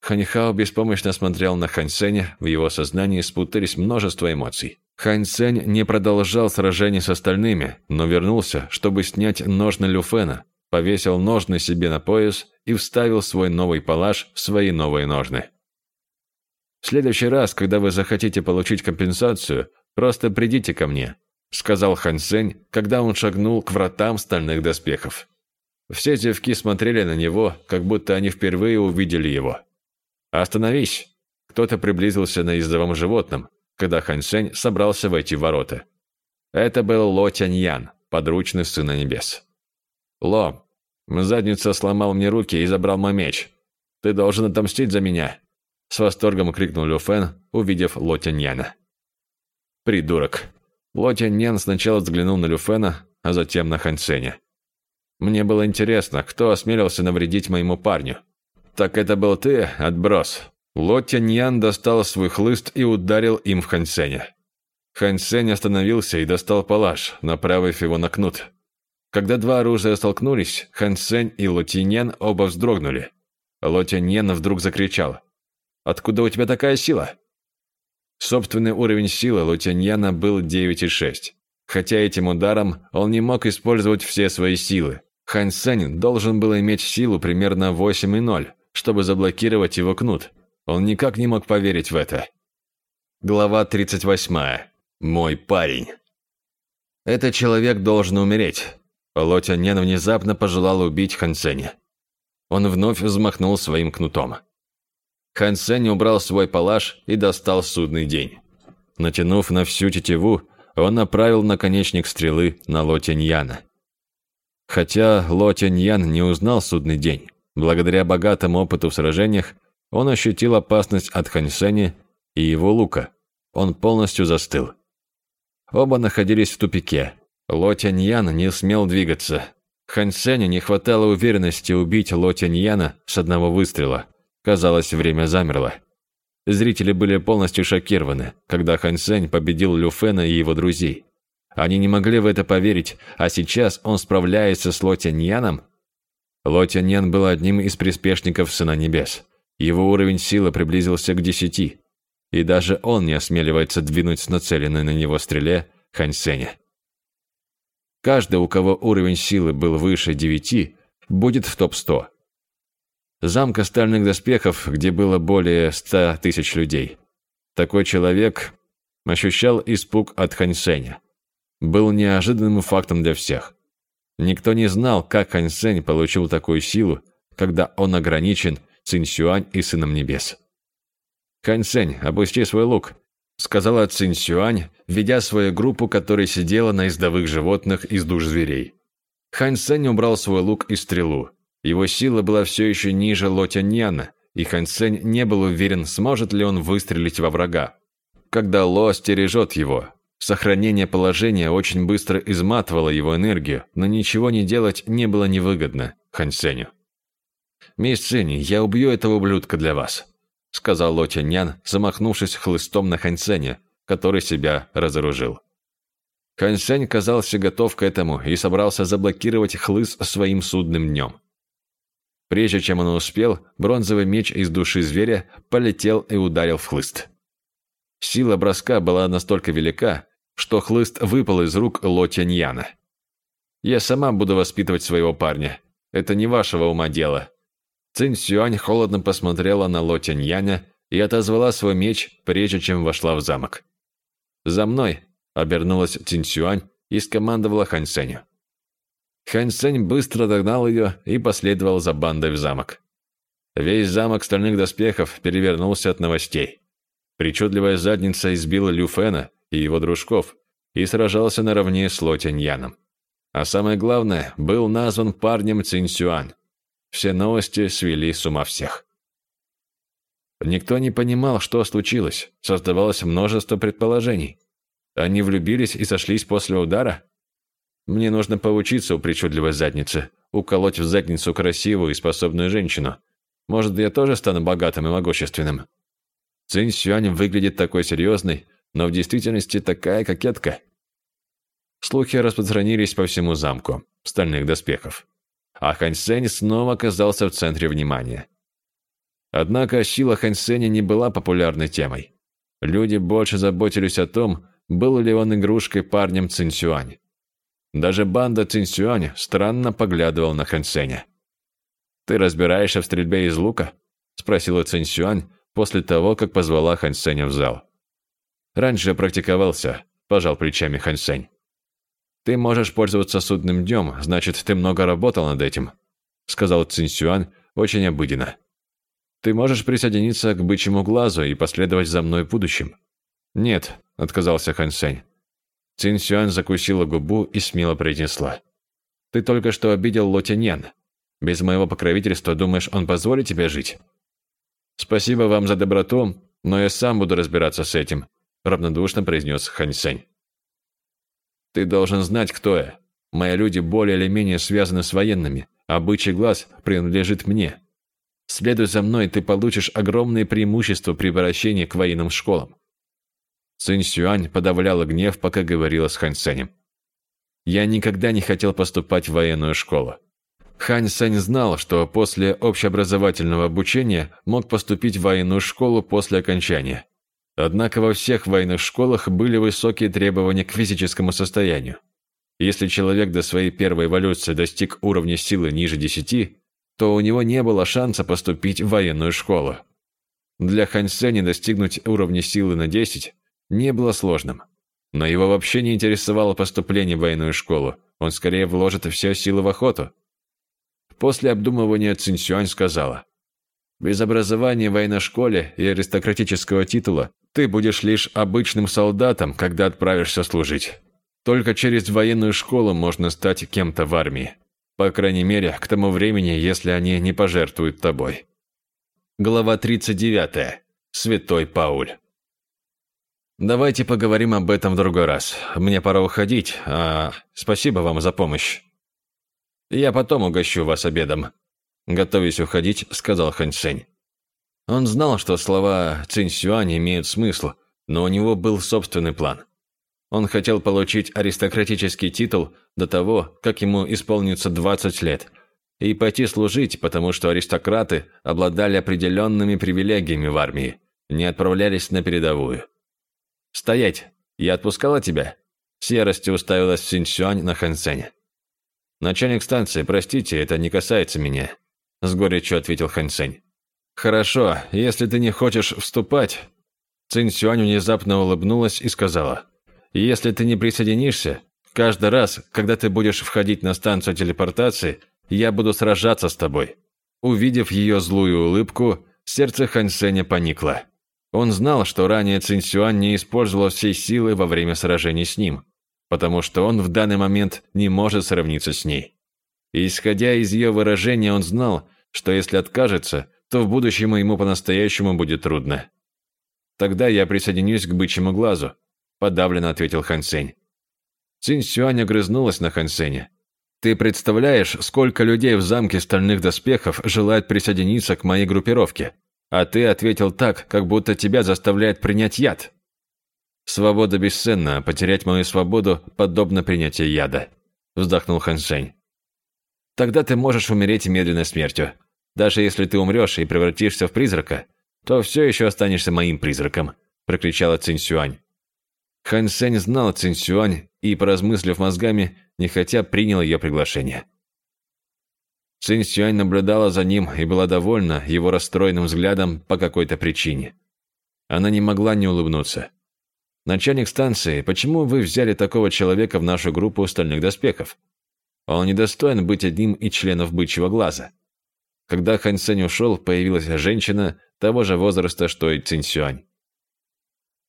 Ханьхао беспомощно смотрел на Хань Сеня, в его сознании спутались множество эмоций. Хань Цэнь не продолжал сражение с остальными, но вернулся, чтобы снять ножны Люфена, повесил ножны себе на пояс и вставил свой новый палаш в свои новые ножны. «В следующий раз, когда вы захотите получить компенсацию, просто придите ко мне», сказал Хань Цэнь, когда он шагнул к вратам стальных доспехов. Все девки смотрели на него, как будто они впервые увидели его. «Остановись!» Кто-то приблизился на ездовом животном, когда Хань Сень собрался войти в ворота. Это был Ло Тяньян, подручный Сына Небес. «Ло, задница сломал мне руки и забрал мой меч. Ты должен отомстить за меня!» С восторгом крикнул Лю Фэн, увидев Ло Тяньяна. «Придурок!» Ло Тяньян сначала взглянул на Лю Фэна, а затем на Хань Сеня. Мне было интересно, кто осмелился навредить моему парню. Так это был ты, отброс. Ло Тяньян достал свой хлыст и ударил им в Ханьсеня. Ханьсень остановился и достал палаш, направив его на кнут. Когда два оружия столкнулись, Ханьсень и Ло Тяньян оба вздрогнули. Ло Тяньян вдруг закричал. «Откуда у тебя такая сила?» Собственный уровень силы Ло Тяньяна был 9,6. Хотя этим ударом он не мог использовать все свои силы, Хань Сэнь должен был иметь силу примерно 8,0, чтобы заблокировать его кнут. Он никак не мог поверить в это. Глава 38. Мой парень. Этот человек должен умереть. Ло Тяньян внезапно пожелал убить Хан Сэня. Он вновь взмахнул своим кнутом. Хан Сэнь убрал свой палаш и достал судный день. Натянув на всю тетиву, он направил наконечник стрелы на Ло Тяньяна. Хотя Ло Тяньян не узнал судный день, благодаря богатому опыту в сражениях, он ощутил опасность от Ханьсеня и его лука. Он полностью застыл. Оба находились в тупике. Ло Тяньян не смел двигаться. Ханьсеню не хватало уверенности убить Ло Тяньяна с одного выстрела. Казалось, время замерло. Зрители были полностью шокированы, когда Ханьсень победил Лю Фэна и его друзей. Они не могли в это поверить, а сейчас он справляется с Лотяньяном? Лотяньян был одним из приспешников Сына Небес. Его уровень силы приблизился к десяти, и даже он не осмеливается двинуть с нацеленной на него стреле Ханьсеня. Каждый, у кого уровень силы был выше девяти, будет в топ-100. Замка стальных доспехов, где было более ста тысяч людей. Такой человек ощущал испуг от Ханьсеня был неожиданным фактом для всех. Никто не знал, как Хань Сень получил такую силу, когда он ограничен Цинь Сюань и Сыном Небес. «Хань Сень, опусти свой лук», — сказала Цинь Сюань, ведя свою группу, которая сидела на издовых животных из душ зверей. Хань Сень убрал свой лук и стрелу. Его сила была все еще ниже Лотяньяна, и Хань Сень не был уверен, сможет ли он выстрелить во врага. Когда Ло стережет его, Сохранение положения очень быстро изматывало его энергию, но ничего не делать не было невыгодно Хань Сеню. «Мисс Цинь, я убью этого ублюдка для вас», — сказал Ло Тяньян, замахнувшись хлыстом на Хань Сеня, который себя разоружил. Хань Сень казался готов к этому и собрался заблокировать хлыст своим судным днем. Прежде чем он успел, бронзовый меч из души зверя полетел и ударил в хлыст. Сила броска была настолько велика, что хлыст выпал из рук Ло Тяньяна. «Я сама буду воспитывать своего парня. Это не вашего ума дело». Цинь Сюань холодно посмотрела на Ло и отозвала свой меч, прежде чем вошла в замок. «За мной!» – обернулась Цинь Сюань и скомандовала Хань Сеню. Хань Сень быстро догнал ее и последовал за бандой в замок. Весь замок стальных доспехов перевернулся от новостей. Причудливая задница избила Лю Фэна, и его дружков и сражался наравне с Ло Тяньяном. А самое главное, был назван парнем Цинсюань. Все новости свели с ума всех. Никто не понимал, что случилось. Создавалось множество предположений. Они влюбились и сошлись после удара? Мне нужно поучиться у причудливой задницы, уколоть в задницу красивую и способную женщину. Может, я тоже стану богатым и могущественным? Цинь Сюань выглядит такой серьезной, но в действительности такая кокетка. Слухи распространились по всему замку, стальных доспехов. А Хань Сень снова оказался в центре внимания. Однако сила Хань Сеня не была популярной темой. Люди больше заботились о том, был ли он игрушкой парнем Цинсюань. Даже банда Цинсюань странно поглядывала на Хансеня. «Ты разбираешься в стрельбе из лука?» – спросила Цинсюань после того, как позвала Хансеня в зал. «Раньше практиковался», – пожал плечами Хансень. «Ты можешь пользоваться судным днем, значит, ты много работал над этим», – сказал Цинсюань очень обыденно. «Ты можешь присоединиться к бычьему глазу и последовать за мной в будущем». «Нет», – отказался Хансень. Цинсюань закусила губу и смело произнесла. «Ты только что обидел Ло Тяньян. Без моего покровительства, думаешь, он позволит тебе жить?» «Спасибо вам за доброту, но я сам буду разбираться с этим», равнодушно произнес Хань Сень. «Ты должен знать, кто я. Мои люди более или менее связаны с военными, а бычий глаз принадлежит мне. Следуй за мной, ты получишь огромные преимущества при обращении к военным школам». Цинь Сюань подавляла гнев, пока говорила с Хань Сенем. «Я никогда не хотел поступать в военную школу. Хань Сань знал, что после общеобразовательного обучения мог поступить в военную школу после окончания. Однако во всех военных школах были высокие требования к физическому состоянию. Если человек до своей первой эволюции достиг уровня силы ниже 10, то у него не было шанса поступить в военную школу. Для Хань Сэня достигнуть уровня силы на 10 не было сложным. Но его вообще не интересовало поступление в военную школу, он скорее вложит все силы в охоту. После обдумывания Цинсюань сказала, «Без образования в военной школе и аристократического титула ты будешь лишь обычным солдатом, когда отправишься служить. Только через военную школу можно стать кем-то в армии. По крайней мере, к тому времени, если они не пожертвуют тобой». Глава 39. Святой Пауль. Давайте поговорим об этом в другой раз. Мне пора уходить, а спасибо вам за помощь. Я потом угощу вас обедом». Готовясь уходить, сказал Хань Цэнь. Он знал, что слова Цинь Сюань имеют смысл, но у него был собственный план. Он хотел получить аристократический титул до того, как ему исполнится 20 лет, и пойти служить, потому что аристократы обладали определенными привилегиями в армии, не отправлялись на передовую. «Стоять! Я отпускала тебя?» С яростью уставилась Цинь Сюань на Хан Цэня. «Начальник станции, простите, это не касается меня», – с горечью ответил Хань Цэнь. «Хорошо, если ты не хочешь вступать...» Цинь Сюань внезапно улыбнулась и сказала. «Если ты не присоединишься, каждый раз, когда ты будешь входить на станцию телепортации, я буду сражаться с тобой». Увидев ее злую улыбку, сердце Хань Сэня поникло. Он знал, что ранее Цинь Сюань не использовала всей силы во время сражений с ним потому что он в данный момент не может сравниться с ней. И исходя из ее выражения, он знал, что если откажется, то в будущем ему по-настоящему будет трудно. «Тогда я присоединюсь к бычьему глазу», – подавленно ответил Хан Сень. Цинь Сюань огрызнулась на Хан Сеня. «Ты представляешь, сколько людей в замке стальных доспехов желает присоединиться к моей группировке? А ты ответил так, как будто тебя заставляет принять яд». «Свобода бесценна, а потерять мою свободу подобно принятию яда», – вздохнул Хан Сень. «Тогда ты можешь умереть медленной смертью. Даже если ты умрешь и превратишься в призрака, то все еще останешься моим призраком», – прокричала Цинь Сюань. Хан Сень знал Цинь Сюань и, поразмыслив мозгами, нехотя принял ее приглашение. Цинь Сюань наблюдала за ним и была довольна его расстроенным взглядом по какой-то причине. Она не могла не улыбнуться. «Начальник станции, почему вы взяли такого человека в нашу группу стальных доспехов? Он недостоин быть одним из членов бычьего глаза». Когда Хань Цэнь ушел, появилась женщина того же возраста, что и Цинь Сюань.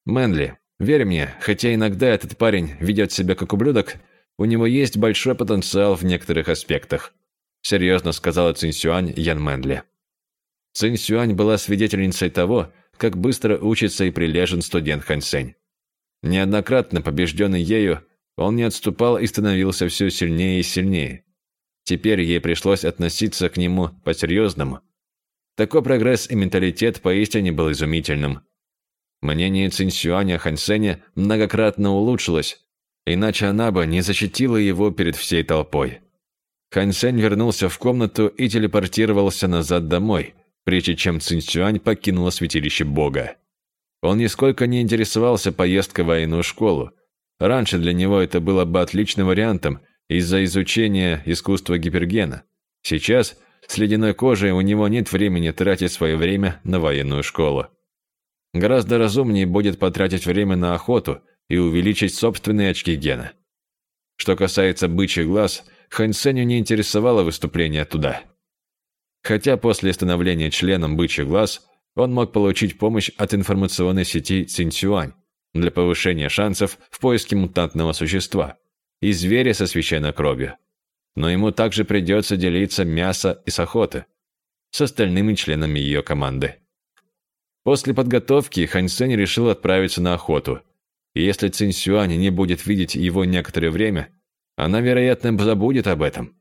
«Мэнли, верь мне, хотя иногда этот парень ведет себя как ублюдок, у него есть большой потенциал в некоторых аспектах», серьезно сказала Цинь Сюань Ян Мэнли. Цинь Сюань была свидетельницей того, как быстро учится и прилежен студент Хань Сэнь. Неоднократно побежденный ею, он не отступал и становился все сильнее и сильнее. Теперь ей пришлось относиться к нему по-серьезному. Такой прогресс и менталитет поистине был изумительным. Мнение Цинсюаня Хансеня многократно улучшилось, иначе она бы не защитила его перед всей толпой. Хансень вернулся в комнату и телепортировался назад домой, прежде чем Цинсюань покинула святилище Бога. Он нисколько не интересовался поездкой в военную школу. Раньше для него это было бы отличным вариантом из-за изучения искусства гипергена. Сейчас с ледяной кожей у него нет времени тратить свое время на военную школу. Гораздо разумнее будет потратить время на охоту и увеличить собственные очки гена. Что касается бычий глаз, Хань Сеню не интересовало выступление туда. Хотя после становления членом бычий глаз он мог получить помощь от информационной сети Цинцюань для повышения шансов в поиске мутантного существа и зверя со священной кровью. Но ему также придется делиться мясо из охоты с остальными членами ее команды. После подготовки Хань Сень решил отправиться на охоту. И если Цинь Сюань не будет видеть его некоторое время, она, вероятно, забудет об этом.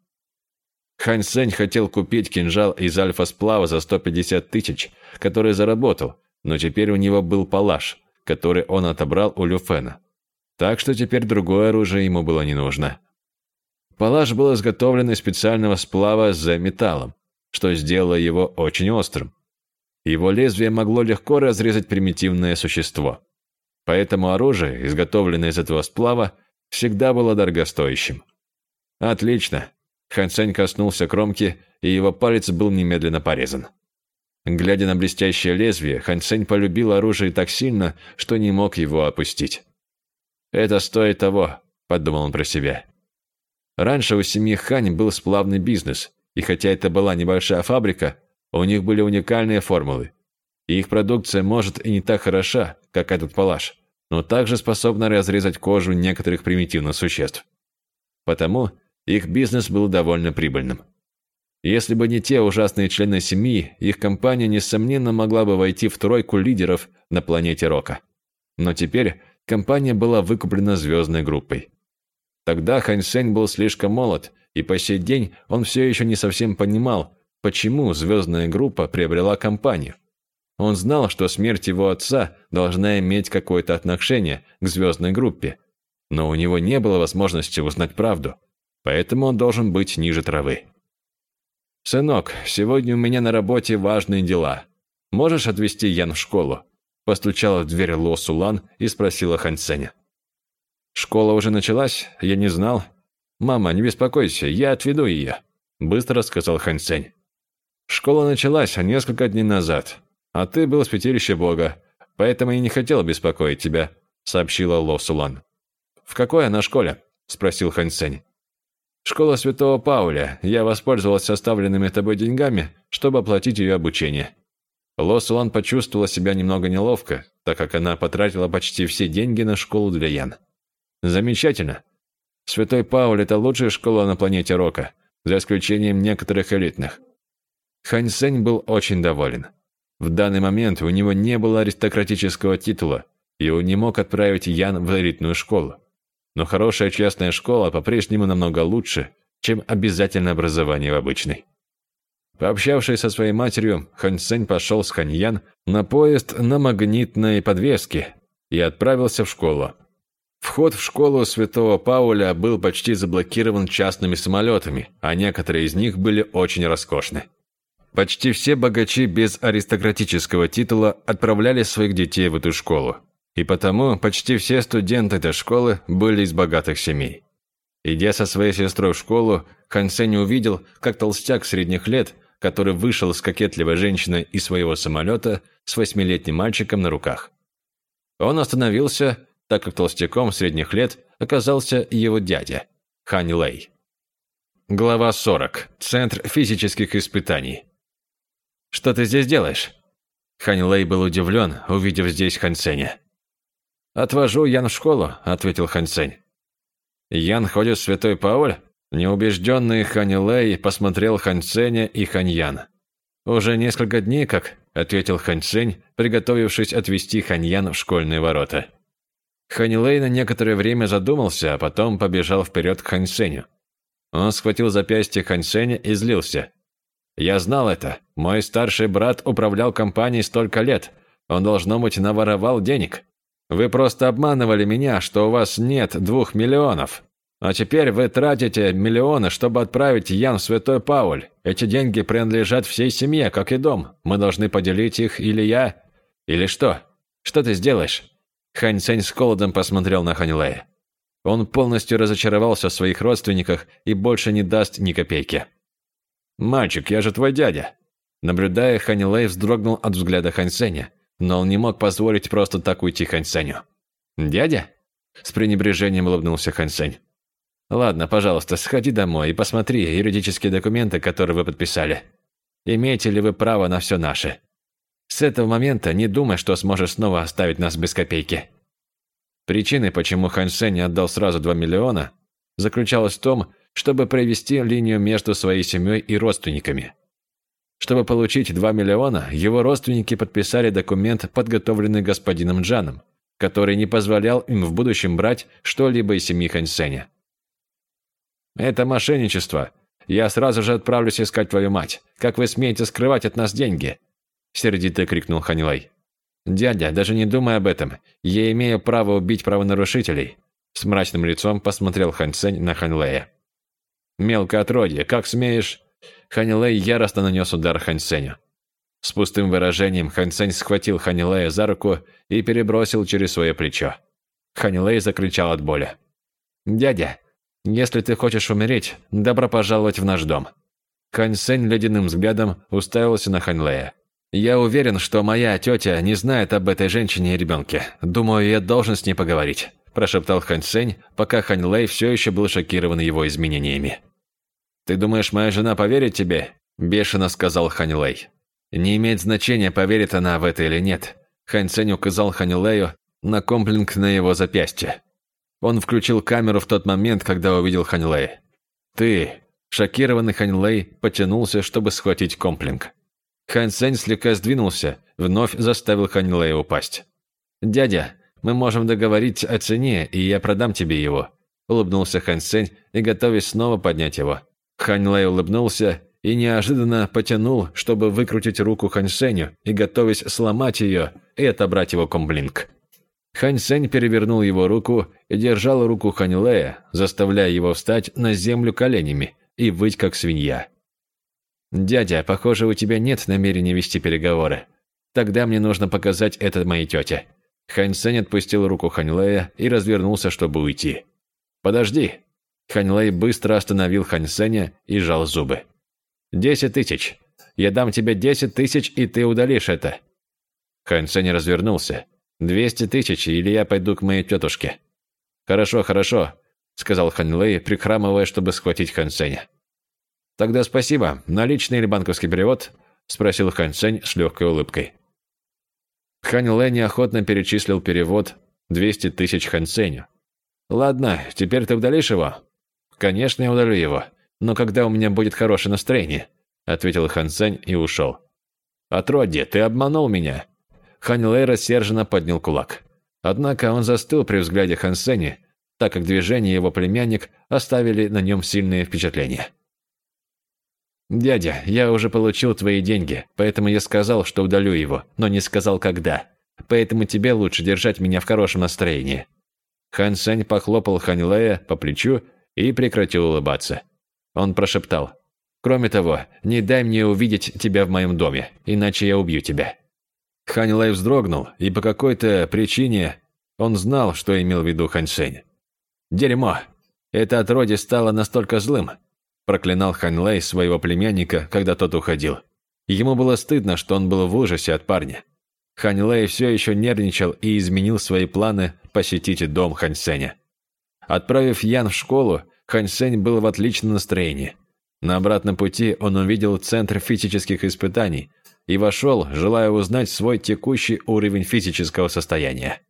Хань Сень хотел купить кинжал из альфа-сплава за 150 тысяч, который заработал, но теперь у него был палаш, который он отобрал у Люфена. Так что теперь другое оружие ему было не нужно. Палаш был изготовлен из специального сплава с металлом, что сделало его очень острым. Его лезвие могло легко разрезать примитивное существо. Поэтому оружие, изготовленное из этого сплава, всегда было дорогостоящим. Отлично. Хансень коснулся кромки, и его палец был немедленно порезан. Глядя на блестящее лезвие, Хансень полюбил оружие так сильно, что не мог его опустить. «Это стоит того», – подумал он про себя. Раньше у семьи Хань был сплавный бизнес, и хотя это была небольшая фабрика, у них были уникальные формулы. И их продукция может и не так хороша, как этот палаш, но также способна разрезать кожу некоторых примитивных существ. Потому их бизнес был довольно прибыльным. Если бы не те ужасные члены семьи, их компания, несомненно, могла бы войти в тройку лидеров на планете Рока. Но теперь компания была выкуплена звездной группой. Тогда Хань Сень был слишком молод, и по сей день он все еще не совсем понимал, почему звездная группа приобрела компанию. Он знал, что смерть его отца должна иметь какое-то отношение к звездной группе, но у него не было возможности узнать правду, поэтому он должен быть ниже травы. «Сынок, сегодня у меня на работе важные дела. Можешь отвезти Ян в школу?» Постучала в дверь Ло Сулан и спросила Хань Сеня. «Школа уже началась? Я не знал». «Мама, не беспокойся, я отведу ее», – быстро сказал Хань Сень. «Школа началась несколько дней назад, а ты был святилище Бога, поэтому я не хотел беспокоить тебя», – сообщила Ло Сулан. «В какой она школе?» – спросил Хань Сень. «Школа Святого Пауля. Я воспользовался оставленными тобой деньгами, чтобы оплатить ее обучение». Ло Сулан почувствовала себя немного неловко, так как она потратила почти все деньги на школу для Ян. Замечательно. Святой Пауль – это лучшая школа на планете Рока, за исключением некоторых элитных. Хань Сень был очень доволен. В данный момент у него не было аристократического титула, и он не мог отправить Ян в элитную школу. Но хорошая частная школа по-прежнему намного лучше, чем обязательное образование в обычной. Пообщавшись со своей матерью, Хань Сень пошел с Ханьян на поезд на магнитной подвеске и отправился в школу. Вход в школу Святого Пауля был почти заблокирован частными самолетами, а некоторые из них были очень роскошны. Почти все богачи без аристократического титула отправляли своих детей в эту школу. И потому почти все студенты этой школы были из богатых семей. Идя со своей сестрой в школу, Хан Сень увидел, как толстяк средних лет, который вышел с кокетливой женщиной из своего самолета с восьмилетним мальчиком на руках. Он остановился так как толстяком средних лет оказался его дядя, Хань Лэй. Глава 40. Центр физических испытаний. «Что ты здесь делаешь?» Хань Лэй был удивлен, увидев здесь Хань Сеня. «Отвожу Ян в школу», — ответил Хань Сень. «Ян ходит в Святой Пауль?» Неубежденный Хань Лэй посмотрел Хань Сеня и Хань Ян. «Уже несколько дней как», — ответил Хань Сень, приготовившись отвезти Хань Ян в школьные ворота. Ханилей на некоторое время задумался, а потом побежал вперед к Ханьсеню. Он схватил запястье Ханьсеня и злился. «Я знал это. Мой старший брат управлял компанией столько лет. Он, должно быть, наворовал денег. Вы просто обманывали меня, что у вас нет двух миллионов. А теперь вы тратите миллионы, чтобы отправить Ян в Святой Пауль. Эти деньги принадлежат всей семье, как и дом. Мы должны поделить их или я, или что?» Что ты сделаешь?» Хань Цэнь с холодом посмотрел на Хань Лэя. Он полностью разочаровался в своих родственниках и больше не даст ни копейки. «Мальчик, я же твой дядя!» Наблюдая, Хань Лэй вздрогнул от взгляда Хань Сэня, но он не мог позволить просто так уйти Хань Сэню. «Дядя?» С пренебрежением улыбнулся Хань Сэнь. «Ладно, пожалуйста, сходи домой и посмотри юридические документы, которые вы подписали. Имеете ли вы право на все наше? С этого момента не думай, что сможешь снова оставить нас без копейки». Причиной, почему Хань Сэнь отдал сразу 2 миллиона, заключалась в том, чтобы провести линию между своей семьей и родственниками. Чтобы получить 2 миллиона, его родственники подписали документ, подготовленный господином Джаном, который не позволял им в будущем брать что-либо из семьи Хань Сэня. «Это мошенничество. Я сразу же отправлюсь искать твою мать. Как вы смеете скрывать от нас деньги?» Сердито крикнул Ханилай. «Дядя, даже не думай об этом. Я имею право убить правонарушителей». С мрачным лицом посмотрел Хань Цэнь на Хань Лэя. «Мелкое отродье, как смеешь?» Хань Лэй яростно нанес удар Хань Цэню. С пустым выражением Хань Цэнь схватил Хань Лэя за руку и перебросил через свое плечо. Хань Лэй закричал от боли. «Дядя, если ты хочешь умереть, добро пожаловать в наш дом». Хань Цэнь ледяным взглядом уставился на Хань Лэя. «Я уверен, что моя тетя не знает об этой женщине и ребенке. Думаю, я должен с ней поговорить», – прошептал Хань Сень, пока Хань Лэй все еще был шокирован его изменениями. «Ты думаешь, моя жена поверит тебе?» – бешено сказал Хань Лэй. «Не имеет значения, поверит она в это или нет». Хань Сень указал Хань Лэю на комплинг на его запястье. Он включил камеру в тот момент, когда увидел Хань Лэй. «Ты...» Шокированный Хань Лэй потянулся, чтобы схватить комплинг. Хань Сень слегка сдвинулся, вновь заставил Хань Лэя упасть. «Дядя, мы можем договорить о цене, и я продам тебе его», улыбнулся Хань Сень и готовясь снова поднять его. Хань Лэй улыбнулся и неожиданно потянул, чтобы выкрутить руку Хань Сенью и готовясь сломать ее и отобрать его комблинг. Хань Сень перевернул его руку и держал руку Хань Лэя, заставляя его встать на землю коленями и выть как свинья. «Дядя, похоже, у тебя нет намерения вести переговоры. Тогда мне нужно показать это моей тете». Хань Сень отпустил руку Хань Лэя и развернулся, чтобы уйти. «Подожди!» Хань Лэй быстро остановил Хань Сэня и сжал зубы. «Десять тысяч. Я дам тебе десять тысяч, и ты удалишь это». Хань Сень развернулся. «Двести тысяч, или я пойду к моей тетушке». «Хорошо, хорошо», — сказал Хань Лэй, прихрамывая, чтобы схватить Хань Сэня. «Тогда спасибо. Наличный или банковский перевод?» – спросил Хань Цэнь с легкой улыбкой. Хань Лэ неохотно перечислил перевод 200 тысяч Хань Цэню. «Ладно, теперь ты удалишь его?» «Конечно, я удалю его. Но когда у меня будет хорошее настроение?» – ответил Хан Цэнь и ушел. «Отродье, ты обманул меня!» Хань Лэй рассерженно поднял кулак. Однако он застыл при взгляде Хан Сэня, так как движения его племянник оставили на нем сильные впечатления. «Дядя, я уже получил твои деньги, поэтому я сказал, что удалю его, но не сказал, когда. Поэтому тебе лучше держать меня в хорошем настроении». Хан Сень похлопал Хань Лэя по плечу и прекратил улыбаться. Он прошептал. «Кроме того, не дай мне увидеть тебя в моем доме, иначе я убью тебя». Хань Лэй вздрогнул, и по какой-то причине он знал, что имел в виду Хань Сень. «Дерьмо! Это отродье стало настолько злым, Проклинал Хань Лэй своего племянника, когда тот уходил. Ему было стыдно, что он был в ужасе от парня. Хань Лэй все еще нервничал и изменил свои планы посетить дом Хань Сэня. Отправив Ян в школу, Хань Сэнь был в отличном настроении. На обратном пути он увидел центр физических испытаний и вошел, желая узнать свой текущий уровень физического состояния.